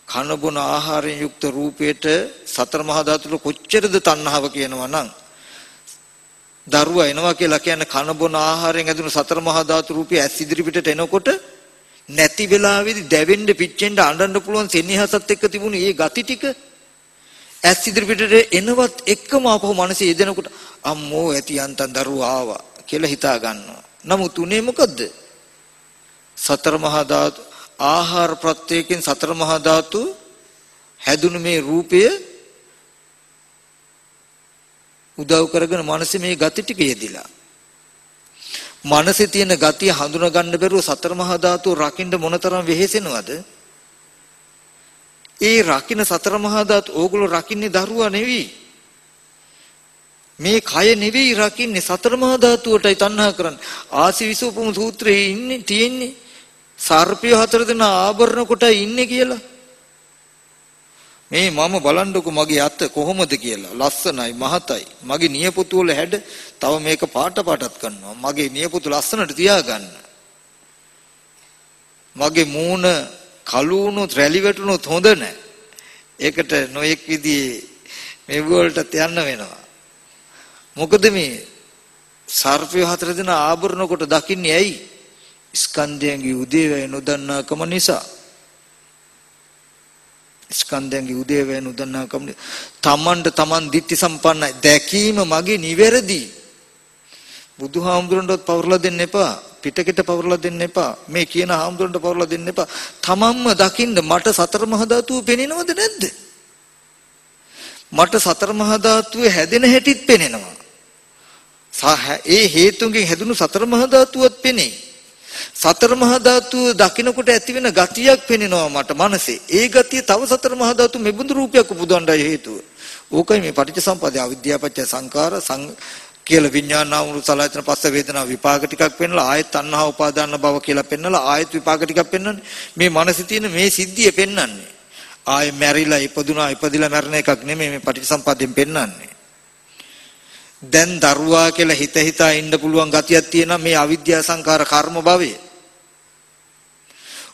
කන බොන ආහාරයෙන් යුක්ත රූපයට සතර මහා ධාතුල කොච්චරද තණ්හාව කියනවා නම් දරුවා එනවා කියලා කියන්නේ කන බොන ආහාරයෙන් ඇතුළු සතර මහා ධාතු රූපය ඇස් ඉදිරිපිටට එනකොට නැති වෙලාවේදී දැවෙන්න පිච්චෙන්න අඬන්න පුළුවන් සෙනෙහසත් එක්ක තිබුණු මේ ගති ටික ඇස් ඉදිරිපිටට එනවත් එක්කම ආපහු මනසේ යෙදෙනකොට අම්මෝ ඇති යන්තම් දරුවා ආවා කියලා හිතා ගන්නවා. නමුත් උනේ මොකද්ද? සතර මහා ධාතු ආහාර ප්‍රත්‍යයෙන් සතර මහා ධාතු හැදුණු මේ රූපය උදව් කරගෙන මනසේ මේ ගති ටික යෙදිලා. මනසේ තියෙන ගතිය හඳුනා ගන්න බැරුව සතර මහා ධාතුව රකින්න මොනතරම් වෙහෙසෙනවද? ඒ රකින්න සතර මහා ධාතු ඕගොල්ලෝ රකින්නේ දරුවා නෙවෙයි. මේ කය නෙවෙයි රකින්නේ සතර මහා ධාතුවටයි තණ්හා කරන්නේ. ආසිවිසූපම සූත්‍රයේ ඉන්නේ තියෙන්නේ. සර්පිය හතර දෙනා ආභරණ කොටයි ඉන්නේ කියලා. මේ මම බලන්නකො මගේ අත කොහොමද කියලා. ලස්සනයි මහතයි. මගේ නියපොතු වල හැඩ තව මේක පාට පාටත් කරනවා. මගේ නියපොතු ලස්සනට තියාගන්න. මගේ මූණ කලුණුත් රැලි වැටුණුත් හොඳ නැහැ ඒකට නොඑක් විදිහේ මේ වලට යන්න වෙනවා. මොකද මේ සර්පය හතර දෙනා ආභරණ කොට දකින්නේ ඇයි? ස්කන්ධයන්ගේ උදේවැය නොදන්නාකම නිසා. ස්කන්ධයන්ගේ උදේවැය නොදන්නාකම තමන්ට තමන් ditthi සම්පන්නයි. දැකීම මගේ නිවැරදි. බුදුහාමුදුරන්ටත් පවර්ලා දෙන්න එපා. පිටකෙට පවර්ලා දෙන්න එපා. මේ කියන හාමුදුරන්ට පවර්ලා දෙන්න එපා. තමන්ම දකින්න මට සතර මහා ධාතුව පෙනෙනවද නැද්ද? මට සතර මහා ධාතුවේ හැදෙන හැටිත් පෙනෙනවා. ඒ හේතුන්ගෙන් හැදුණු සතර මහා ධාතුවත් පෙනේ. සතර මහා ධාතුව දකින්නකොට ඇති වෙන ගතියක් පෙනෙනවා මට මනසේ. ඒ ගතිය තව සතර මහා ධාතු මෙබඳු රූපයක් උපදවන්නයි හේතුව. ඕකයි මේ පටිච්චසම්පදාය අවිද්‍යාපච්චය සංඛාර සං කියලා විඥානාවුරු සලආයතන පස්ස වේදනා විපාක ටිකක් පෙන්නලා ආයත් තණ්හා උපාදාන භව කියලා පෙන්නලා ආයත් විපාක ටිකක් පෙන්වන්නේ. මේ මනසේ තියෙන මේ සිද්ධිය පෙන්වන්නේ. ආයෙ මැරිලා ඉපදුනා ඉපදිලා මැරෙන එකක් නෙමෙයි මේ පටිච්චසම්පදායෙන් පෙන්වන්නේ. දැන් දරුවා කියලා හිත හිතා ඉන්න පුළුවන් ගතියක් තියෙනවා මේ අවිද්‍යා සංකාර කර්ම භවයේ.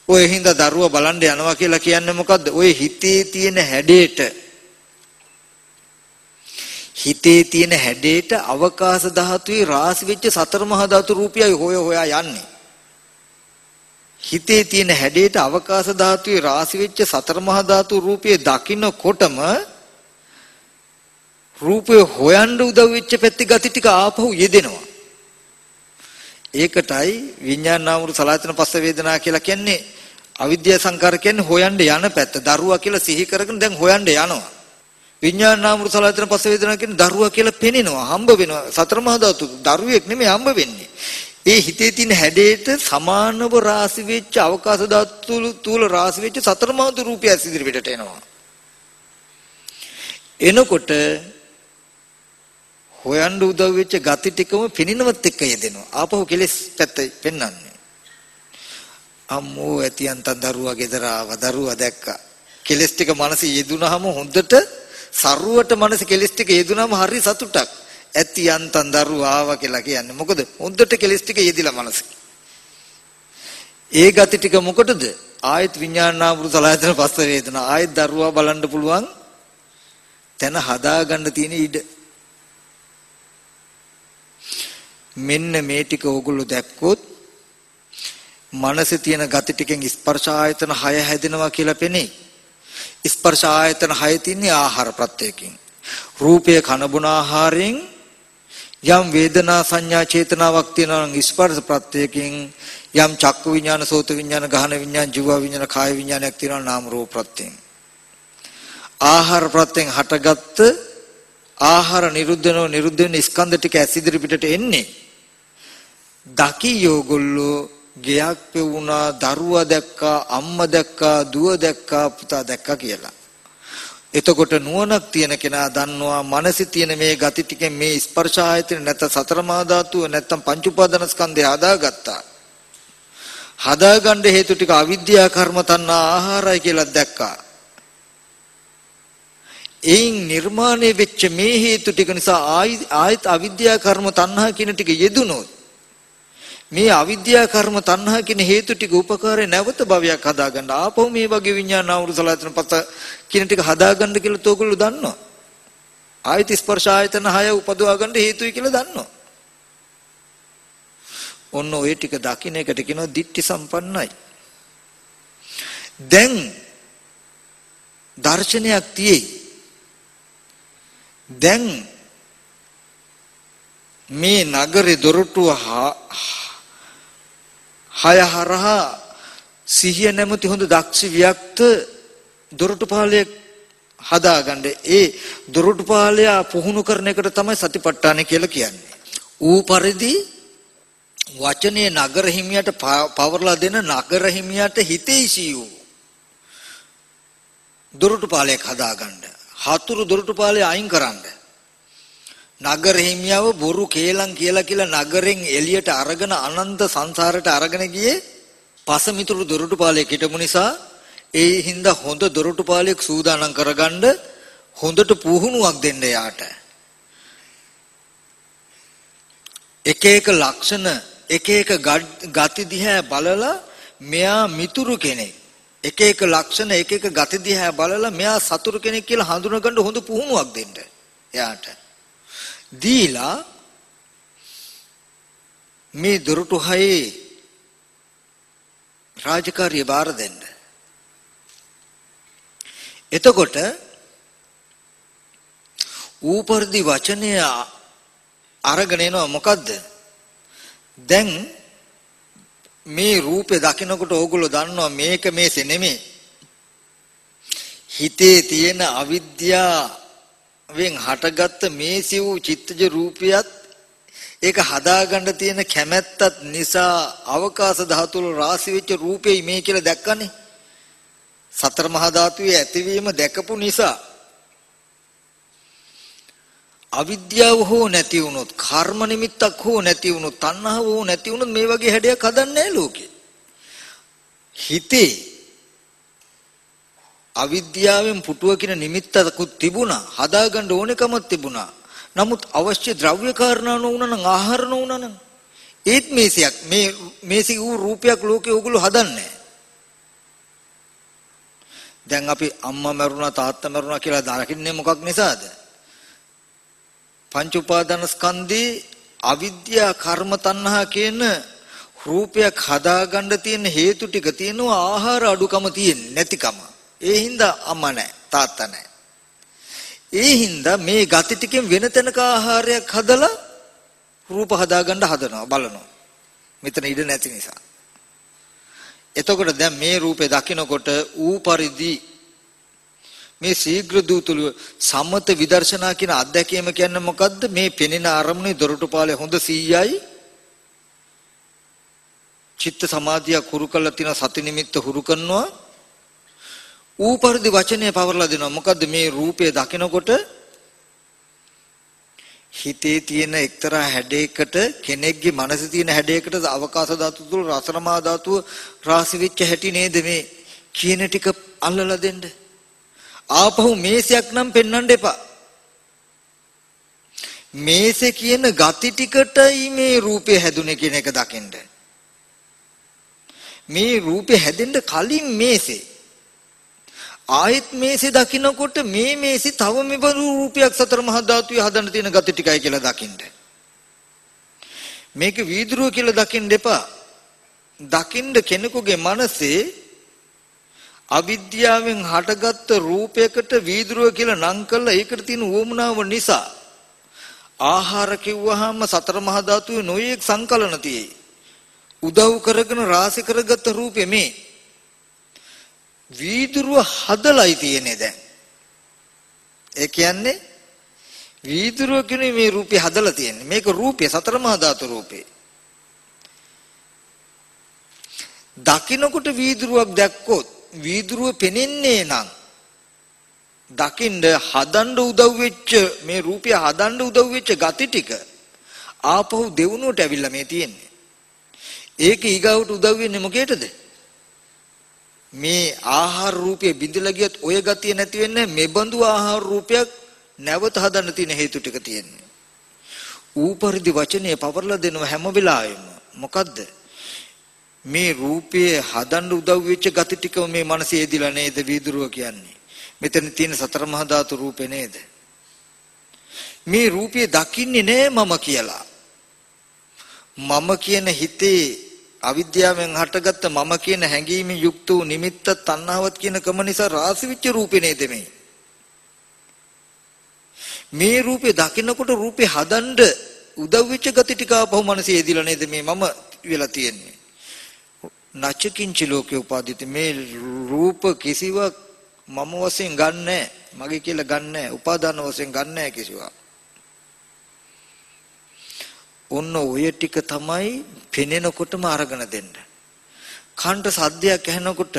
ඔය හින්දා දරුවා බලන්න යනවා කියලා කියන්නේ මොකද්ද? ඔය හිතේ තියෙන හැඩේට හිතේ තියෙන හැඩේට අවකාශ ධාතුවේ රාශි වෙච්ච සතර මහා ධාතු රූපයයි හොය හොයා යන්නේ. හිතේ තියෙන හැඩේට අවකාශ ධාතුවේ රාශි වෙච්ච සතර මහා ධාතු රූපයේ දකින්නකොටම රූපය හොයන්න උදව් වෙච්ච පැති ගති ටික ආපහු යෙදෙනවා. ඒකටයි විඥාන නාම රූප සලආයතන පස්ස වේදනා කියලා කියන්නේ අවිද්‍යා සංකාර කියන්නේ හොයන්න යන පැත්ත. දරුවා කියලා සිහි කරගෙන දැන් හොයන්න යනවා. විඥාන නාම රූප සලආයතන පස්ස වේදනා කියන්නේ දරුවා කියලා පෙනෙනවා, හම්බ වෙනවා. සතර මහා ධාතු දරුවෙක් නෙමෙයි හම්බ වෙන්නේ. ඒ හිතේ තියෙන හැඩයට සමානව රාශි වෙච්ච අවකාශ ධාතු තුල රාශි වෙච්ච සතර මහා රූපය ඉදිරි පිටට එනවා. එනකොට හොයන්න උදව් වෙච්ච gati ටිකම පිනිනවත් එක්ක යෙදෙනවා. ආපහු කෙලස් පැත්ත පෙන්වන්නේ. අම්මෝ ඇතියන්තන් දරුවා ගෙදර ආවා දරුවා දැක්කා. කෙලස් ටික මනසේ යෙදුනහම හොඳට සරුවට මනස කෙලස් ටික යෙදුනම හරි සතුටක්. ඇතියන්තන් දරුවා ආවා කියලා කියන්නේ. මොකද හොඳට කෙලස් ටික යෙදිලා මනස. ඒ gati ටික මොකටද? ආයත් විඥානාවෘත සලයතන පස්ස වේදනා ආයත් දරුවා බලන්න පුළුවන් තැන හදාගන්න තියෙන ඉඩ මෙන්න මේ ටික ඕගොල්ලෝ දැක්කොත් මනසේ තියෙන gati ටිකෙන් ස්පර්ශ ආයතන 6 හැදෙනවා කියලා පෙනේ. ස්පර්ශ ආයතන 6 තින්නේ ආහාර ප්‍රත්‍යයෙන්. රූපය කන බොන ආහාරයෙන් යම් වේදනා සංඥා චේතනාවක් තියෙනවා නම් ස්පර්ශ ප්‍රත්‍යයෙන් යම් චක්කු විඥාන සෝත විඥාන ගහන විඥාන ජීව විඥාන කාය විඥානයක් තියෙනවා නාම රූප ප්‍රත්‍යයෙන්. ආහාර ප්‍රත්‍යයෙන් හටගත්ත ආහාර නිරුද්ධ වෙනව නිරුද්ධ වෙන ස්කන්ධ ටික ඇස් ඉදිරි පිටට එන්නේ දකි යෝගොල්ලෝ ගෙයක් පෙවුනා දරුවා දැක්කා අම්මා දැක්කා දුව දැක්කා පුතා දැක්කා කියලා. එතකොට නුවණක් තියෙන කෙනා දන්නවා මනසේ තියෙන මේ ගති ටිකෙන් මේ ස්පර්ශ ආයතන නැත්නම් සතර මා ධාතුව නැත්නම් පංච උපාදාන ස්කන්ධය හදාගත්තා. හදාගන්න හේතු ටික අවිද්‍යා කර්ම තණ්හා ආහාරයි කියලා දැක්කා. එයින් නිර්මාණය වෙච්ච මේ හේතු ටික නිසා ආයත් අවිද්‍යා කර්ම තණ්හා කියන ටික යෙදුනොත් මේ අවිද්‍යා කර්ම තණ්හා කියන හේතු ටික උපකාරේ නැවත භවයක් හදාගන්න. ආපහු මේ වගේ විඥාන ආවෘත සලයතන පත කියන ටික හදාගන්න කියලා තෝගොල්ලෝ දන්නවා. ආයත ස්පර්ශ ආයතන 6 උපදවා ගන්න හේතුයි කියලා දන්නවා. ඔන්න ওই ටික දකින්න එකට කියනවා ditthi සම්පන්නයි. දැන් දර්ශනයක් තියෙයි දැන් මේ නගරේ දොරටුව හය හරහා සිහිය නැමැති හොඳ දක්ෂ වික්ත දොරටුපාලයක් හදාගන්න. ඒ දොරටුපාලය පුහුණු කරන එකට තමයි සතිපට්ඨාන කියලා කියන්නේ. ඌ පරිදි වචනේ නගර හිමියට පවර්ලා දෙන නගර හිමියට හිතේසියු දොරටුපාලයක් හදාගන්න. හතුරු දොරටුපාලය අයින් කරන්න. නගර හිමියව බොරු කේලම් කියලා කියලා නගරෙන් එළියට අරගෙන අනන්ත සංසාරයට අරගෙන ගියේ පසමිතුරු දොරටුපාලයක් හිටපු නිසා. ඒ හින්දා හොඳ දොරටුපාලයක් සූදානම් කරගන්න හොඳට පුහුණුවක් දෙන්න යාට. එක එක ලක්ෂණ එක එක ගති දිහා බලලා මෙයා මිතුරු කෙනෙක්. එක එක ලක්ෂණ එක එක ගති දිහා බලලා මෙයා සතුරු කෙනෙක් කියලා හඳුනගන්න හොඳ පුහුණුවක් දෙන්න එයාට දීලා මේ දොරටු හයේ රාජකාරිය බාර දෙන්න. එතකොට ඌපර්දි වචනය අරගෙන එනවා මොකද්ද? දැන් මේ රූපේ දකිනකොට ඕගොල්ලෝ දන්නවා මේක මේසේ නෙමෙයි. හිතේ තියෙන අවිද්‍යාව වෙන් හටගත්ත මේ සිව් චිත්තජ රූපියත් ඒක හදාගන්න තියෙන කැමැත්තත් නිසා අවකාශ ධාතු වල රාශි වෙච්ච රූපෙයි මේ කියලා දැක්කනේ. සතර මහා ධාතුවේ ඇතිවීම දැකපු නිසා අවිද්‍යාව හෝ නැති වුණොත් කර්ම නිමිත්තක් හෝ නැති වුණොත් තණ්හාව හෝ නැති වුණොත් මේ වගේ හැඩයක් හදන්නේ නැහැ ලෝකේ. හිතේ අවිද්‍යාවෙන් පුටුවකින නිමිත්තකුත් තිබුණා. හදාගන්න ඕනෙකමක් තිබුණා. නමුත් අවශ්‍ය ද්‍රව්‍ය කාරණා නොවුණා නම් ආහාර නොවුණා නම් ඒත් මේසයක්. මේ මේසි වූ රූපයක් ලෝකේ ඕගොල්ලෝ හදන්නේ දැන් අපි අම්මා මරුණා තාත්තා මරුණා කියලා දරකින්නේ මොකක් නිසාද? පංච උපාදාන ස්කන්ධේ අවිද්‍යා කර්ම තණ්හා කියන රූපයක් හදාගන්න තියෙන හේතු ටික තියෙනවා. ආහාර අඩුකම තියෙන්නේ නැතිකම. ඒ හින්දා අම්මා නැහැ තාත්තා නැහැ. ඒ හින්දා මේ ගති ටිකෙන් වෙන තැනක ආහාරයක් හදලා රූප හදාගන්න හදනවා බලනවා. මෙතන ඉඩ නැති නිසා. එතකොට දැන් මේ රූපේ දකිනකොට ඌ පරිදි මේ ශීඝ්‍ර දූතුළු සමත විදර්ශනා කියන අත්දැකීම කියන්නේ මොකද්ද මේ පෙනෙන අරමුණේ දොරටුපාලේ හොඳ 100යි චිත්ත සමාධිය කුරු කළා තින සති නිමිත්ත හුරු කරනවා ඌ පරිදි වචනය පවරලා දෙනවා මොකද්ද මේ රූපය දකිනකොට හිතේ තියෙන එක්තරා හැඩයකට කෙනෙක්ගේ මනසේ තියෙන හැඩයකට අවකාශ ධාතු තුල රසරමා ධාතුව රාශි වෙච්ච හැටි නේද මේ කියන ටික අල්ලලා දෙන්න. ආපහු මේසයක් නම් පෙන්වන්න එපා. මේසේ කියන ගති ටිකටයි මේ රූපේ හැදුනේ කියන එක දකින්න. මේ රූපේ හැදෙන්න කලින් මේසේ ආයෙත් මේසෙ දකින්නකොට මේ මේසෙ තව මෙබඳු රූපයක් සතර මහා ධාතුවේ හදන්න තියෙන gati ටිකයි කියලා දකින්න. මේක වීදුරුව කියලා දකින්න එපා. දකින්න කෙනෙකුගේ මනසේ අවිද්‍යාවෙන් හටගත්ත රූපයකට වීදුරුව කියලා නම් කළා ඒකට තියෙන උවමනාව නිසා ආහාර කිව්වහම සතර මහා ධාතුවේ නොයේක් සංකලන තියෙයි. උදව් කරගෙන රාශි කරගත්ත රූපෙ මේ වීදුරුව හදලයි තියෙන්නේ දැන්. ඒ කියන්නේ වීදුරුව කියන්නේ මේ රූපේ හදලා තියෙන්නේ. මේක රූපේ සතර මහා ධාතු රූපේ. දකින්නකොට වීදුරුවක් දැක්කොත් වීදුරුව පෙනෙන්නේ නම් දකින්න හදන්න උදව් වෙච්ච මේ රූපය හදන්න උදව් වෙච්ච gati ටික ආපහු දෙවුනුවට ඇවිල්ලා මේ තියෙන්නේ. ඒක ඊගාවට උදව් වෙන්නේ මොකේටද? මේ ආහාර රූපයේ බිඳලා ගියත් ඔය ගතිය නැති වෙන්නේ මෙබඳු ආහාර රූපයක් නැවත හදන්න තියෙන හේතු ටික තියෙන්නේ. ඌපරිදි වචනේ පවර්ලා දෙනව හැම වෙලාවෙම. මොකද්ද? මේ රූපයේ හදන්න උදව් වෙච්ච ගති ටික මේ මනසේ එදිලා නේද වීදුරුව කියන්නේ. මෙතන තියෙන සතර මහා ධාතු රූපේ නේද? මේ රූපය දකින්නේ නෑ මම කියලා. මම කියන හිතේ අවිද්‍යාවෙන් හටගත්ත මම කියන හැඟීමෙන් යුක්ත වූ නිමිත්ත තණ්හාවත් කියන කම නිසා රාසි වෙච්ච රූපේ නේද මේ මේ රූපේ දකින්නකොට රූපේ හදන්න උදව් වෙච්ච ගති ටික ආපහු මනසේ එදිලා නේද මේ මම වෙලා තියෙන්නේ. නචකින්ච ලෝකේ උපාදිත මේ රූප කිසිවක් මම වශයෙන් ගන්නෑ මගේ කියලා ගන්නෑ උපාදාන වශයෙන් ගන්නෑ කිසිවක්. ඔන්න ඔය ටික තමයි පෙනෙනකොටම අරගෙන දෙන්න. කන්ට සද්දයක් ඇහෙනකොට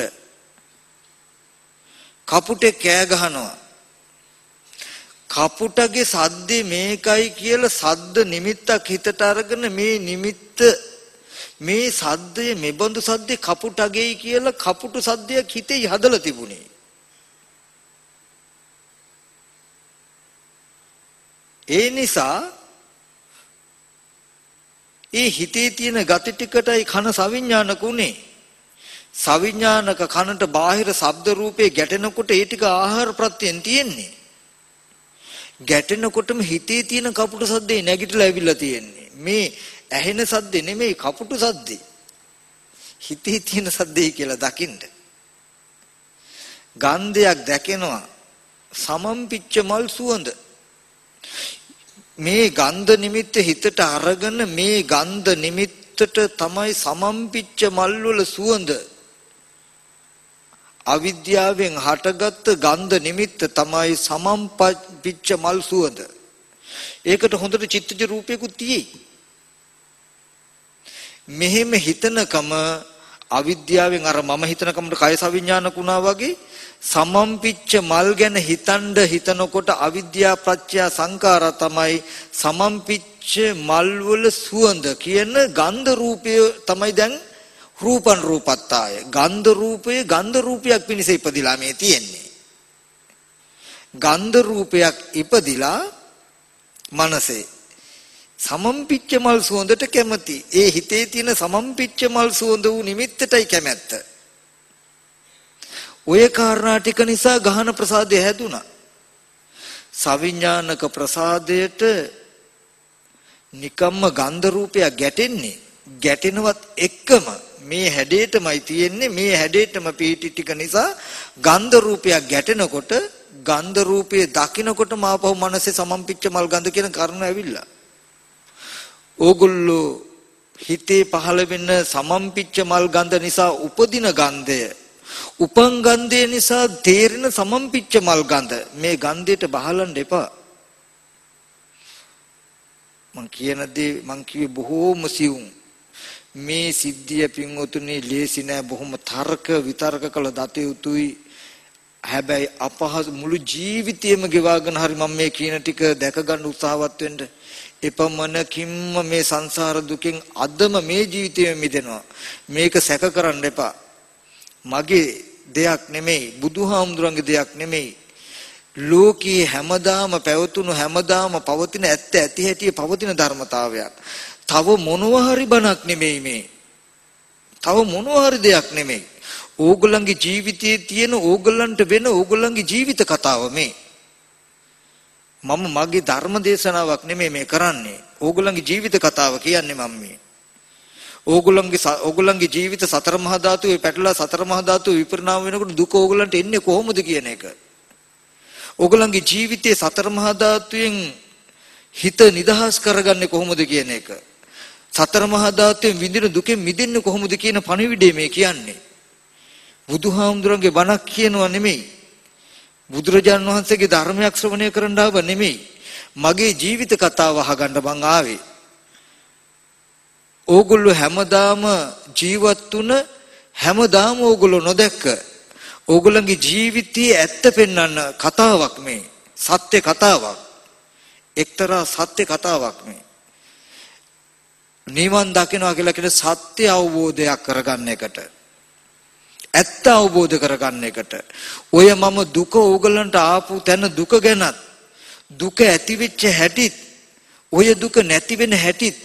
කපුටේ කෑ ගහනවා. කපුටගේ සද්දේ මේකයි කියලා සද්ද නිමිත්තක් හිතට අරගෙන මේ නිමිත්ත මේ සද්දය මෙබඳු සද්දේ කපුටගේයි කියලා කපුටු සද්දයක් හිතේ හදලා තිබුණේ. ඒ නිසා ඒ හිතේ තියෙන gati ටිකටයි කන සවිඥානික උනේ. සවිඥානික කනට බාහිර ශබ්ද රූපේ ගැටෙනකොට ඒ ටික ආහාර ප්‍රත්‍යයෙන් තියෙන්නේ. ගැටෙනකොටම හිතේ තියෙන කපුටු සද්දේ නැගිටලා ඇවිල්ලා තියෙන්නේ. මේ ඇහෙන සද්දේ නෙමෙයි කපුටු සද්දේ. හිතේ තියෙන සද්දේ කියලා දකින්න. ගන්ධයක් දැකෙනවා. සමම්පිච්ච මල් සුවඳ මේ ගන්ධ නිමිත්ත හිතට අරගෙන මේ ගන්ධ නිමිත්තට තමයි සමම්පිච්ච මල් වල සුවඳ. අවිද්‍යාවෙන් හටගත්ත ගන්ධ නිමිත්ත තමයි සමම්පිච්ච මල් සුවඳ. ඒකට හොඳට චිත්තජ රූපයකුත් තියෙයි. මෙහෙම හිතනකම අවිද්‍යාවෙන් අර මම හිතනකමට කය සවිඥානිකුණා වගේ සමම්පිච්ච මල් ගැන හිතනද හිතනකොට අවිද්‍යා ප්‍රත්‍ය සංකාර තමයි සමම්පිච්ච මල් වල සුවඳ කියන ගන්ධ රූපය තමයි දැන් රූපන් රූපත්තාය. ගන්ධ රූපයේ ගන්ධ රූපයක් පිණිස ඉපදිලා මේ තියෙන්නේ. ගන්ධ රූපයක් ඉපදිලා මනසේ සමම්පිච්ච මල් සුවඳට කැමති. ඒ හිතේ තියෙන සමම්පිච්ච මල් සුවඳ වූ නිමිත්තටයි කැමැත්ත. ඔය කාරණා ටික නිසා ගහන ප්‍රසාදය හැදුනා. සවිඥානික ප්‍රසාදයට නිකම්ම ගන්ධ රූපයක් ගැටෙන්නේ ගැටෙනවත් එක්කම මේ හැඩේටමයි තියෙන්නේ. මේ හැඩේටම පීටි ටික නිසා ගන්ධ රූපයක් ගැටෙනකොට ගන්ධ රූපයේ දකින්නකොට මාපහු මනසේ සමම්පිච්ච මල් ගඳ කියන කරුණ ඇවිල්ලා. ඕගොල්ලෝ හිතේ පහළ වෙන සමම්පිච්ච මල් ගඳ නිසා උපදින ගන්ධය. උපං ගන්ධය නිසා තේරෙන සමම්පිච්ච මල් ගඳ මේ ගන්ධයට බහලන්න එපා. මං කියන දේ මං කිව්වේ බොහෝම සියුම්. මේ සිද්ධිය පින්වතුනි ලේසි නෑ. බොහොම තර්ක විතර්ක කළ දත යුතුයි. හැබැයි අපහසු මුළු ජීවිතේම ගෙවාගෙන හරි මම මේ කියන ටික දැක ගන්න උත්සාහවත් වෙන්න එපමණකින්ම මේ සංසාර දුකෙන් අදම මේ ජීවිතේම මිදෙනවා මේක සැක කරන්න එපා මගේ දෙයක් නෙමෙයි බුදුහාමුදුරන්ගේ දෙයක් නෙමෙයි ලෝකයේ හැමදාම පැවතුණු හැමදාම පවතින ඇත්ත ඇති හැටි පවතින ධර්මතාවයක් තව මොනවා හරි බණක් නෙමෙයි මේ. තව මොනවා හරි දෙයක් නෙමෙයි. ඕගොල්ලන්ගේ ජීවිතයේ තියෙන ඕගොල්ලන්ට වෙන ඕගොල්ලන්ගේ ජීවිත කතාව මේ. මම මගේ ධර්ම දේශනාවක් නෙමෙයි මේ කරන්නේ. ඕගොල්ලන්ගේ ජීවිත කතාව කියන්නේ මම මේ. ඕගොල්ලන්ගේ ඕගොල්ලන්ගේ ජීවිත සතර මහා ධාතුවේ පැටලලා සතර මහා ධාතුව විපරිණාම වෙනකොට දුක ඕගොල්ලන්ට එන්නේ කොහොමද කියන එක. ඕගොල්ලන්ගේ ජීවිතයේ සතර මහා ධාතුවෙන් හිත නිදහස් කරගන්නේ කොහොමද කියන එක. සතර මහා ධාතුයෙන් විඳින දුකෙන් මිදෙන්නේ කොහොමද කියන පණිවිඩය මේ කියන්නේ. බුදුහාමුදුරන්ගේ බණක් කියනවා නෙමෙයි. බුදුරජාන් වහන්සේගේ ධර්මයක් ශ්‍රවණය කරන්න ආව නෙමෙයි. මගේ ජීවිත කතාව අහගන්න මං ආවේ. ඕගොල්ලෝ හැමදාම ජීවත් තුන හැමදාම ඕගොල්ලෝ නොදැක්ක. ඕගොල්ලන්ගේ ජීවිතයේ ඇත්ත පෙන්වන්න කතාවක් මේ. සත්‍ය කතාවක්. එක්තරා සත්‍ය කතාවක් මේ. නිවන් දකිනවා කියලා කියන සත්‍ය අවබෝධයක් කරගන්න එකට. ඇත්ත අවබෝධ කරගන්න එකට. ඔය මම දුක ඕගලන්ට ආපු තැන දුක ගැනත් දුක ඇති වෙච්ච හැටිත් ඔය දුක නැති වෙන හැටිත්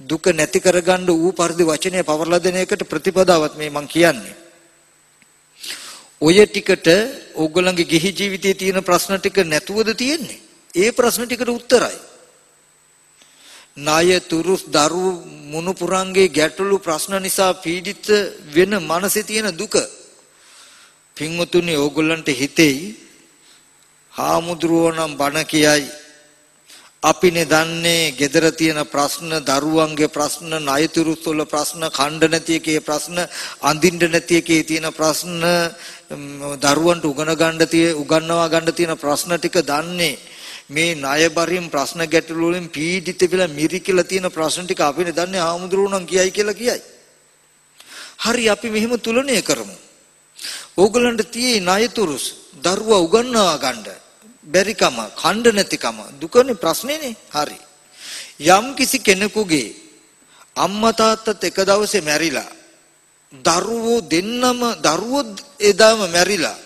දුක නැති කරගන්න ඌ පරිදි වචනය පවර්ලා දෙන එකට ප්‍රතිපදාවත් මේ මං කියන්නේ. ඔය ටිකට ඕගලන්ගේ ගිහි ජීවිතයේ තියෙන ප්‍රශ්න ටික නැතුවද තියෙන්නේ? ඒ ප්‍රශ්න ටිකට උත්තරයි. ණය තුරුස් දරු මුණුපුරන්ගේ ගැටලු ප්‍රශ්න නිසා පීඩිත වෙන මනසේ තියෙන දුක. පින්වතුනි ඕගොල්ලන්ට හිතෙයි හාමුදුරුවෝ නම් බණ කියයි. අපිනේ දන්නේ gedara තියෙන ප්‍රශ්න දරුවන්ගේ ප්‍රශ්න ණයතුරුස් වල ප්‍රශ්න ඛණ්ඩ නැති එකේ ප්‍රශ්න අඳින්න නැති එකේ තියෙන ප්‍රශ්න දරුවන්ට උගන ගන්න tie උගන්වා ගන්න තියෙන ප්‍රශ්න ටික දන්නේ. මේ ණයබරින් ප්‍රශ්න ගැටළු වලින් පීඩිත වෙලා මිරිකලා තියෙන ප්‍රශ්න ටික අපිනේ දන්නේ ආමුදුරුණන් කියයි කියලා කියයි. හරි අපි මෙහෙම තුලණය කරමු. ඕගලන්ට තියෙයි ණයතුරුස් දරුවා උගන්වා ගන්න බැරිකම ඛණ්ඩ නැතිකම දුකනේ ප්‍රශ්නේනේ හරි. යම් කිසි කෙනෙකුගේ අම්මා තාත්තත් එක දවසේ මැරිලා දරුවෝ දෙන්නම දරුවෝ එදාම මැරිලා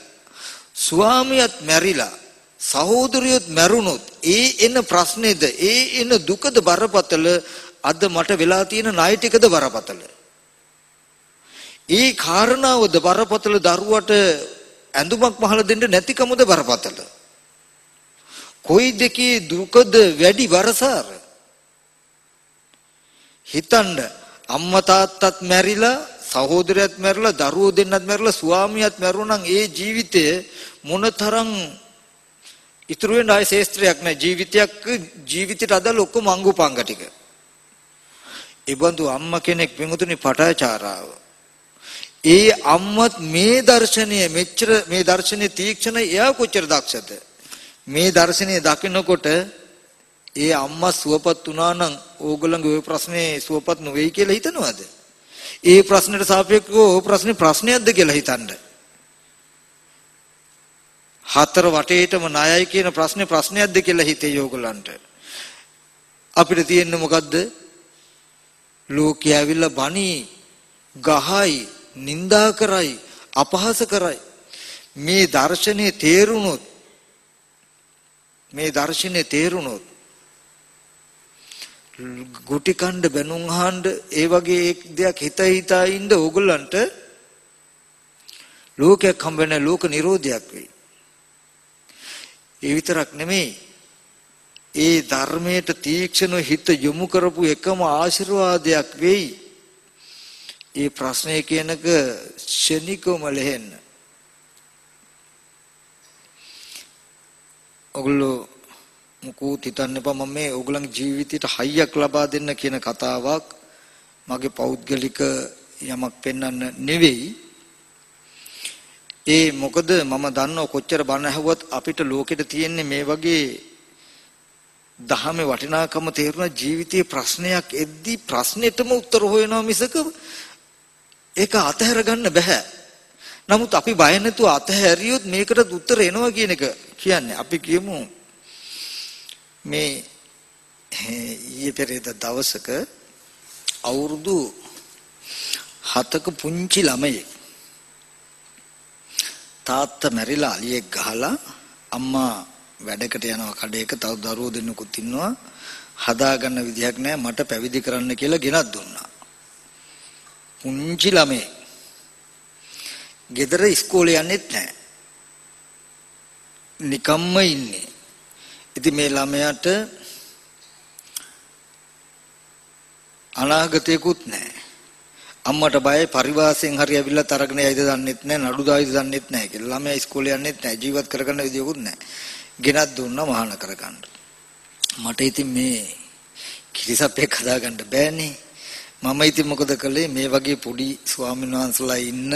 ස්වාමියාත් මැරිලා සහෝදරියොත් මැරුණොත් ඒ එන ප්‍රශ්නේද ඒ එන දුකද බරපතල අද මට වෙලා තියෙන ණය ටිකද බරපතල? ඒ කාරණාවද බරපතල දරුවට ඇඳුමක් මහල දෙන්න නැතිකමද බරපතල? කොයි දෙකේ දුකද වැඩි වරසාර? හිතන්න අම්මා තාත්තත් මැරිලා සහෝදරයත් මැරිලා දරුවෝ දෙන්නත් මැරිලා ස්වාමියාත් මැරුණා නම් ඒ ජීවිතය මොනතරම් ඉතුරු වෙන ආයේ ශේස්ත්‍රයක් නැහැ ජීවිතයක් ජීවිතයට අදාළ ඔක්කොම අංගුපාංග ටික. ඒබඳු අම්මා කෙනෙක් විමුතුනි පටාචාරාව. ඒ අම්මත් මේ දර්ශනය මෙච්චර මේ දර්ශනයේ තීක්ෂණ එයා කොච්චර දක්ෂද? මේ දර්ශනය දකිනකොට ඒ අම්මා සුවපත් වුණා නම් ඕගොල්ලන්ගේ ওই ප්‍රශ්නේ සුවපත් නොවේයි කියලා හිතනවද? ඒ ප්‍රශ්නෙට සාපේක්ෂව ওই ප්‍රශ්නේ ප්‍රශ්නයක්ද කියලා හිතන්නේ. හතර වටේටම ණයයි කියන ප්‍රශ්නේ ප්‍රශ්නයක්ද කියලා හිතේ යෝගලන්ට? අපිට තියෙන්නේ මොකද්ද? ලෝකයේ ඇවිල්ලා බණි ගහයි නිඳා කරයි අපහාස කරයි. මේ දර්ශනේ තේරුණොත් මේ දර්ශනේ තේරුණොත් ගුටි කණ්ඩ බැනුම් අහන්න ඒ වගේ දෙයක් හිත හිතා ඉන්න ඕගොල්ලන්ට ලෝකයක් හම්බ වෙන ලෝක නිරෝධයක් වෙයි. ඒ විතරක් නෙමෙයි ඒ ධර්මයට තීක්ෂණ හිත යොමු කරපු එකම ආශිර්වාදයක් වෙයි. ඒ ප්‍රශ්නය කියනක ශනිකවම ලෙහෙන්න. ඔගොල්ලෝ මුකුත් හිතන්න එපා මම මේ ඕගොල්ලන්ගේ ජීවිතයට හයියක් ලබා දෙන්න කියන කතාවක් මගේ පෞද්ගලික යමක් පෙන්වන්න නෙවෙයි ඒ මොකද මම දන්නව කොච්චර බණ ඇහුවත් අපිට ලෝකෙට තියෙන්නේ මේ වගේ දහමේ වටිනාකම තේරුණ ජීවිතයේ ප්‍රශ්නයක් එද්දී ප්‍රශ්නෙටම උත්තර හොයනවා මිසක ඒක අතහැර ගන්න බෑ. නමුත් අපි බය නැතුව අතහැරියොත් මේකට උත්තර එනවා කියන එක කියන්නේ. අපි කියමු මේ ඊයේ පෙරේද දවසක අවුරුදු 7ක පුංචි ළමයෙක් තාත්තා මැරිලා අලියෙක් ගහලා අම්මා වැඩකට යනවා කඩේක තව දරුවෝ දෙන්නෙකුත් ඉන්නවා. හදාගන්න විදිහක් නැහැ මට පැවිදි කරන්න කියලා ගෙනත් දුන්නා. පුංචි ළමයි ගෙදර ඉස්කෝලේ යන්නෙත් නැහැ නිකම්ම ඉන්නේ. ඉතින් මේ ළමයාට අනාගතයකුත් නැහැ අම්මට බයයි පරිවාසයෙන් හරි ඇවිල්ලා තරගෙන යයිද දන්නෙත් නැහැ නඩු දායිද දන්නෙත් නැහැ කියලා. ළමයා ඉස්කෝලේ යන්නෙත් නැහැ ජීවත් කරගන්න විදියකුත් නැහැ. ගෙනත් දුන්නා මහාන කරගන්න. මට ඉතින් මේ කිරිසප්පේ හදාගන්න බෑනේ. මම ඉතින් මොකද කළේ මේ වගේ පොඩි ස්වාමීන් වහන්සලා ඉන්න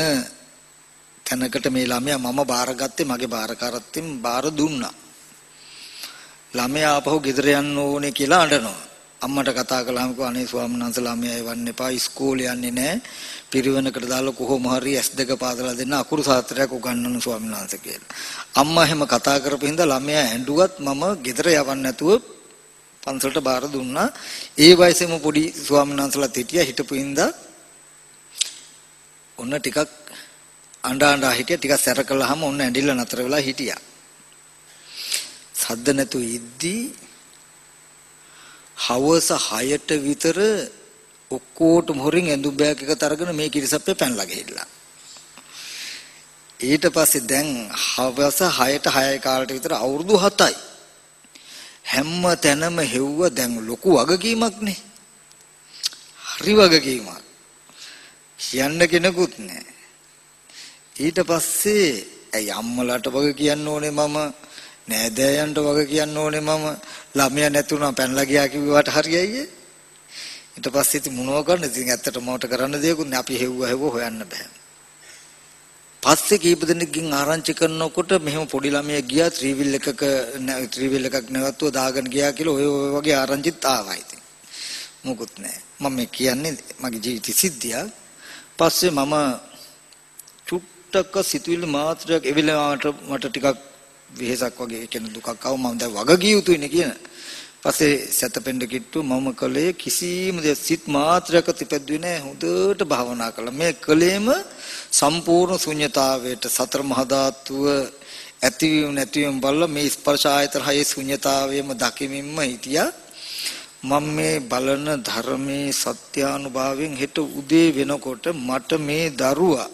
තැනකට මේ ළමයා මම බාරගත්තේ මගේ බාරකාරත්වයෙන් බාර දුන්නා. ළමයා ආපහු ගෙදර යන්න ඕනේ කියලා අඬනවා. අම්මට කතා කළාම කිව්වා අනේ ස්වාමීන් වහන්සේලා මෙයා එවන්න එපා ඉස්කෝලේ යන්නේ නැහැ පිරිවෙනකට දාලා කොහොම හරි S2 පාදලා දෙන්න අකුරු සාත්‍රයක් උගන්වන්න ස්වාමීන් වහන්සේ කියලා. අම්මා එහෙම කතා කරපු හින්දා ළමයා ඇඬුවත් මම ගෙදර යවන්න නැතුව පන්සලට බාර දුන්නා. ඒ වයසේම පොඩි ස්වාමීන් වහන්සේලා හිටියා හිටපු හින්දා ඔන්න ටිකක් අඬ අඬ හිටිය ටිකක් සැර කළාම ඔන්න ඇඬිලා නතර වෙලා හිටියා. සද්ද නැතු ඉද්දී හවස 6ට විතර ඔක්කොටම හොරින් ඇඳුම් බෑග් එක අරගෙන මේ කිරිසප්පේ පැනලා ගිහිල්ලා. ඊට පස්සේ දැන් හවස 6ට 6 කාලට විතර අවුරුදු 7යි. හැම තැනම හෙව්ව දැන් ලොකු වගකීමක් නේ. හරි වගකීමක්. කියන්න කෙනෙකුත් නැහැ. ඊට පස්සේ ඇයි අම්මලාට වග කියන්න ඕනේ මම නෑදෑයන්ට වග කියන්න ඕනේ මම. ළමයා නැතුණා පැනලා ගියා කිව්වට හරියයි ඊට පස්සේ ඉතින් මොනව කරන්නද ඉතින් ඇත්තට මවට කරන්න දෙයක්වත් නෑ. අපි හෙව්ව හෙව්ව හොයන්න බෑ. පස්සේ කීප දෙනෙක්ගෙන් ආරංචි කරනකොට මෙහෙම පොඩි ළමයා ගියා ත්‍රිවිල් එකක ත්‍රිවිල් එකක් නැවතුව දාගෙන ගියා කියලා ඔය ඔය වගේ ආරංචිත් ආවා ඉතින්. මොකුත් නෑ. මම මේ කියන්නේ මගේ ජීවිත සිද්ධියක්. පස්සේ මම චුට්ටක සිතුවිලි මාත්‍රයක් එවිලමට මට ටිකක් වෙහසක් වගේ කියන දුකක් ආව මම දැන් වගකිය යුතුයිනේ කියන. පස්සේ සතපෙන්ඩ කිට්ටු මම කලේ කිසිම දෙයක් සිත් මාත්‍රයක තිපෙද්දුවේ නැහැ හොඳට භාවනා කළා. මේ කලේම සම්පූර්ණ ශුන්්‍යතාවයට සතර මහා ධාතුව ඇතිවීම නැතිවීම බල්ල මේ ස්පර්ශ ආයතන හයේ ශුන්්‍යතාවයම දකිමින්ම හිටියා. මම මේ බලන ධර්මයේ සත්‍යානුභවයෙන් හෙට උදේ වෙනකොට මට මේ දරුවා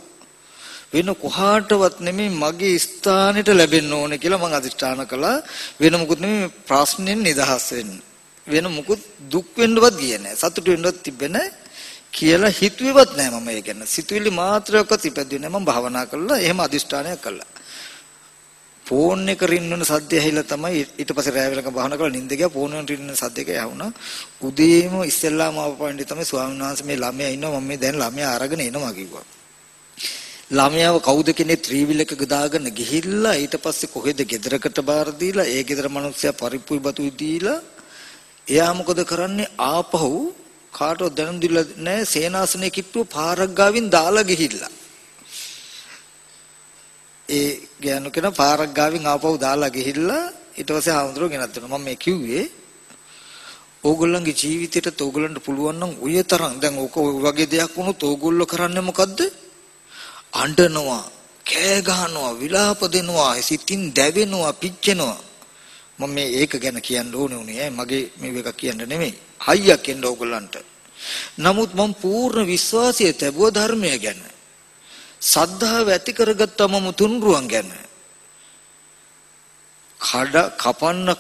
වෙන කොහාටවත් නෙමෙයි මගේ ස්ථානෙට ලැබෙන්න ඕනේ කියලා මම අදිෂ්ඨාන කළා. වෙන මොකුත් නෙමෙයි ප්‍රශ්නෙන් නිදහස් වෙන්න. වෙන මොකුත් දුක් වෙන්නවත් ගියේ නැහැ සතුට වෙන්නවත් තිබෙන්නේ කියලා හිතුවේවත් නැහැ මම ඒ ගැන. සිතුවිලි මාත්‍රයක්වත් ඉපදුවේ නැහැ මම භාවනා කළා. එහෙම අදිෂ්ඨානයක් කළා. ෆෝන් එක රින්වන සද්දය ඇහිලා තමයි ඊට පස්සේ රෑ වෙලක භාවනා කරලා නිින්ද ගියා. ෆෝන් එක රින්වන සද්දයක ඇහුණා. උදේම ඉස්සෙල්ලාම ආපපන්දි තමයි ස්වාමීන් වහන්සේ මේ ළමයා ඉන්නවා. මම මේ දැන් ළමයා අරගෙන එනවා කිව්වා. ළමයාව කවුද කෙනෙක් ත්‍රිවිලක දාගෙන ගිහිල්ලා ඊට පස්සේ කොහෙද ගෙදරකට බාර දීලා ඒ ගෙදර මිනිස්සයා පරිප්පුයි බතුයි දීලා එයා මොකද කරන්නේ? ආපහු කාටවත් දැනුම් දීලා නැහැ. සේනාසනේ කිට්ටුව පාරක් ගාවින් දාලා ගිහිල්ලා. ඒ ගෑනු කෙනා පාරක් ගාවින් ආපහු දාලා ගිහිල්ලා ඊට පස්සේ ආවුන්දරෝ ගෙනත් දෙනවා මම මේ කිව්වේ ඕගොල්ලන්ගේ ජීවිතේට ඕගොල්ලන්ට පුළුවන් නම් ඔය තරම් දැන් ඕක වගේ දෙයක් වුණොත් ඕගොල්ලෝ කරන්නේ මොකද්ද? අඬනවා කෑ ගහනවා විලාප දෙනවා සිතින් දැවෙනවා පිච්චෙනවා. මම මේ ඒක ගැන කියන්න ඕනේ උනේ මගේ මේ එක කියන්න නෙමෙයි. හයියක් එන්න ඕගොල්ලන්ට. නමුත් මම පූර්ණ විශ්වාසය තැබුව ධර්මය ගැන. සද්ධාව ඇති කරගත්තා මම තුන්රුවන් ගැන. කඩ කපන්න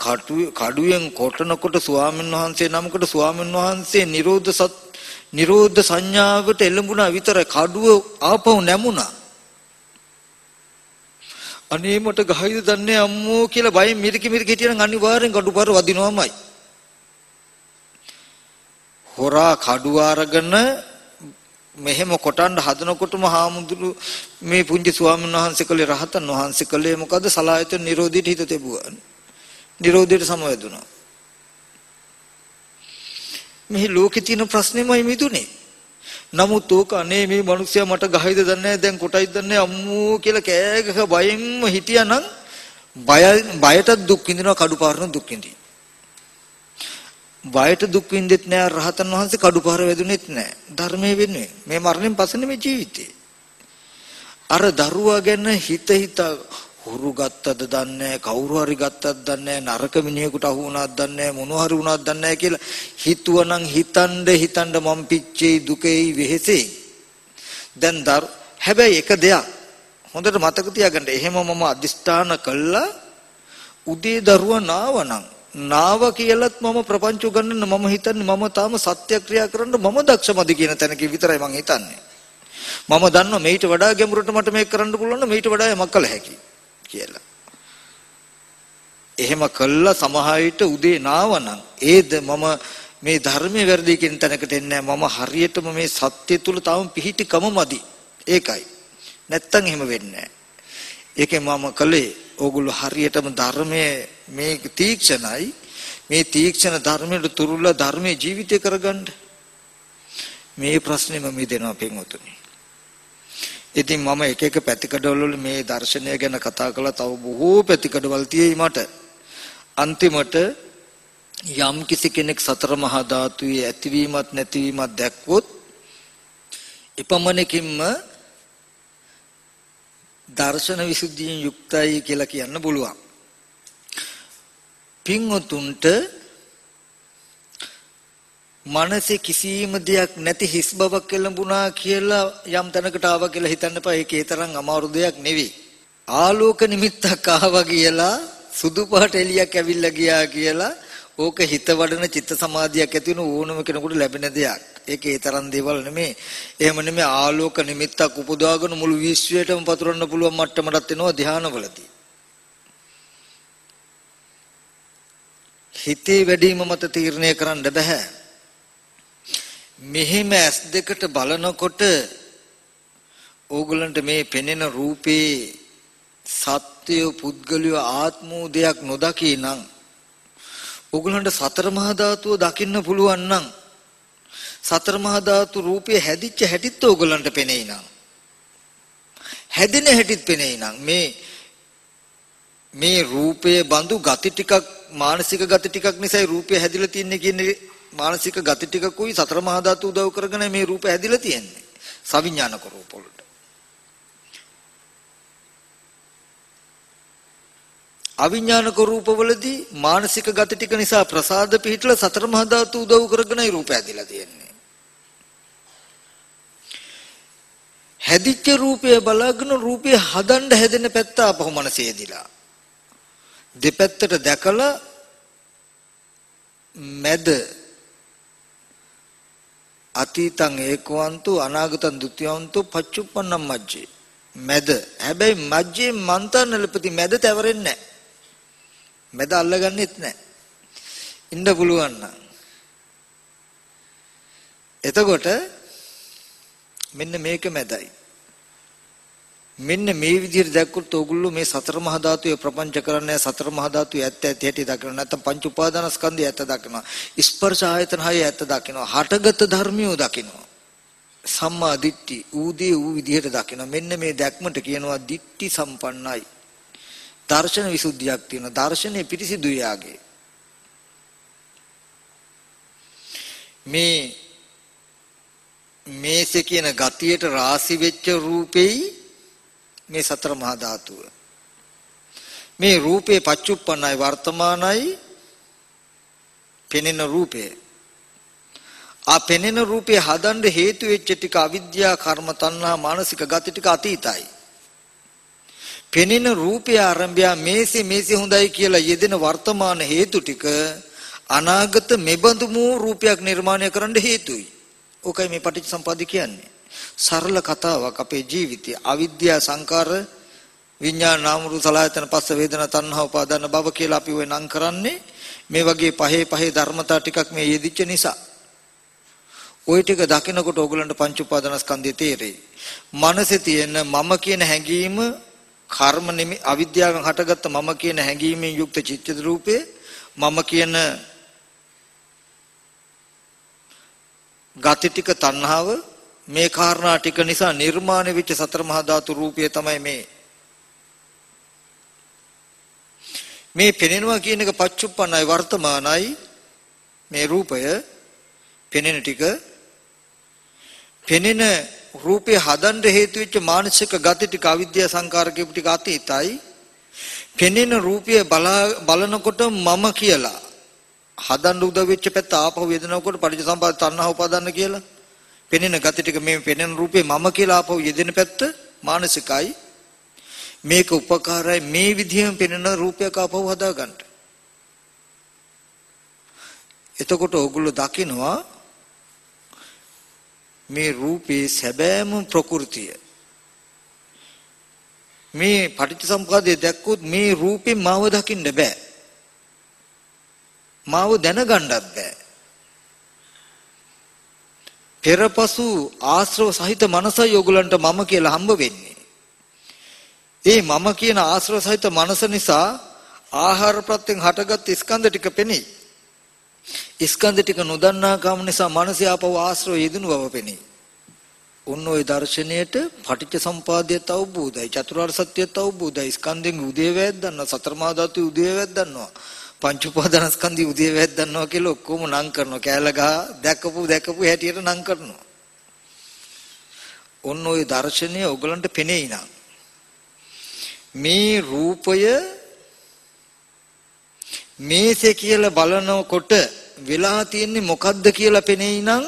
කඩුවෙන් කොටනකොට ස්වාමීන් වහන්සේ නමකට ස්වාමීන් වහන්සේ නිරෝධ සත් නිරෝධ සංඥාවට එළඹුණා විතර කඩුව ආපහු නැමුණා. අනේ මට ගහයිද දන්නේ අම්මෝ කියලා බයෙන් මිරිකි මිරිකි හිටියනම් අනිවාර්යෙන් කඩුපාර වදිනවමයි. හොරා කඩුව අරගෙන මෙහෙම කොටන්න හදනකොටම හාමුදුරු මේ පුංචි ස්වාමීන් වහන්සේ කලේ රහතන් වහන්සේ කලේ මොකද සලායතන නිරෝධයට හිත තෙබුවා. නිරෝධයට සමවැදුණා. මේ ලෝකේ තියෙන ප්‍රශ්නේමයි මිදුනේ. නමුත් ඕක අනේ මේ මිනිස්සයා මට ගහයිද දන්නේ දැන් කොටයිද දන්නේ අම්මෝ කියලා කෑගහ බයෙන්ම හිටියානම් බය බයට දුක් විඳිනවා කඩුපාරන දුක් විඳිනවා. බයට දුක් විඳෙත් නෑ රහතන් වහන්සේ කඩුපාර වැදුනෙත් නෑ ධර්මයේ වෙන්නේ මේ මරණයෙන් පස්සේ මේ ජීවිතේ අර දරුවා ගැන හිත හිත හුරු ගත්තද දන්නේ කවුරු හරි ගත්තද දන්නේ නරක මිනිහෙකුට අහු වුණාද දන්නේ මොනවා හරි වුණාද දන්නේ කියලා හිතුවනම් හිතනද හිතනද මම් පිච්චේ දුකේ වෙහෙසේ. දැන් දර හැබැයි එක දෙයක් හොඳට මතක තියාගන්න. එහෙම මම අදිස්ථාන කළා. උදේ දරුවා නාවනම් නාව කියලත් මම ප්‍රපංච උගන්නන්න මම හිතන්නේ මම තාම සත්‍යක්‍රියා කරන්න මම දක්ෂමදි කියන තැනක විතරයි මං හිතන්නේ. මම දන්නවා මේිට වඩා ගැඹුරට මට මේක කරන්න පුළුවන් නම් මේිට වඩා යමක් කළ හැකියි. කියලා. එහෙම කළා සමහරවිට උදේ නාවනම් ඒද මම මේ ධර්මයේ වැරදි කියන තැනකට එන්නේ මම හරියටම මේ සත්‍ය තුල තවම පිහිටිකම මදි. ඒකයි. නැත්තම් එහෙම වෙන්නේ ඒකේ මම කළේ ඕගොල්ලෝ හරියටම ධර්මයේ මේ තීක්ෂණයි මේ තීක්ෂණ ධර්මයට තුරුලා ධර්මයේ ජීවිතය කරගන්න මේ ප්‍රශ්නේ මම දෙනවා පින්වතුනි ඉතින් මම එක එක පැතිකඩවල මේ දර්ශනය ගැන කතා කළා තව බොහෝ පැතිකඩවල් තියෙයි මට. අන්තිමට යම් කිසි කෙනෙක් සතර මහා ධාතුයේ ඇතිවීමත් නැතිවීමත් දැක්වොත් එපමණකින්ම දර්ශන විසුද්ධියෙන් යුක්තයි කියලා කියන්න පුළුවන්. පින්වතුන්ට මනසේ කිසිම දෙයක් නැති හිස් බවක් එළඹුණා කියලා යම් තැනකට ආවා කියලා හිතන්න එපා. ඒකේ තරම් අමාරු දෙයක් නෙවෙයි. ආලෝක නිමිත්තක් ආවා කියලා සුදු පාට එළියක් ඇවිල්ලා ගියා කියලා ඕක හිත වඩන චිත්ත සමාධියක් ඇති වෙන ඕනම කෙනෙකුට ලැබෙන දෙයක්. ඒකේ ඒ තරම් දේවල් නෙමෙයි. එහෙම නෙමෙයි ආලෝක නිමිත්තක් උපදවාගෙන මුළු විශ්වයටම පතුරවන්න පුළුවන් මට්ටමකට එනවා ධානවලදී. හිතේ වැඩිම මත තීරණය කරන්න බෑ. මෙහෙම ඇස් දෙකට බලනකොට ඕගලන්ට මේ පෙනෙන රූපේ සත්‍ය පුද්ගලිය ආත්මෝ දෙයක් නොදකී නම් ඕගලන්ට සතර මහා ධාතුව දකින්න පුළුවන් නම් සතර මහා ධාතු රූපේ හැදිච්ච හැටිත් ඕගලන්ට පෙනෙයි නම් හැදෙන හැටිත් පෙනෙයි නම් මේ මේ රූපයේ බඳු ගති ටිකක් මානසික ගති ටිකක් නිසායි රූපය හැදිලා තින්නේ කියන්නේ මානසික ගති ටිකකුයි සතර මහා ධාතු උදව් කරගෙන මේ රූප හැදිලා තියෙන්නේ. සවිඥානික රූප වලට. අවිඥානික රූපවලදී මානසික ගති ටික නිසා ප්‍රසාද පිහිටලා සතර මහා ධාතු උදව් කරගෙනයි රූප හැදිලා තියෙන්නේ. හැදිච්ච රූපය බලාගෙන රූපය හදන්න හැදෙන පැත්ත අපහු මනසේදිලා. දෙපැත්තට දැකලා මැද අතීතං ඒකවන්තු අනාගතං ဒ ුතියවන්තු පච්චුප්පන්නම් මජ්ජේ. මැද. හැබැයි මජ්ජේ මන්තනලපති මැද තවරෙන්නේ නැහැ. මැද අල්ලගන්නෙත් නැහැ. ඉන්න පුළුවන් නම්. එතකොට මෙන්න මේක මැදයි. මෙන්න මේ විදිහට දැක්කොත් ඕගොල්ලෝ මේ සතර මහා ධාතුවේ ප්‍රපංච කරන්නේ සතර මහා ධාතුවේ ඇත්ත ඇති හැටි දකිනවා. නැත්නම් පංච උපාදානස්කන්ධය ඇත්ත දකිනවා. ස්පර්ශ ආයතන හය ඇත්ත දකිනවා. හටගත් ධර්මියෝ දකිනවා. සම්මා දිට්ඨි ඌදී ඌ විදිහට දකිනවා. මෙන්න මේ දැක්මට කියනවා දිට්ඨි සම්පන්නයි. දර්ශන විසුද්ධියක් තියෙනවා. දර්ශනේ පිරිසිදු යාගේ. මේ මේසේ කියන ගතියට රාසි වෙච්ච රූපෙයි මේ සතර මහා ධාතුව. මේ රූපේ පච්චුප්පන්නයි වර්තමානයි පෙනෙන රූපේ. ආ පෙනෙන රූපේ හදන්න හේතු වෙච්ච ටික අවිද්‍යා කර්ම තණ්හා මානසික ගති ටික අතීතයි. පෙනෙන රූපේ ආරම්භය මේසෙ මේසෙ හොඳයි කියලා යෙදෙන වර්තමාන හේතු ටික අනාගත මෙබඳු මූ රූපයක් නිර්මාණය කරන්න හේතුයි. ඕකයි මේ පටිච්චසම්පාද කියන්නේ. සරල කතාවක් අපේ ජීවිතය අවිද්‍යා සංකාර විඥාන නාම රූප සලආයතන පස්ස වේදනා තණ්හා උපාදාන භව කියලා අපි ඔය නම් කරන්නේ මේ වගේ පහේ පහේ ධර්මතා ටිකක් මේ යෙදිච්ච නිසා ওই ටික දකිනකොට ඕගලන්ට පංච උපාදානස්කන්ධය තේරෙයි. මනසේ තියෙන මම කියන හැඟීම කර්ම නිමි අවිද්‍යාවෙන් හටගත්ත මම කියන හැඟීමෙන් යුක්ත චිත්ත රූපේ මම කියන ගති ටික තණ්හාව මේ කාරණා ටික නිසා නිර්මාණය වෙච්ච සතර මහා ධාතු රූපය තමයි මේ. මේ පෙනෙනවා කියන එක පච්චුප්පන්නයි වර්තමානයි මේ රූපය. පෙනෙන ටික. පෙනෙන රූපේ හදන්න හේතු වෙච්ච මානසික ගති ටික අවිද්‍යා සංකාර කියපු ටික අතීතයි. පෙනෙන රූපය බලනකොට මම කියලා. හදන්න උදව් වෙච්ච පැත්ත ආපහු යෙදෙනකොට පටිච්චසමුප්පාද තණ්හා උපාදාන කියලා. පෙනෙන gati ටික මේ පෙනෙන රූපේ මම කියලා ආපහු යෙදෙන පැත්ත මානසිකයි. මේක උපකාරයි. මේ විදිහෙම පෙනෙන රූපයක් ආපහු හදාගන්න. එතකොට ඕගොල්ලෝ දකිනවා මේ රූපේ සැබෑම ප්‍රകൃතිය. මේ පටිච්චසමුප්පාදයේ දැක්කොත් මේ රූපේ මාව දකින්න බෑ. මාව දැනගන්නත් බෑ. පෙරපසු ආශ්‍රව සහිත මනසයි ඔයගලන්ට මම කියලා හම්බ වෙන්නේ. ඒ මම කියන ආශ්‍රව සහිත මනස නිසා ආහාර ප්‍රත්‍යයෙන් හටගත් ස්කන්ධ ටික පෙනේ. ස්කන්ධ ටික නොදන්නා කම නිසා මනසේ ආපව ආශ්‍රව යෙදුණු බව පෙනේ. උන් ওই දර්ශනයට පටිච්ච සම්පාදයට අවබෝධයි චතුරාර්ය සත්‍යයට අවබෝධයි ස්කන්ධෙන් උදේවැද්ද දන්නවා සතර මහා ධාතු උදේවැද්ද දන්නවා පංච උපාදානස්කන්ධය උදේ වැද්දන්නවා කියලා ඔක්කොම නම් කරනවා. කෑල ගහ දැකපු දැකපු හැටියට නම් කරනවා. ඔන්න ওই දර්ශනය ඔයගලන්ට පෙනෙයි නං. මේ රූපය මේසේ කියලා බලනකොට වෙලා තියෙන්නේ මොකද්ද කියලා පෙනෙයි නම්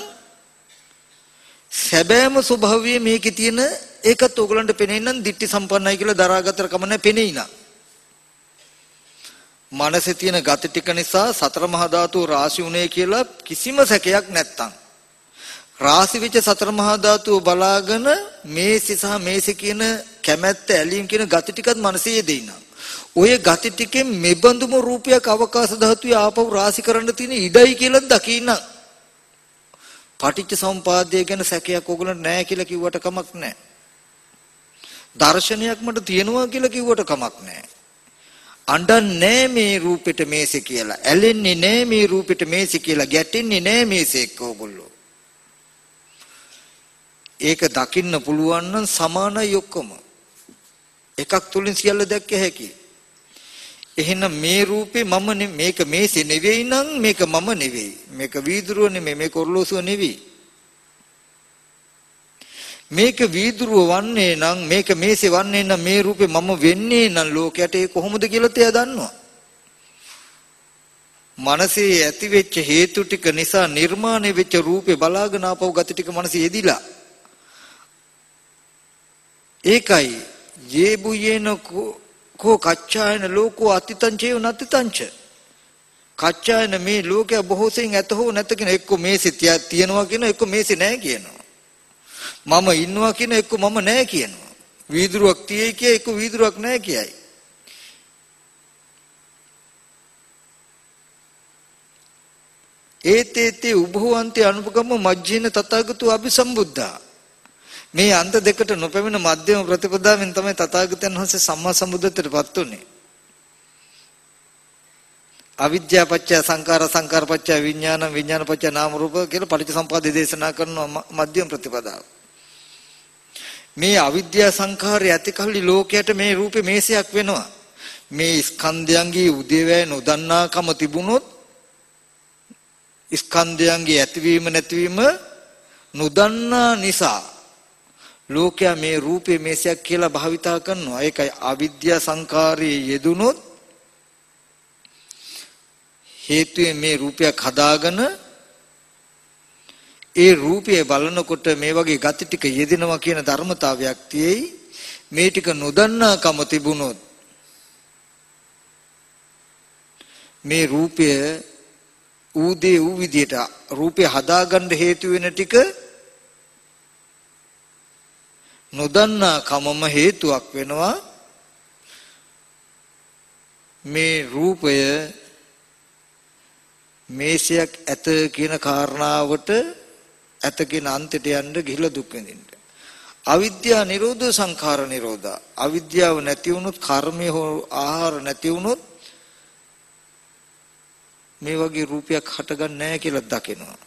සැබෑම ස්වභාවය මේකේ තියෙන ඒකත් ඕගලන්ට පෙනෙයි නම් ditthi සම්පන්නයි කියලා දරාගතර කම නැහැ පෙනෙයි නම් මනසේ තියෙන gati ටික නිසා සතර මහා ධාතු රාශි උනේ කියලා කිසිම සැකයක් නැත්තම් රාශි වෙච්ච සතර මහා ධාතුව බලාගෙන මේසි සහ මේසි කියන කැමැත්ත ඇලීම් කියන gati ටිකත් මනසේ යෙදෙනවා. ඔය gati ටිකෙන් මෙබඳුම රූපයක් අවකාශ ධාතුවේ ආපහු රාශි කරන්න තියෙන ඉඩයි කියලා දකින්න. පටිච්ච සමුපාදය ගැන සැකයක් ඕගොල්ලන්ට නැහැ කියලා කිව්වට කමක් නැහැ. දර්ශනයක් මට තියෙනවා කියලා කිව්වට කමක් නැහැ. අඬන්නේ මේ රූපෙට මේසෙ කියලා. ඇලෙන්නේ නෑ මේ රූපෙට මේසෙ කියලා. ගැටෙන්නේ නෑ මේසෙ එක්ක ඕගොල්ලෝ. ඒක දකින්න පුළුවන් නම් සමානයි ඔක්කොම. එකක් තුලින් සියල්ල දැක්ක හැකියි. එහෙනම් මේ රූපේ මම මේක මේසෙ නෙවෙයි නම් මේක මම නෙවෙයි. මේක වීදුරුව නෙමෙයි මේක ඔරලෝසුව නෙවෙයි. මේක වීදුරුව වන්නේ නම් මේක මේසෙ වන්නේ නම් මේ රූපේ මම වෙන්නේ නම් ලෝකයට ඒ කොහොමද කියලා තේ දන්නවා. මනසේ ඇති වෙච්ච හේතු ටික නිසා නිර්මාණය වෙච්ච රූපේ බලාගෙන ආපහු ගති ටික මනසේ යෙදිලා. ඒකයි යේබුයේන කෝ කච්චායන ලෝකෝ අතිතං චේව නතිතං ච කච්චායන මේ ලෝකය බොහෝ සෙයින් ඇත හෝ නැත කියන එක්ක මේසෙ තියනවා කියන එක්ක මේසෙ නැහැ කියනවා. මම ඉන්නවා කියන එක්ක මම නැහැ කියනවා වීදුරුවක් තියෙයි කිය එක්ක වීදුරුවක් නැහැ කියයි ඒතේතේ උභවන්ති අනුපගම මජ්ජේන තථාගතෝ අபிසම්බුද්ධා මේ අන්ත දෙකට නොපැමිණ මධ්‍යම ප්‍රතිපදාවෙන් තමයි තථාගතයන් වහන්සේ සම්මා සම්බුද්ධත්වයට පත් උනේ. අවිද්‍යා පත්‍ය සංකාර සංකාර පත්‍ය විඥාන විඥාන පත්‍ය නාම රූප කියලා පටිච්චසමුප්පාදේ දේශනා කරන මධ්‍යම ප්‍රතිපදාව. මේ අවිද්‍යා සංඛාරය ඇති කල්ලි ලෝකයට මේ රූපේ මේසයක් වෙනවා. මේ ස්කන්ධයන්ගේ උදේවැය නොදන්නාකම තිබුණොත් ස්කන්ධයන්ගේ ඇතිවීම නැතිවීම නොදන්නා නිසා ලෝකයා මේ රූපේ මේසයක් කියලා භාවිතා කරනවා. ඒකයි අවිද්‍යා සංකාරයේ යෙදුනොත් හේතුයෙන් මේ රූපයක් හදාගෙන ඒ රූපය බලනකොට මේ වගේ ගති ටික යෙදෙනවා කියන ධර්මතාවයක් තියෙයි. මේ ටික නොදන්නාකම තිබුණොත් මේ රූපය ඌදේ ඌ විදියට රූපය හදාගන්න හේතු වෙන ටික නොදන්නා කමම හේතුවක් වෙනවා මේ රූපය මේසයක් ඇත කියන කාරණාවට ඇතකින අන්තයට යන්න ගිහිලා දුක් විඳින්න. අවිද්‍යා නිරෝධ සංඛාර නිරෝධා. අවිද්‍යාව නැති වුණොත් කර්මය හෝ ආහාර නැති වුණොත් මේ වගේ රූපයක් හටගන්නේ නැහැ කියලා දකිනවා.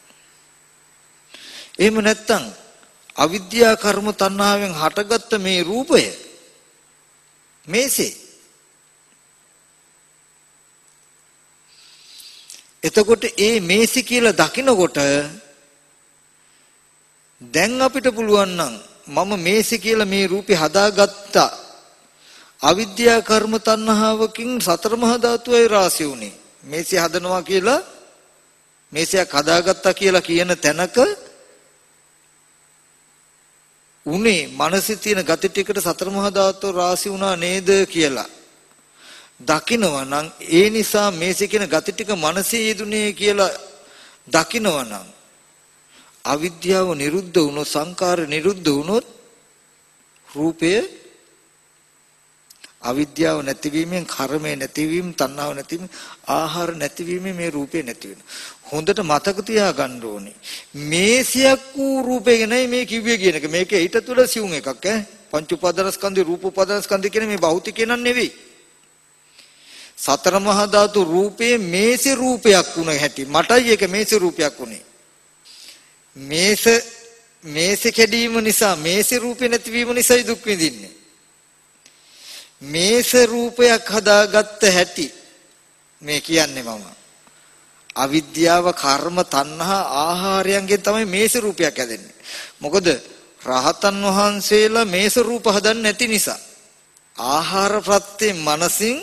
එහෙම නැත්තම් අවිද්‍යා කර්ම තණ්හාවෙන් හටගත්ත මේ රූපය මේසේ එතකොට ඒ මේසි කියලා දකිනකොට දැන් අපිට පුළුවන් නම් මම මේසි කියලා මේ රූපේ හදාගත්තා. අවිද්‍යා කර්ම තණ්හාවකින් සතර මහා ධාතුවේ රාශි උනේ. මේසි හදනවා කියලා මේසයක් හදාගත්තා කියලා කියන තැනක උනේ මනසේ තියෙන gati ටිකට සතර මහා ධාතු රාශි වුණා නේද කියලා. දකිනවා නම් ඒ නිසා මේසේ කියන gati ටික මනසේ යෙදුනේ කියලා දකිනවා නම් අවිද්‍යාව නිරුද්ධ වුණොත් සංකාර නිරුද්ධ වුණොත් රූපය අවිද්‍යාව නැතිවීමෙන් කර්මය නැතිවීම තණ්හාව නැතිවීම ආහාර නැතිවීමෙන් මේ රූපේ නැති වෙනවා. හොඳට මතක තියාගන්න ඕනේ. මේසියක් වූ රූපේ නෙයි මේ කිව්වේ කියන එක. මේක ඊට තුල සිවුම් එකක් ඈ? පංච උපාදානස්කන්ධේ රූප උපාදානස්කන්ධේ කියන මේ භෞතිකේ නන් නෙවෙයි. සතර මහා ධාතු රූපේ මේසි රූපයක් වුණ හැටි. මටයි ඒක මේසි රූපයක් උනේ මේස මේසෙ කැඩීම නිසා මේසෙ රූපේ නැතිවීම නිසායි දුක් විඳින්නේ. මේස රූපයක් හදාගත්ත හැටි මේ කියන්නේ මම. අවිද්‍යාව කර්ම තණ්හා ආහාරයන්ගෙන් තමයි මේස රූපයක් හැදෙන්නේ. මොකද රහතන් වහන්සේලා මේස රූප හදන්නේ නැති නිසා. ආහාර ප්‍රත්‍යයෙන් මනසින්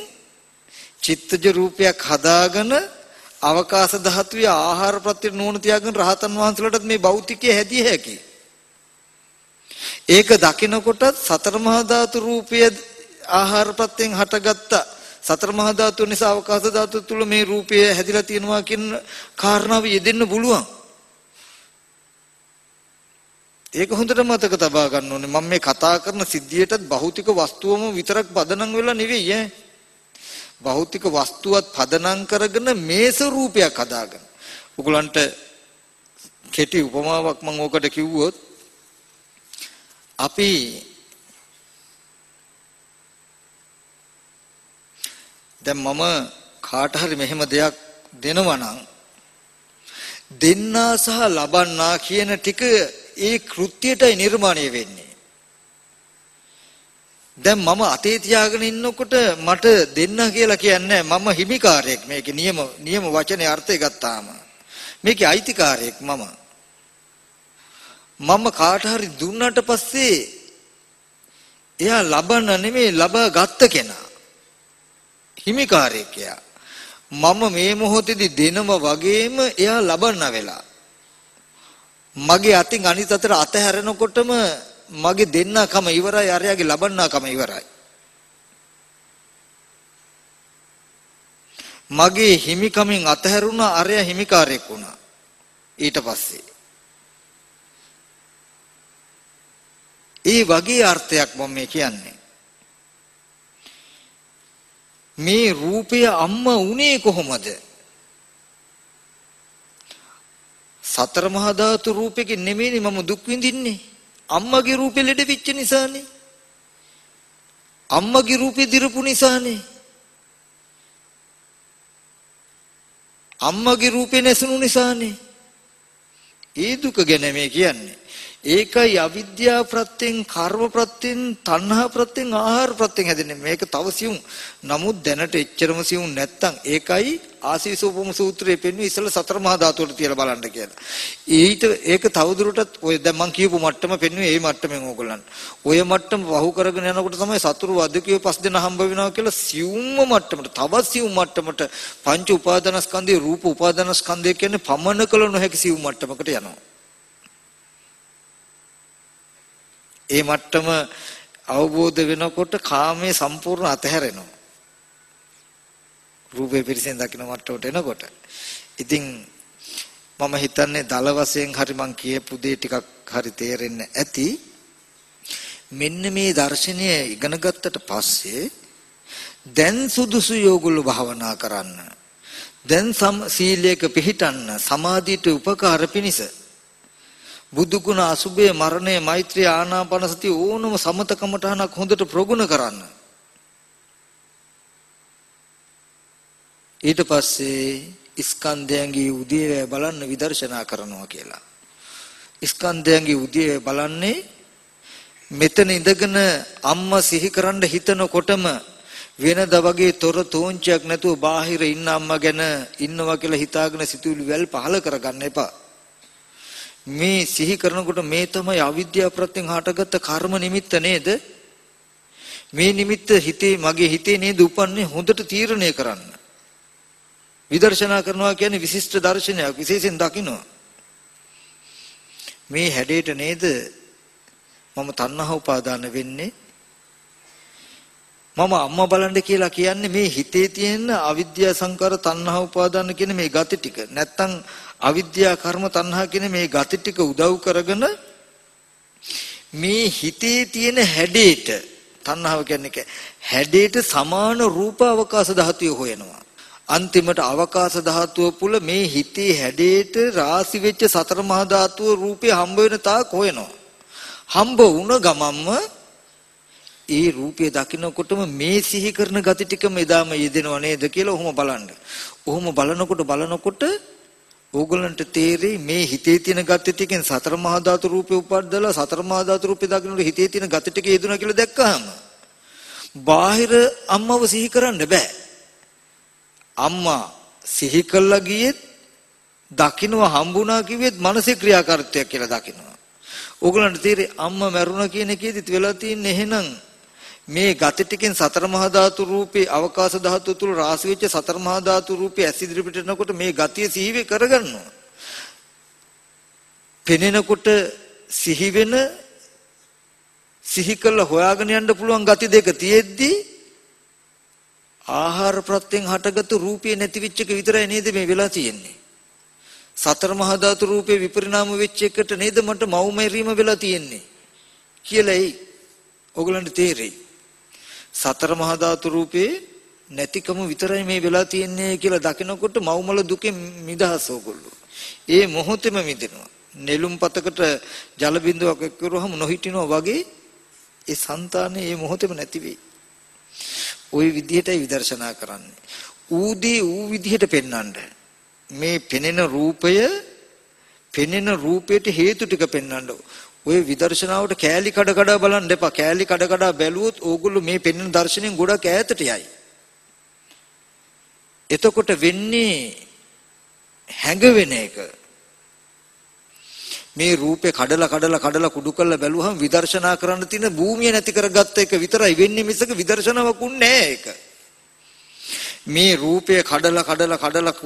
චිත්තජ රූපයක් හදාගෙන අවකාශ ධාතුවේ ආහාර ප්‍රත්‍ය නෝන තියාගෙන රහතන් වහන්සේලාටත් මේ භෞතිකය හැදිය හැකියි. ඒක දකිනකොටත් සතර මහා ධාතු රූපය ආහාර ප්‍රත්‍යයෙන් හටගත්ත සතර මහා ධාතු නිසා අවකාශ ධාතු තුල මේ රූපය හැදිලා තියෙනවා කියන කාරණාව යෙදෙන්න පුළුවන්. ඒක හොඳට මතක තබා ගන්න ඕනේ. මම මේ කතා කරන සිද්ධියටත් භෞතික වස්තුවම විතරක් පදනම් වෙලා නෙවෙයි ඈ. භෞතික වස්තුවත් පදනම් කරගෙන මේස රූපයක් හදාගෙන. උගලන්ට කෙටි උපමාවක් මම ඕකට කිව්වොත් අපි දැන් මම කාට හරි මෙහෙම දෙයක් දෙනවා නම් දෙන්නා සහ ලබන්නා කියන ටික ඒ කෘත්‍යයටයි නිර්මාණය වෙන්නේ. දැන් මම අතේ තියාගෙන ඉන්නකොට මට දෙන්න කියලා කියන්නේ මම හිමිකාරයෙක් මේකේ නියම නියම වචනේ අර්ථය ගත්තාම මේකේ අයිතිකාරයෙක් මම මම කාට හරි දුන්නට පස්සේ එයා ලබන නෙමෙයි ලබා ගත්ත කෙනා හිමිකාරයෙක් එයා. මම මේ මොහොතේදී දෙනම වගේම එයා ලබන්න වෙලා. මගේ අතින් අනිත් අතට අතහැරෙනකොටම මගේ දෙන්නකම ඉවරයි අරයාගේ ලබන්නකම ඉවරයි. මගේ හිමිකමින් අතහැරුණා අරයා හිමිකාරයෙක් වුණා. ඊට පස්සේ ඒ වගේ අර්ථයක් මම මේ කියන්නේ. මේ රූපය අම්මා උනේ කොහොමද? සතර මහා ධාතු රූපෙකින් නෙමෙයිනේ මම දුක් විඳින්නේ. අම්මගේ රූපෙ ලෙඩ වෙච්ච නිසානේ. අම්මගේ රූපෙ දිරපු නිසානේ. අම්මගේ රූපේ නැසුණු නිසානේ. ඒ දුක ගැන මේ කියන්නේ. ඒකයි අවිද්‍යාව ප්‍රත්‍යයෙන් කර්ම ප්‍රත්‍යයෙන් තණ්හා ප්‍රත්‍යයෙන් ආහාර ප්‍රත්‍යයෙන් හැදෙන්නේ. මේක තව සියුම්. නමුත් දැනට එච්චරම සියුම් නැත්තම් ඒකයි ආසීසෝපම සූත්‍රයේ පෙන්වන්නේ ඉස්සල සතර මහා ධාතුවට තියලා බලන්න කියලා. ඊට ඒක තවදුරටත් ඔය දැන් මම කියපු මට්ටම පෙන්වන්නේ ඒ මට්ටමෙන් ඕගොල්ලන්. ඔය මට්ටම වහු කරගෙන යනකොට තමයි සතුරු වදකිය පස් දෙනා හම්බ වෙනවා කියලා සියුම්ම මට්ටමට තවත් සියුම් මට්ටමට පංච උපාදානස්කන්ධේ රූප උපාදානස්කන්ධය කියන්නේ පමන කළ නොහැකි සියුම් මට්ටමකට යනවා. ඒ මට්ටම අවබෝධ වෙනකොට කාමයේ සම්පූර්ණ අතහැරෙනවා. රූපේ පිරිසෙන් දකින්න මට්ටමට එනකොට. ඉතින් මම හිතන්නේ දල වශයෙන් හරි මං කියපු දේ ටිකක් හරි තේරෙන්න ඇති. මෙන්න මේ දර්ශනය ඉගෙන ගත්තට පස්සේ දැන් සුදුසු යෝගුල භාවනා කරන්න. දැන් සීලයක පිහිටන්න සමාධියට උපකාර පිණිස බුදු ගුණ අසුබේ මරණය මෛත්‍රී ආනාපාන සතිය ඕනම සමතකමටහනක් හොඳට ප්‍රගුණ කරන්න. ඊට පස්සේ ස්කන්ධයන්ගේ උදේවැය බලන්න විදර්ශනා කරනවා කියලා. ස්කන්ධයන්ගේ උදේවැය බලන්නේ මෙතන ඉඳගෙන අම්මා සිහි කරන්න හිතනකොටම වෙනද වගේ තොර තෝංචයක් නැතුව බාහිර ඉන්න අම්මා ගැන ඉන්නවා කියලා හිතාගෙන සිතුවිලි වැල් පහල කරගන්න එපා. මේ සිහි කරනකොට මේ තමයි අවිද්‍යාව ප්‍රත්‍යයෙන් හටගත්ත කර්ම නිමිත්ත නේද? මේ නිමිත්ත හිතේ මගේ හිතේ නේද උපන්නේ හොඳට තීරණය කරන්න. විදර්ශනා කරනවා කියන්නේ විශිෂ්ට දර්ශනයක් විශේෂයෙන් දකින්නවා. මේ හැඩයට නේද මම තණ්හා උපාදාන වෙන්නේ මම අම්මා බලන්න කියලා කියන්නේ මේ හිතේ තියෙන අවිද්‍යා සංකාර තණ්හා උපාදාන කියන මේ ගති ටික. නැත්තම් අවිද්‍යා කර්ම තණ්හා කියන මේ ගති ටික උදව් කරගෙන මේ හිතේ තියෙන හැඩේට තණ්හාව කියන්නේ හැඩේට සමාන රූප අවකාශ ධාතුය හොයනවා. අන්තිමට අවකාශ ධාතුව පුල මේ හිතේ හැඩේට රාසි වෙච්ච සතර මහා ධාතුව රූපේ හම්බ වෙන තාක් හොයනවා. හම්බ වුණ ගමම්ම ඒ රූපය දකින්නකොටම මේ සිහි කරන gati ටිකම එදාම යෙදෙනව නේද කියලා ඔහොම බලන්න. ඔහොම බලනකොට බලනකොට ඕගලන්ට තේරෙයි මේ හිතේ තියෙන gati ටිකෙන් සතර මහා ධාතු රූපේ උපද්දලා සතර මහා ධාතු රූපේ දකින්නකොට හිතේ තියෙන gati ටික යෙදුණා කියලා දැක්කහම බාහිර අම්මව සිහි කරන්න බෑ. අම්මා සිහි කළා ගියෙත් දකින්ව හම්බුණා කිව්වෙත් මානසික ක්‍රියාකාරීත්වයක් කියලා දකින්නවා. ඕගලන්ට තේරෙයි අම්මා මැරුණා කියන එකේදිත් වෙලා තියෙන්නේ එහෙනම් මේ ගති ටිකෙන් සතර මහා ධාතු රූපේ අවකාශ ධාතු තුල රාශි වෙච්ච සතර මහා ධාතු රූපේ ඇස් ඉදිරිපිට එනකොට මේ ගතිය සිහිවේ කරගන්නවා. පෙනෙනකොට සිහි වෙන සිහි කළ හොයාගෙන යන්න පුළුවන් ගති දෙක තියෙද්දි ආහාර ප්‍රත්‍යයෙන් හටගත්තු රූපේ නැති වෙච්ච එක විතරයි නේද මේ වෙලා තියෙන්නේ. සතර මහා ධාතු රූපේ විපරිණාම වෙච්ච එකට නේද මට මව්මෙරීම වෙලා තියෙන්නේ කියලා එයි. ඔයගලන්ට තේරෙයි. සතර මහා ධාතු රූපේ නැතිකම විතරයි මේ වෙලා තියෙන්නේ කියලා දකිනකොට මව්මල දුකෙන් මිදහස ඕගොල්ලෝ. ඒ මොහොතෙම මිදෙනවා. නෙළුම් පතකට ජල බිඳුවක් එක්කරුවහම නොහිටිනවා වගේ ඒ సంతානේ මේ මොහොතෙම නැති වෙයි. ওই විදිහටයි විදර්ශනා කරන්නේ. ඌදී ඌ විදිහට පෙන්වන්න. මේ පෙනෙන රූපය පෙනෙන රූපයට හේතු ටික පෙන්වන්න. ඔය විදර්ශනාවට කෑලි කඩ කඩ බලන්න එපා. කෑලි කඩ කඩ බැලුවොත් ඕගොල්ලෝ මේ පෙන්වන දර්ශනයෙන් ගොඩක් ඈතට යයි. එතකොට වෙන්නේ හැඟවෙන එක. මේ රූපේ කඩලා කඩලා කඩලා කුඩු කරලා බැලුවහම විදර්ශනා කරන්න තියෙන භූමිය නැති කරගත්ත එක විතරයි වෙන්නේ මිසක විදර්ශනාවක් උන්නේ නැහැ ඒක. මේ රූපය කඩලා කඩලා කඩලා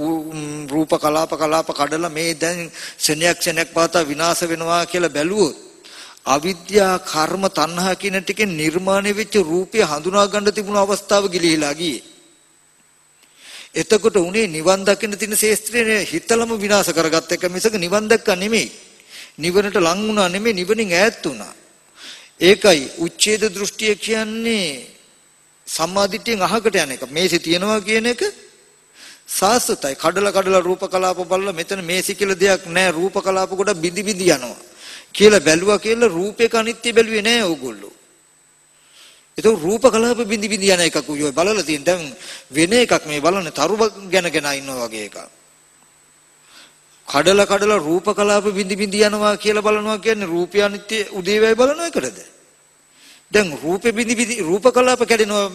රූප කලාප කලාප කඩලා මේ දැන් ශනයක් ශනයක් පාතා විනාශ වෙනවා කියලා බැලුවොත් අවිද්‍යා කර්ම තණ්හා කියන ටිකෙන් නිර්මාණය වෙච්ච රූපය හඳුනා ගන්න තිබුණු අවස්ථාව ගිලිහිලා ගියේ. එතකොට උනේ නිවන් දකින්න තියෙන ශේස්ත්‍රයේ හිතලම විනාශ කරගත්ත එක මිසක නිවන් දැක්කා නෙමෙයි. නිවනට ලං වුණා නෙමෙයි නිවනින් ඈත් වුණා. ඒකයි උච්ඡේද දෘෂ්ටිය කියන්නේ සම්මාදිට්ඨියෙන් අහකට යන එක. මේසෙ තියනවා කියන එක සාස්වතයි. කඩලා කඩලා රූප කලාප බලලා මෙතන මේසි කියලා දෙයක් නැහැ. රූප කලාප කොට බිදි බිදි යනවා. කියලා බැලුවා කියලා රූපයක අනිත්‍ය බැලුවේ නැහැ ඕගොල්ලෝ. ඒක රූප කලාප බිඳි බිඳි යන එකක් උයෝ බලලා තියෙන දැන් වෙන එකක් මේ බලන්නේ තරු ගැන ගැන ඉන්නවා වගේ එකක්. කඩලා කඩලා රූප කලාප බිඳි බිඳි යනවා කියලා බලනවා කියන්නේ රූපය අනිත්‍ය උදේවැය බලන එකටද? දැන් රූපෙ බිඳි බිඳි රූප කලාප කැඩෙනවා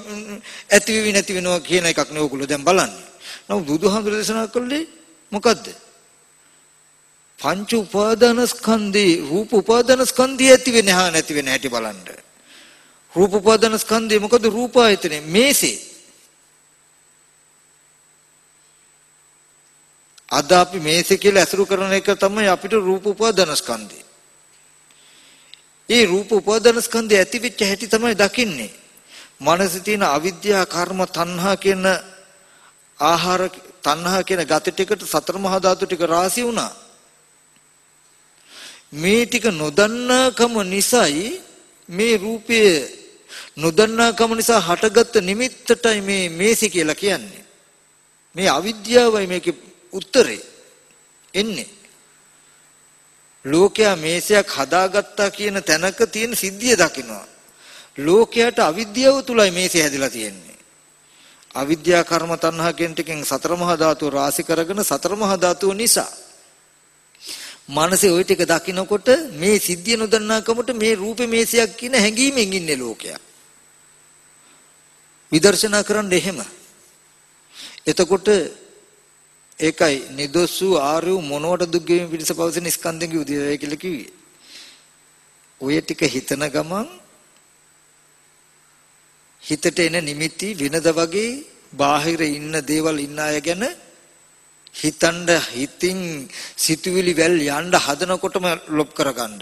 ඇති වෙවි නැති වෙනවා කියන එකක් නේ ඕගොල්ලෝ දැන් බලන්නේ. නමුත් බුදුහාමුදුර දේශනා කළේ මොකද්ද? පංච උපාදානස්කන්ධේ රූප උපාදානස්කන්ධය ඇති වෙන්නේ හා නැති වෙන්නේ හැටි බලන්න. රූප උපාදානස්කන්ධේ මොකද රූප ආයතනේ මේසේ. අද අපි මේසේ කියලා අසුරු කරන එක තමයි අපිට රූප උපාදානස්කන්ධේ. ඒ රූප උපාදානස්කන්ධය ඇති වෙච්ච හැටි තමයි දකින්නේ. මනසේ තියෙන අවිද්‍යාව, කර්ම, තණ්හා කියන ආහාර තණ්හා කියන ගති ටිකට සතර මහා ධාතු ටික රාශි වුණා. මේ ටික නොදන්නාකම නිසායි මේ රූපය නොදන්නාකම නිසා හටගත්ත නිමිත්තටයි මේ මේසි කියලා කියන්නේ. මේ අවිද්‍යාවයි මේකේ උත්තරේ එන්නේ. ලෝකයා මේසයක් හදාගත්තා කියන තැනක තියෙන සිද්ධිය දකිනවා. ලෝකයට අවිද්‍යාව තුලයි මේසය හැදිලා තියෙන්නේ. අවිද්‍යා කර්ම තණ්හා කියන ටිකෙන් සතර මහා ධාතුව රාශි කරගෙන සතර මහා ධාතුව නිසා මනසේ ওই ටික දකිනකොට මේ සිද්ධිය නොදන්නාකමට මේ රූපේ මේසයක් කියන හැඟීමෙන් ඉන්නේ ලෝකයා. විදර්ශනා කරන්න එහෙම. එතකොට ඒකයි නිදොස්සු ආර්ය මොනවට දුක් ගෙවීම පිණිස පවතින ස්කන්ධෙන්ගේ උදේවය කියලා කිව්වේ. ඔය ටික හිතන ගමන් හිතට එන නිමිති වෙනද වගේ බාහිර ඉන්න දේවල් ඉන්න අය ගැන හිතන්න හිතින් සිතුවිලි වැල් යන්න හදනකොටම ලොප් කරගන්න.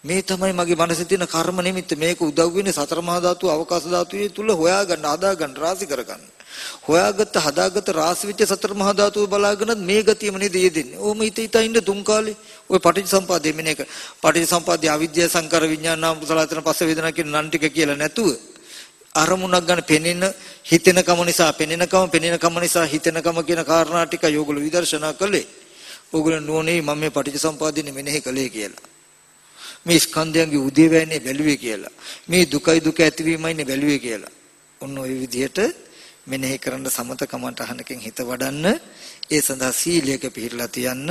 මේ තමයි මගේ මනසේ තියෙන කර්ම නිමිත්ත මේක උදව් වෙන්නේ සතර මහා ධාතු අවකාශ ධාතුයේ තුල හොයාගන්න හදාගන්න රාශි කරගන්න. හොයාගත්ත හදාගත්ත රාශි වෙච්ච සතර මහා ධාතුව බලාගෙනත් මේ ගතියම නේද යෙදෙන්නේ. ඕම හිත හිත ඉන්න තුන් කාලේ ওই පටිච්චසම්පාදයේ මෙන්න එක පටිච්චසම්පාදයේ අවිද්‍යාව සංකාර විඥාන නාම කුසලතන පස්ස වේදනා කියන නන් ටික කියලා නැතුව අරමුණක් ගන්න පෙනෙන හිතෙනකම නිසා පෙනෙනකම පෙනෙනකම නිසා හිතෙනකම කියන කාරණා ටික යෝගල විදර්ශනා කළේ. ඕගොල්ලෝ නෝනේ මම මේ පටිච්චසම්පාදිනේ මෙනෙහි කළේ කියලා. මේ ස්කන්ධයන්ගේ උදේවැන්නේ බැලුවේ කියලා. මේ දුකයි දුක ඇතිවීමයිනේ බැලුවේ කියලා. ඔන්න ඔය විදිහට මෙනෙහි කරන්න සමත කමන්ට අහනකින් හිත වඩන්න ඒ සඳහා සීලයක පිළිලා තියන්න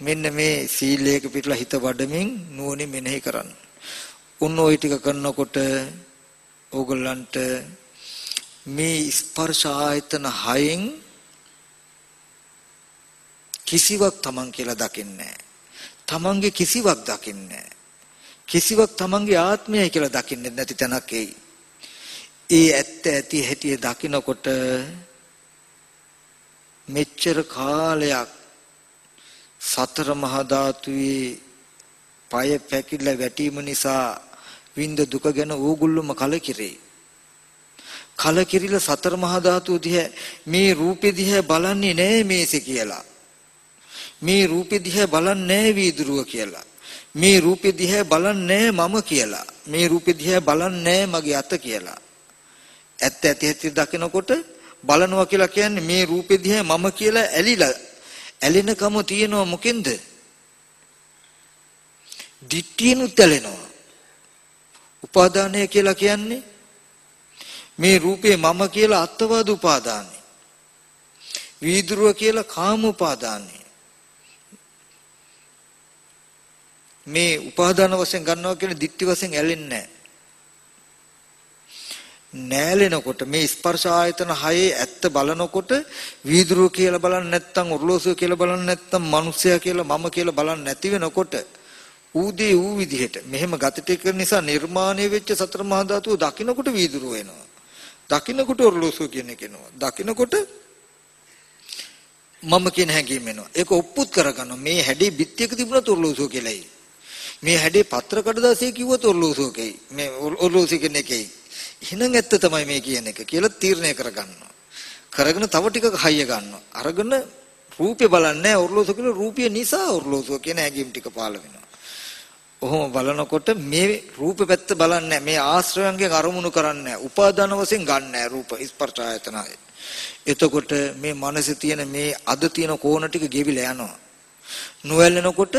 මෙන්න මේ සීලයක පිළිලා හිත වඩමින් නුවණින් මෙනෙහි කරන්න. ඔන්න ওই ටික කරනකොට ඕගොල්ලන්ට මේ ස්පර්ශ ආයතන හයෙන් කිසිවක් Taman කියලා දකින්නේ තමන්ගේ කිසිවක් දකින්නේ කිසිවක් තමන්ගේ ආත්මයයි කියලා දකින්නේ නැති තැනක් එයි. ඒ ඇත්ත ඇති හැටි දකිනකොට මෙච්චර කාලයක් සතර මහා ධාතුවේ পায় පැකිලා වැටීම නිසා විඳ දුක ගැන ඕගොල්ලොම කලකිරේ. කලකිරිලා සතර මහා ධාතු දිහා මේ රූපෙ දිහා බලන්නේ නෑ මේසෙ කියලා. මේ රූපෙ දිහා බලන්නේ වීදුරුව කියලා. මේ රූපෙ දිහා බලන්නේ මම කියලා. මේ රූපෙ දිහා බලන්නේ මගේ අත කියලා. ඇත්ත ඇති ඇති දකිනකොට බලනවා කියලා කියන්නේ මේ රූපෙ දිහා මම කියලා ඇලිලා ඇලෙනකම තියෙනවා මොකෙන්ද? දිට්ඨියනුත් ඇලෙනවා. උපාදානය කියලා කියන්නේ මේ රූපේ මම කියලා අත්වාද උපාදානයි. වීදුරුව කියලා කාම උපාදානයි. මේ උපාදාන වශයෙන් ගන්නවා කියන දික්ටි වශයෙන් ඇලෙන්නේ නෑලෙනකොට මේ ස්පර්ශ ආයතන හයේ ඇත්ත බලනකොට වීදුරුව කියලා බලන්න නැත්නම් ඔර්ලෝසුව කියලා බලන්න නැත්නම් මිනිසයා කියලා මම කියලා බලන්න නැති වෙනකොට ඌදී ඌ විදිහට මෙහෙම ගතිටික නිසා නිර්මාණය වෙච්ච සතර මහා ධාතුව දකින්නකොට වීදුරුව එනවා දකින්නකොට ඔර්ලෝසුව කියන එක එනවා දකින්නකොට මම කියන හැඟීම එනවා ඒක ඔප්පුත් කරගන්න මේ හැඩේ බිත්තියක තිබුණත් ඔර්ලෝසුව කියලායි මේ හැඩේ පත්‍ර කඩදාසිය කිව්වොත් ඔර්ලෝසුවකයි. මේ ඔර්ලෝසුව කෙනෙක්යි. එහෙනම් ඇත්ත තමයි මේ කියන එක කියලා තීරණය කරගන්නවා. කරගෙන තව ටිකක් හයිය ගන්නවා. අරගෙන රූපේ බලන්නේ ඔර්ලෝසුව කියලා රූපය නිසා ඔර්ලෝසුව කියන හැඟීම් ටික පාළ වෙනවා. ඔහොම බලනකොට මේ රූප පැත්ත බලන්නේ මේ ආශ්‍රයයන්ගෙන් අරමුණු කරන්නේ උපාදාන වශයෙන් ගන්නෑ රූප ස්පර්ශ ආයතනය. එතකොට මේ මනසේ තියෙන මේ අද තියෙන කෝණ ටික ගෙවිලා යනවා. නොවැළෙනකොට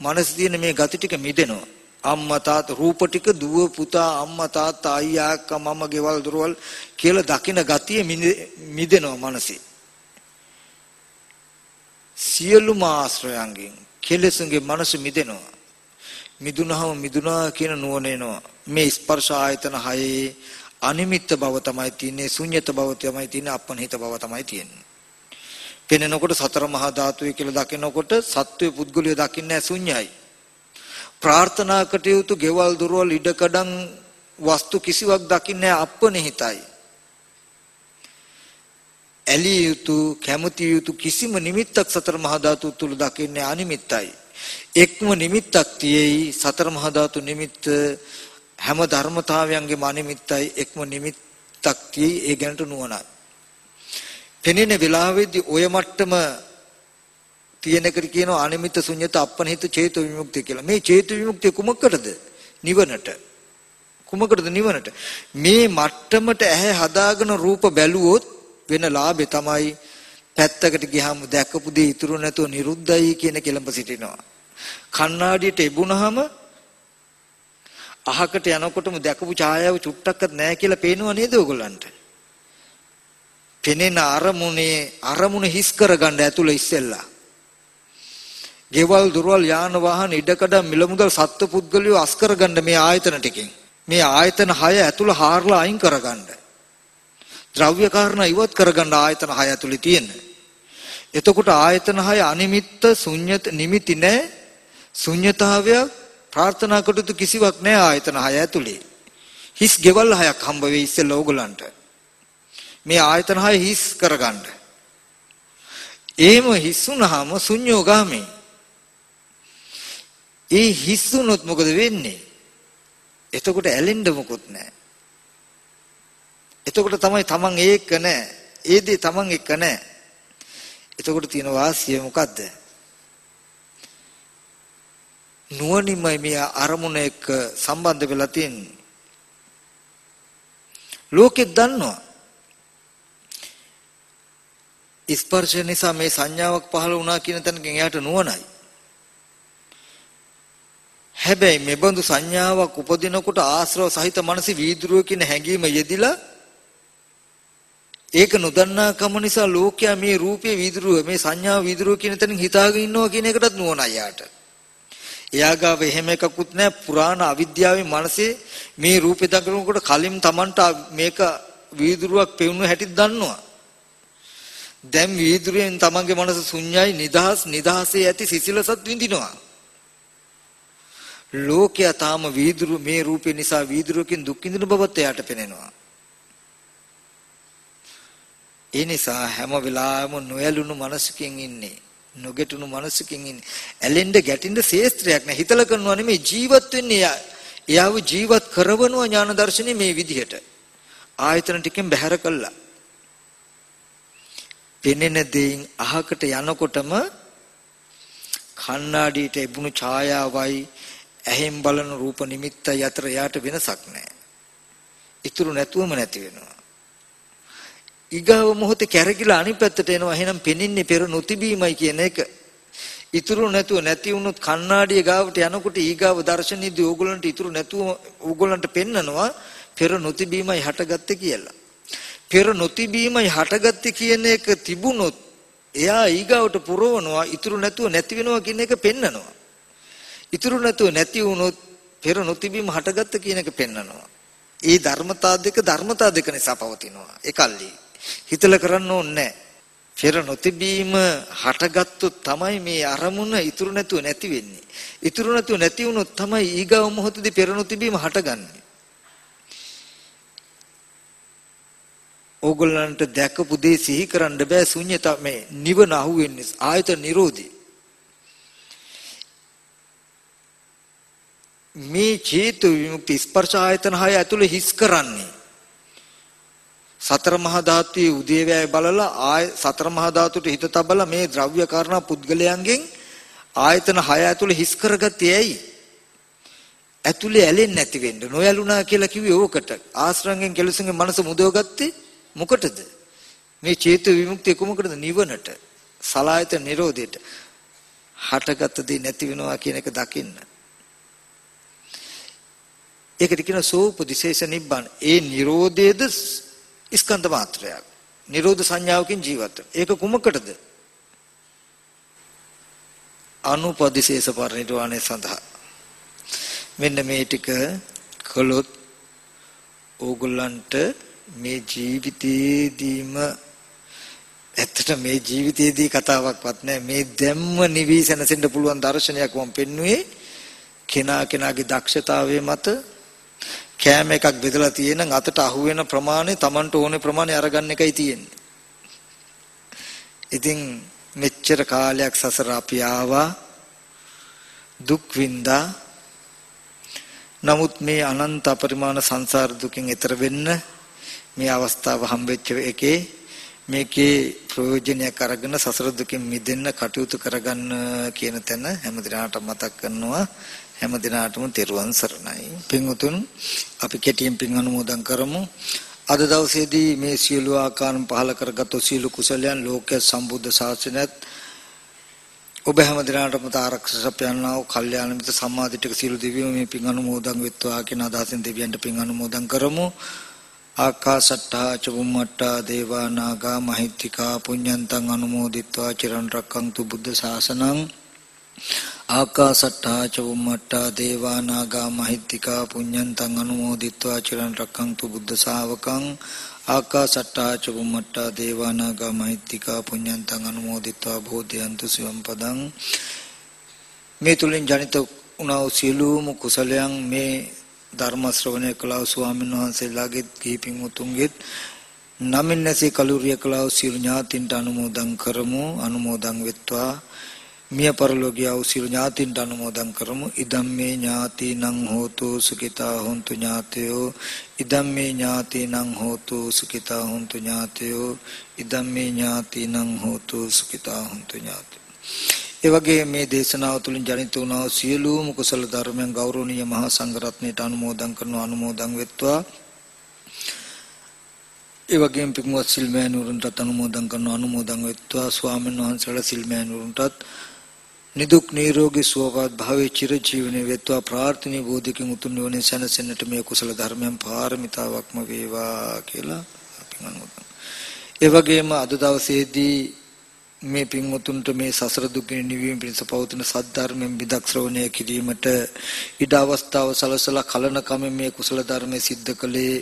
මනස තියෙන මේ ගති ටික මිදෙනවා. අම්මා තාත්තා රූප ටික දුව පුතා අම්මා තාත්තා අයියා අක්කා මම ගෙවල් දොරවල් කියලා දකින ගතිය මිදෙනවා මනසේ. සියලුම ආශ්‍රයයන්ගෙන් කෙලෙසුන්ගේ මනස මිදෙනවා. මිදුනහම මිදුනා කියන නුවණ එනවා. මේ ස්පර්ශ ආයතන හයේ අනිමිත්ත බව තමයි තියෙන්නේ ශුන්්‍යත බව තමයි තියෙන්නේ අපනිහිත බව තමයි තියෙන්නේ. පෙනෙනකොට සතර මහා ධාතුයි කියලා දකිනකොට සත්වයේ පුද්ගලිය දකින්නේ ශුන්‍යයි. ප්‍රාර්ථනා කටයුතු ගෙවල් දොරවල් ඉඩකඩම් වස්තු කිසිවක් දකින්නේ අපනිහිතයි. ඇලිය යුතු කැමති යුතු කිසිම නිමිත්තක් සතර මහා ධාතු තුල දකින්නේ අනිමිත්තයි. එක්ම නිමිත්තක් තියෙයි සතර මහා ධාතු නිමිත්ත හැම ධර්මතාවයන්ගේම අනිමිත්තයි එක්ම නිමිත්තක් තියෙයි ඒ ගැනට නුවණයි. පෙනෙන වෙලාවේදී ඔය මට්ටම තියෙනකට කියනවා අනිමිත් ශුන්්‍යත අපනිහිත චේතු විමුක්තිය කියලා. මේ චේතු විමුක්තිය කුමකටද? නිවනට. කුමකටද නිවනට? මේ මට්ටමට ඇහැ හදාගෙන රූප බැලුවොත් වෙන ලාභේ තමයි පැත්තකට ගියාම දැකපු දේ ඉතුරු නැතුව නිරුද්ධයි කියන කෙලඹ සිටිනවා. කණ්ණාඩියට එබුණාම අහකට යනකොටම දැකපු ඡායාව චුට්ටක්වත් නැහැ කියලා පේනව නේද ඔයගොල්ලන්ට? පෙනෙන අරමුණේ අරමුණ හිස් කරගන්න ඇතුළ ඉස්සෙල්ලා. ගෙවල් දොරවල් යාන වාහන ඉඩකඩ මිල මුදල් සත්ත්ව පුද්ගලියෝ අස් කරගන්න මේ ආයතන ටිකෙන්. මේ ආයතන 6 ඇතුළ හාරලා අයින් කරගන්න. ද්‍රව්‍ය කාරණා ඉවත් කරගන්න ආයතන 6 ඇතුළේ තියෙන. එතකොට ආයතන 6 අනිමිත්ත ශුන්්‍යත නිමිති නැහැ. ශුන්්‍යතාවයක් ප්‍රාර්ථනා කටයුතු කිසිවක් නැහැ ආයතන 6 ඇතුළේ. හිස් ගෙවල් හයක් හම්බ වෙයි ඉස්සෙල්ලා ඕගලන්ට. මේ ආයතන 6 හිස් කරගන්න. එහෙම හිස් වුණාම ශුන්‍යෝගාමී. ඒ හිස් වුණොත් මොකද වෙන්නේ? එතකොට ඇලෙන්න මොකුත් නැහැ. එතකොට තමයි තමන් ඒක නැහැ. ඒ දේ තමන් එක නැහැ. එතකොට තියෙන වාසිය මොකද්ද? නුවණින්මයි මේ අරමුණ එක්ක සම්බන්ධ වෙලා තියෙන්නේ. ලෝකෙ දන්නවා. ස්පර්ශ නිසා මේ සංඥාවක් පහළ වුණා කියන තැනකින් එයාට නුවණයි. හැබැයි මෙබඳු සංඥාවක් උපදිනකොට ආශ්‍රව සහිත මනස වීදුරුව කියන හැඟීම යෙදිලා ඒක නොදන්නාකම නිසා ලෝකයා මේ රූපේ වීදුරුව මේ සංඥාව වීදුරුව කියන තැනින් හිතාගෙන ඉන්නවා කියන එකටත් නුවණයි යාට. එයා ගාව එහෙම එකකුත් නැහැ පුරාණ අවිද්‍යාවේ මනසේ මේ රූපේ දකිනකොට කලින් Tamanට මේක වීදුරුවක් පෙවුණු හැටි දන්නවා. දැන් වීදුරුවෙන් Tamanගේ මනස ශුන්‍යයි නිදහස් නිදහසේ ඇති සිසිලසත් විඳිනවා. ලෝකයා තාම වීදුරු මේ රූපේ නිසා වීදුරුවකින් දුක් විඳින බවත් එයාට පෙනෙනවා. ඒ නිසා හැම වෙලාවෙම නොයලුණු මනසකින් ඉන්නේ. නොගැටුණු මනසකින් ඉන්නේ. ඇලෙන්න ගැටින්න ශේස්ත්‍රයක් නෑ. හිතල කරනවා නෙමෙයි ජීවත් වෙන්නේ එයාව ජීවත් කරවනවා ඥාන දර්ශනේ මේ විදිහට. ආයතන ටිකෙන් බැහැර කළා. පෙනෙන දෙයින් අහකට යනකොටම කණ්ණාඩියට එබුණු ඡායාවයි ඇහෙන් බලන රූප නිමිත්තයි අතර යාට වෙනසක් නැහැ. ඉතුරු නැතුවම නැති වෙනවා. ඊගාව මොහොතේ කැරකිලා අනිත් පැත්තට එනවා. එහෙනම් පෙනින්නේ පෙර නොතිබීමයි කියන එක. ඉතුරු නැතුව නැති වුණොත් කණ්ණාඩිය ගාවට යනකොට ඊගාව දර්ශනීයදී ඕගොල්ලන්ට ඉතුරු නැතුව ඕගොල්ලන්ට පෙන්නනවා පෙර නොතිබීමයි හටගත්තේ කියලා. පෙර නොතිබීමයි හටගත්තේ කියන එක තිබුණොත් එයා ඊගාවට පුරවනවා ඉතුරු නැතුව නැති වෙනවා කියන එක පෙන්නනවා. ඉතුරු නැතුව නැති වුණොත් පෙර නොතිබීම හටගත්ත කියන එක පෙන්නනවා. ඒ ධර්මතා දෙක ධර්මතා දෙක නිසා පවතිනවා. ඒකල්ලි හිතල කරන්න ඕනේ පෙර නොතිබීම හටගත්තොත් තමයි මේ අරමුණ ඉතුරු නැතුව නැති වෙන්නේ. ඉතුරු නැතුව නැති වුණොත් තමයි ඊගව මොහොතදී පෙර නොතිබීම හටගන්නේ. ඕගොල්ලන්ට දැකපු දේ සිහි කරන්න බෑ ශුන්‍යතා මේ නිවන අහුවෙන්නේ ආයත නිරෝධී මේ චේතු විමුක්ති ස්පර්ශ ආයතන හය ඇතුළේ හිස් කරන්නේ සතර මහා ධාතුයේ උදේවැය බලලා ආය සතර මහා ධාතුට හිත තබලා මේ ද්‍රව්‍ය කාරණා පුද්ගලයන්ගෙන් ආයතන හය ඇතුළේ හිස් කරගත්තේ ඇයි? ඇතුළේ ඇලෙන්නේ නැති වෙන්න නොයලුණා කියලා කිව්වේ ඕකට. ආශ්‍රංගෙන් කෙලසුන්ගේ මනස මුදවගත්තේ මොකටද? මේ චේතු විමුක්තිය කොමකටද නිවනට? සලායතන නිරෝධයට. හටගත් දේ නැති වෙනවා කියන එක දකින්න. ඒකට කියන සෝපදිශේෂ නිබ්බාන. ඒ Nirodheද ස්කන්ධ මාත්‍රයක්. නිරෝධ සංඥාවකින් ජීවත් ඒක කුමකටද? අනුපදිශේෂ පරිණිරවාණය සඳහා. මෙන්න මේ ටික කළොත් ඕගොල්ලන්ට මේ ජීවිතේදීම ඇත්තට මේ ජීවිතේදී කතාවක්වත් නැහැ මේ දැම්ම නිවිසනසෙන්න පුළුවන් දර්ශනයක් මම පෙන්නුවේ කෙනා කෙනාගේ දක්ෂතාවයේ මත කෑම එකක් බෙදලා තියෙන අතට අහු වෙන ප්‍රමාණය Tamanට ඕනේ ප්‍රමාණය අරගන්න එකයි තියෙන්නේ. ඉතින් මෙච්චර කාලයක් සසර අපි ආවා. දුක් විඳා නමුත් මේ අනන්ත අපරිමාණ සංසාර දුකින් එතර වෙන්න මේ අවස්ථාව හම්බෙච්ච එකේ මේකේ ප්‍රයෝජනයක් අරගෙන සසර දුකින් මිදෙන්න කටයුතු කරගන්න කියන තැන හැමදිනාට මතක් කරනවා. හැම දිනාටම තෙරුවන් සරණයි. පින්වතුන් අපි කෙටියෙන් පින් අනුමෝදන් කරමු. අද දවසේදී මේ සියලු ආකාරම් පහල කරගත් සියලු කුසලයන් ලෝක සම්බුද්ධ ශාසනයත් ඔබ හැම දිනකටම තාරක්ෂ සපයන්නා වූ කල්යාණ මිත්‍ර සම්මාදිටක සීල දෙවියෝ මේ පින් අනුමෝදන් වෙත්වා කියන අදහසින් දෙවියන්ට පින් අනුමෝදන් කරමු ආකාසට්ටා චුම්මට්ටා දේවා නාග මහිත්‍තිකා පුඤ්ඤන්තං අනුමෝදිත්වා චිරන් රැක්කන්තු බුද්ධ ශාසනං ආකාසට්ටා චුම්මට්ටා දේවා නාග මහිත්‍තිකා පුඤ්ඤන්තං අනුමෝදිත්වා චිරන් රැක්කන්තු බුද්ධ ශාවකං ආකාසට්ටා චුම්මට්ටා දේවා නාග මහිත්‍තිකා පුඤ්ඤන්තං අනුමෝදිත්වා බෝධයන්තු සිවම් පදං මේ තුලින් ජනිත වුණා වූ සියලුම කුසලයන් මේ ධර්ම ශ්‍රවණය කළා ස්වාමීන් වහන්සේලාගේ කීපින් උතුම්ගෙත් නමින් නැසී කලුරිය කළා සියලු ඥාතින්ට අනුමෝදන් කරමු අනුමෝදන් වෙත්වා. මිය පරලෝකීය වූ සියලු ඥාතින්ට අනුමෝදන් කරමු. ඉදම්මේ ඥාතිනං හෝතු සුඛිතා හොන්තු ඥාතයෝ. ඉදම්මේ ඥාතිනං හෝතු සුඛිතා හොන්තු ඥාතයෝ. ඉදම්මේ ඥාතිනං හෝතු සුඛිතා හොන්තු ඥාතයෝ. ඒ වගේ මේ දේශනාව තුළින් ජනිත වුණා සියලුම කුසල ධර්මයන් ගෞරවනීය මහා සංඝරත්නයට අනුමෝදන් කරන අනුමෝදන් වෙත්වා. ඒ වගේම පිටුවත් සිල්මෑනුරුන්ටත් අනුමෝදන් කරන අනුමෝදන් වෙත්වා. ස්වාමීන් වහන්සේලා සිල්මෑනුරුන්ටත් නිදුක් නිරෝගී සුවපත් භාවයේ චිරජීවනයේ වෙත්වා ප්‍රාර්ථනීය බෝධිකින් උතුම් නිවනේ සැනසෙන්නට මේ කුසල ධර්මයන් පාරමිතාවක්ම වේවා කියලා අපි අනුමෝදන්. ඒ වගේම අද දවසේදී මේ පින්වතුන්ට මේ සසර දුකින් නිවීම පිණිස පවතින සද්ධර්මයෙන් විදක් ශ්‍රවණය කිරීමට ඉඩ අවස්ථාව සලසලා කලන කමෙන් මේ කුසල ධර්මයේ සිද්ධ කළේ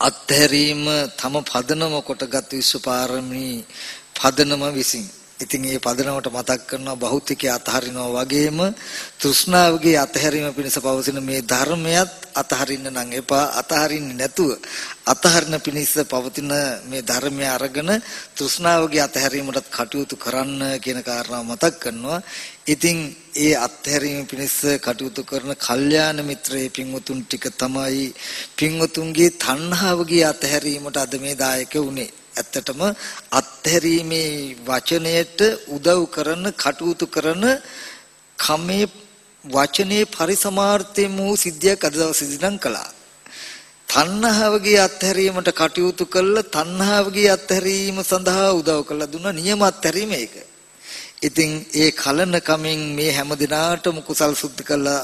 අත්හැරීම තම පදනම කොටගත් විශ්වපාරමී පදනම විසින් ඉතින් මේ පදනමට මතක් කරනවා භෞතිකය අතහරිනවා වගේම තෘෂ්ණාවගේ අතහැරීම පිණිස පවතින මේ ධර්මයක් අතහරින්න නම් එපා. අතහරින්නේ නැතුව අතහරින පිණිස පවතින මේ ධර්මය අරගෙන තෘෂ්ණාවගේ අතහැරීමටත් කටයුතු කරන්න කියන කාරණාව මතක් කරනවා. ඉතින් ඒ අත්හැරීම පිණිස කටයුතු කරන කල්යාණ මිත්‍රයේ පින්වතුන් ටික තමයි පින්වතුන්ගේ තණ්හාවගේ අතහැරීමට අද මේ දායක වුනේ ඇත්තටම අත්හැරීමේ වචනයට උදව් කරන කටයුතු කරන කමේ වචනේ පරිසමාර්ථයෙන් වූ සිද්ධියක් අද දවසේදී නම් කළා. තණ්හාවගේ අත්හැරීමට කටයුතු කළ තණ්හාවගේ අත්හැරීම සඳහා උදව් කළා දුන්න නියම අත්හැරීම ඒක. ඉතින් ඒ කලන කමින් මේ හැම දිනාටම කුසල් සුද්ධ කළා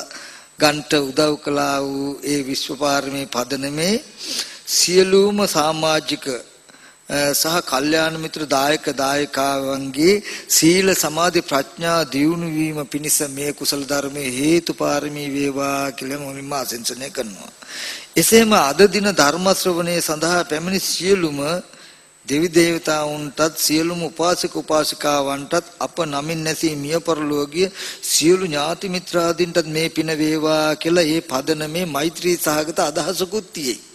ගන්ට උදව් කළා වූ ඒ විශ්වපාරමී පදනමේ සියලුම සමාජික සහ කල්යාණ මිත්‍ර දායක දායකාවන්ගේ සීල සමාධි ප්‍රඥා දියුණු වීම පිණිස මේ කුසල ධර්මයේ හේතුපාරමී වේවා කියලා මොමින්ම ආශිංසනය කරනවා. එසේම අද දින ධර්ම ශ්‍රවණයේ සඳහා පැමිණි සියලුම දෙවි දේවතාවුන්ටත් සියලුම උපාසක උපාසිකාවන්ටත් අප නමින් නැසී මිය පරලෝකීය සියලු ඥාති මිත්‍රාදීන්ටත් මේ පින වේවා කියලා මේ පදනමේ මෛත්‍රී සහගත අදහසකුත් තියෙයි.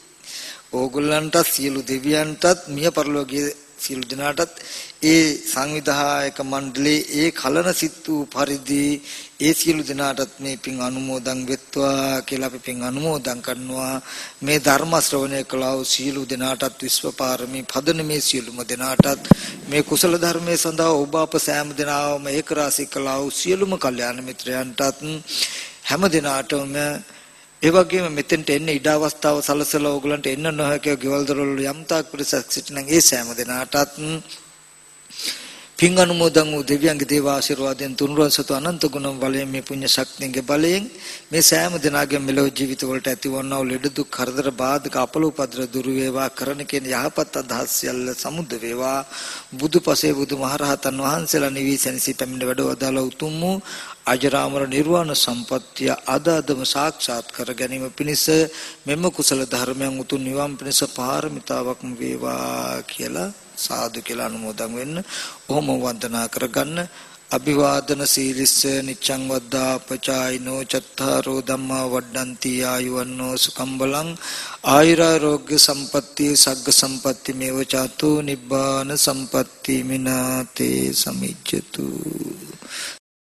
ඕගොල්ලන්ට සියලු දෙවියන්ටත් මිය පරලෝකීය සියලු දෙනාටත් ඒ සංවිධායක මණ්ඩලයේ ඒ කලන සිත් වූ පරිදි ඒ සියලු දෙනාටත් මේ පින් අනුමෝදන් වෙත්වා කියලා අපි පින් අනුමෝදන් කරනවා. මේ ධර්ම ශ්‍රවණය කළා වූ සියලු දෙනාටත් විශ්වපාරමී පදනමේ සියලුම දෙනාටත් මේ කුසල ධර්මයේ සඳහා ඔබ අප සෑම දෙනාම ඒක රාශී කළා වූ සියලුම කල්යාණ මිත්‍රයන්ටත් හැම දිනාටම ඒ වගේම මෙතෙන්ට එන්න ඉඩ අවස්ථාව සලසලා ඕගලන්ට එන්න නොහැකිය ගෙවල් දොරවල් යම් තාක් පිරිසක් සිටිනම් ඒ සෑම දිනාටත් පින් අනුමෝදන් වූ දෙවියන්ගේ දේව ආශිර්වාදයෙන් තුනුරුවන් සතු අනන්ත ගුණ බලයෙන් මේ පුණ්‍ය ශක්තියගේ බලයෙන් මේ සෑම දිනාගේ මෙලොව ජීවිත වලට ඇතිවන්නා වූ ලෙඩ දුක් කරදර බාධක අපල උපද්‍ර දුරු වේවා. කරන කියන යහපත් අදහස් සියල්ල සමුද වේවා. බුදුපසේ බුදුමහරහතන් වහන්සේලා නිවි සැනසී පැමිණ වැඩවදාලා උතුම් වූ අජරාමර නිර්වාණ සම්පත්තිය අද අදම සාක්ෂාත් කර ගැනීම පිණිස මෙම කුසල ධර්මයන් උතුම් නිවන් පිණිස පාරමිතාවක්ම වේවා කියලා සාදු කියලා අනුමෝදන් වෙන්න. ඔහොම වන්දනා කරගන්න. අභිවාදන සීලිස්ස නිච්ඡං වද්දා පචායිනෝ චත්තාරෝ ධම්මා වඩ්ඩಂತಿ ආයුවන්නෝ සුකම් බලං ආයුරාෝග්‍ය සම්පatti සග්ග සම්පatti මේව චාතු නිබ්බාන සම්පatti මිනාතේ සමිච්ඡතු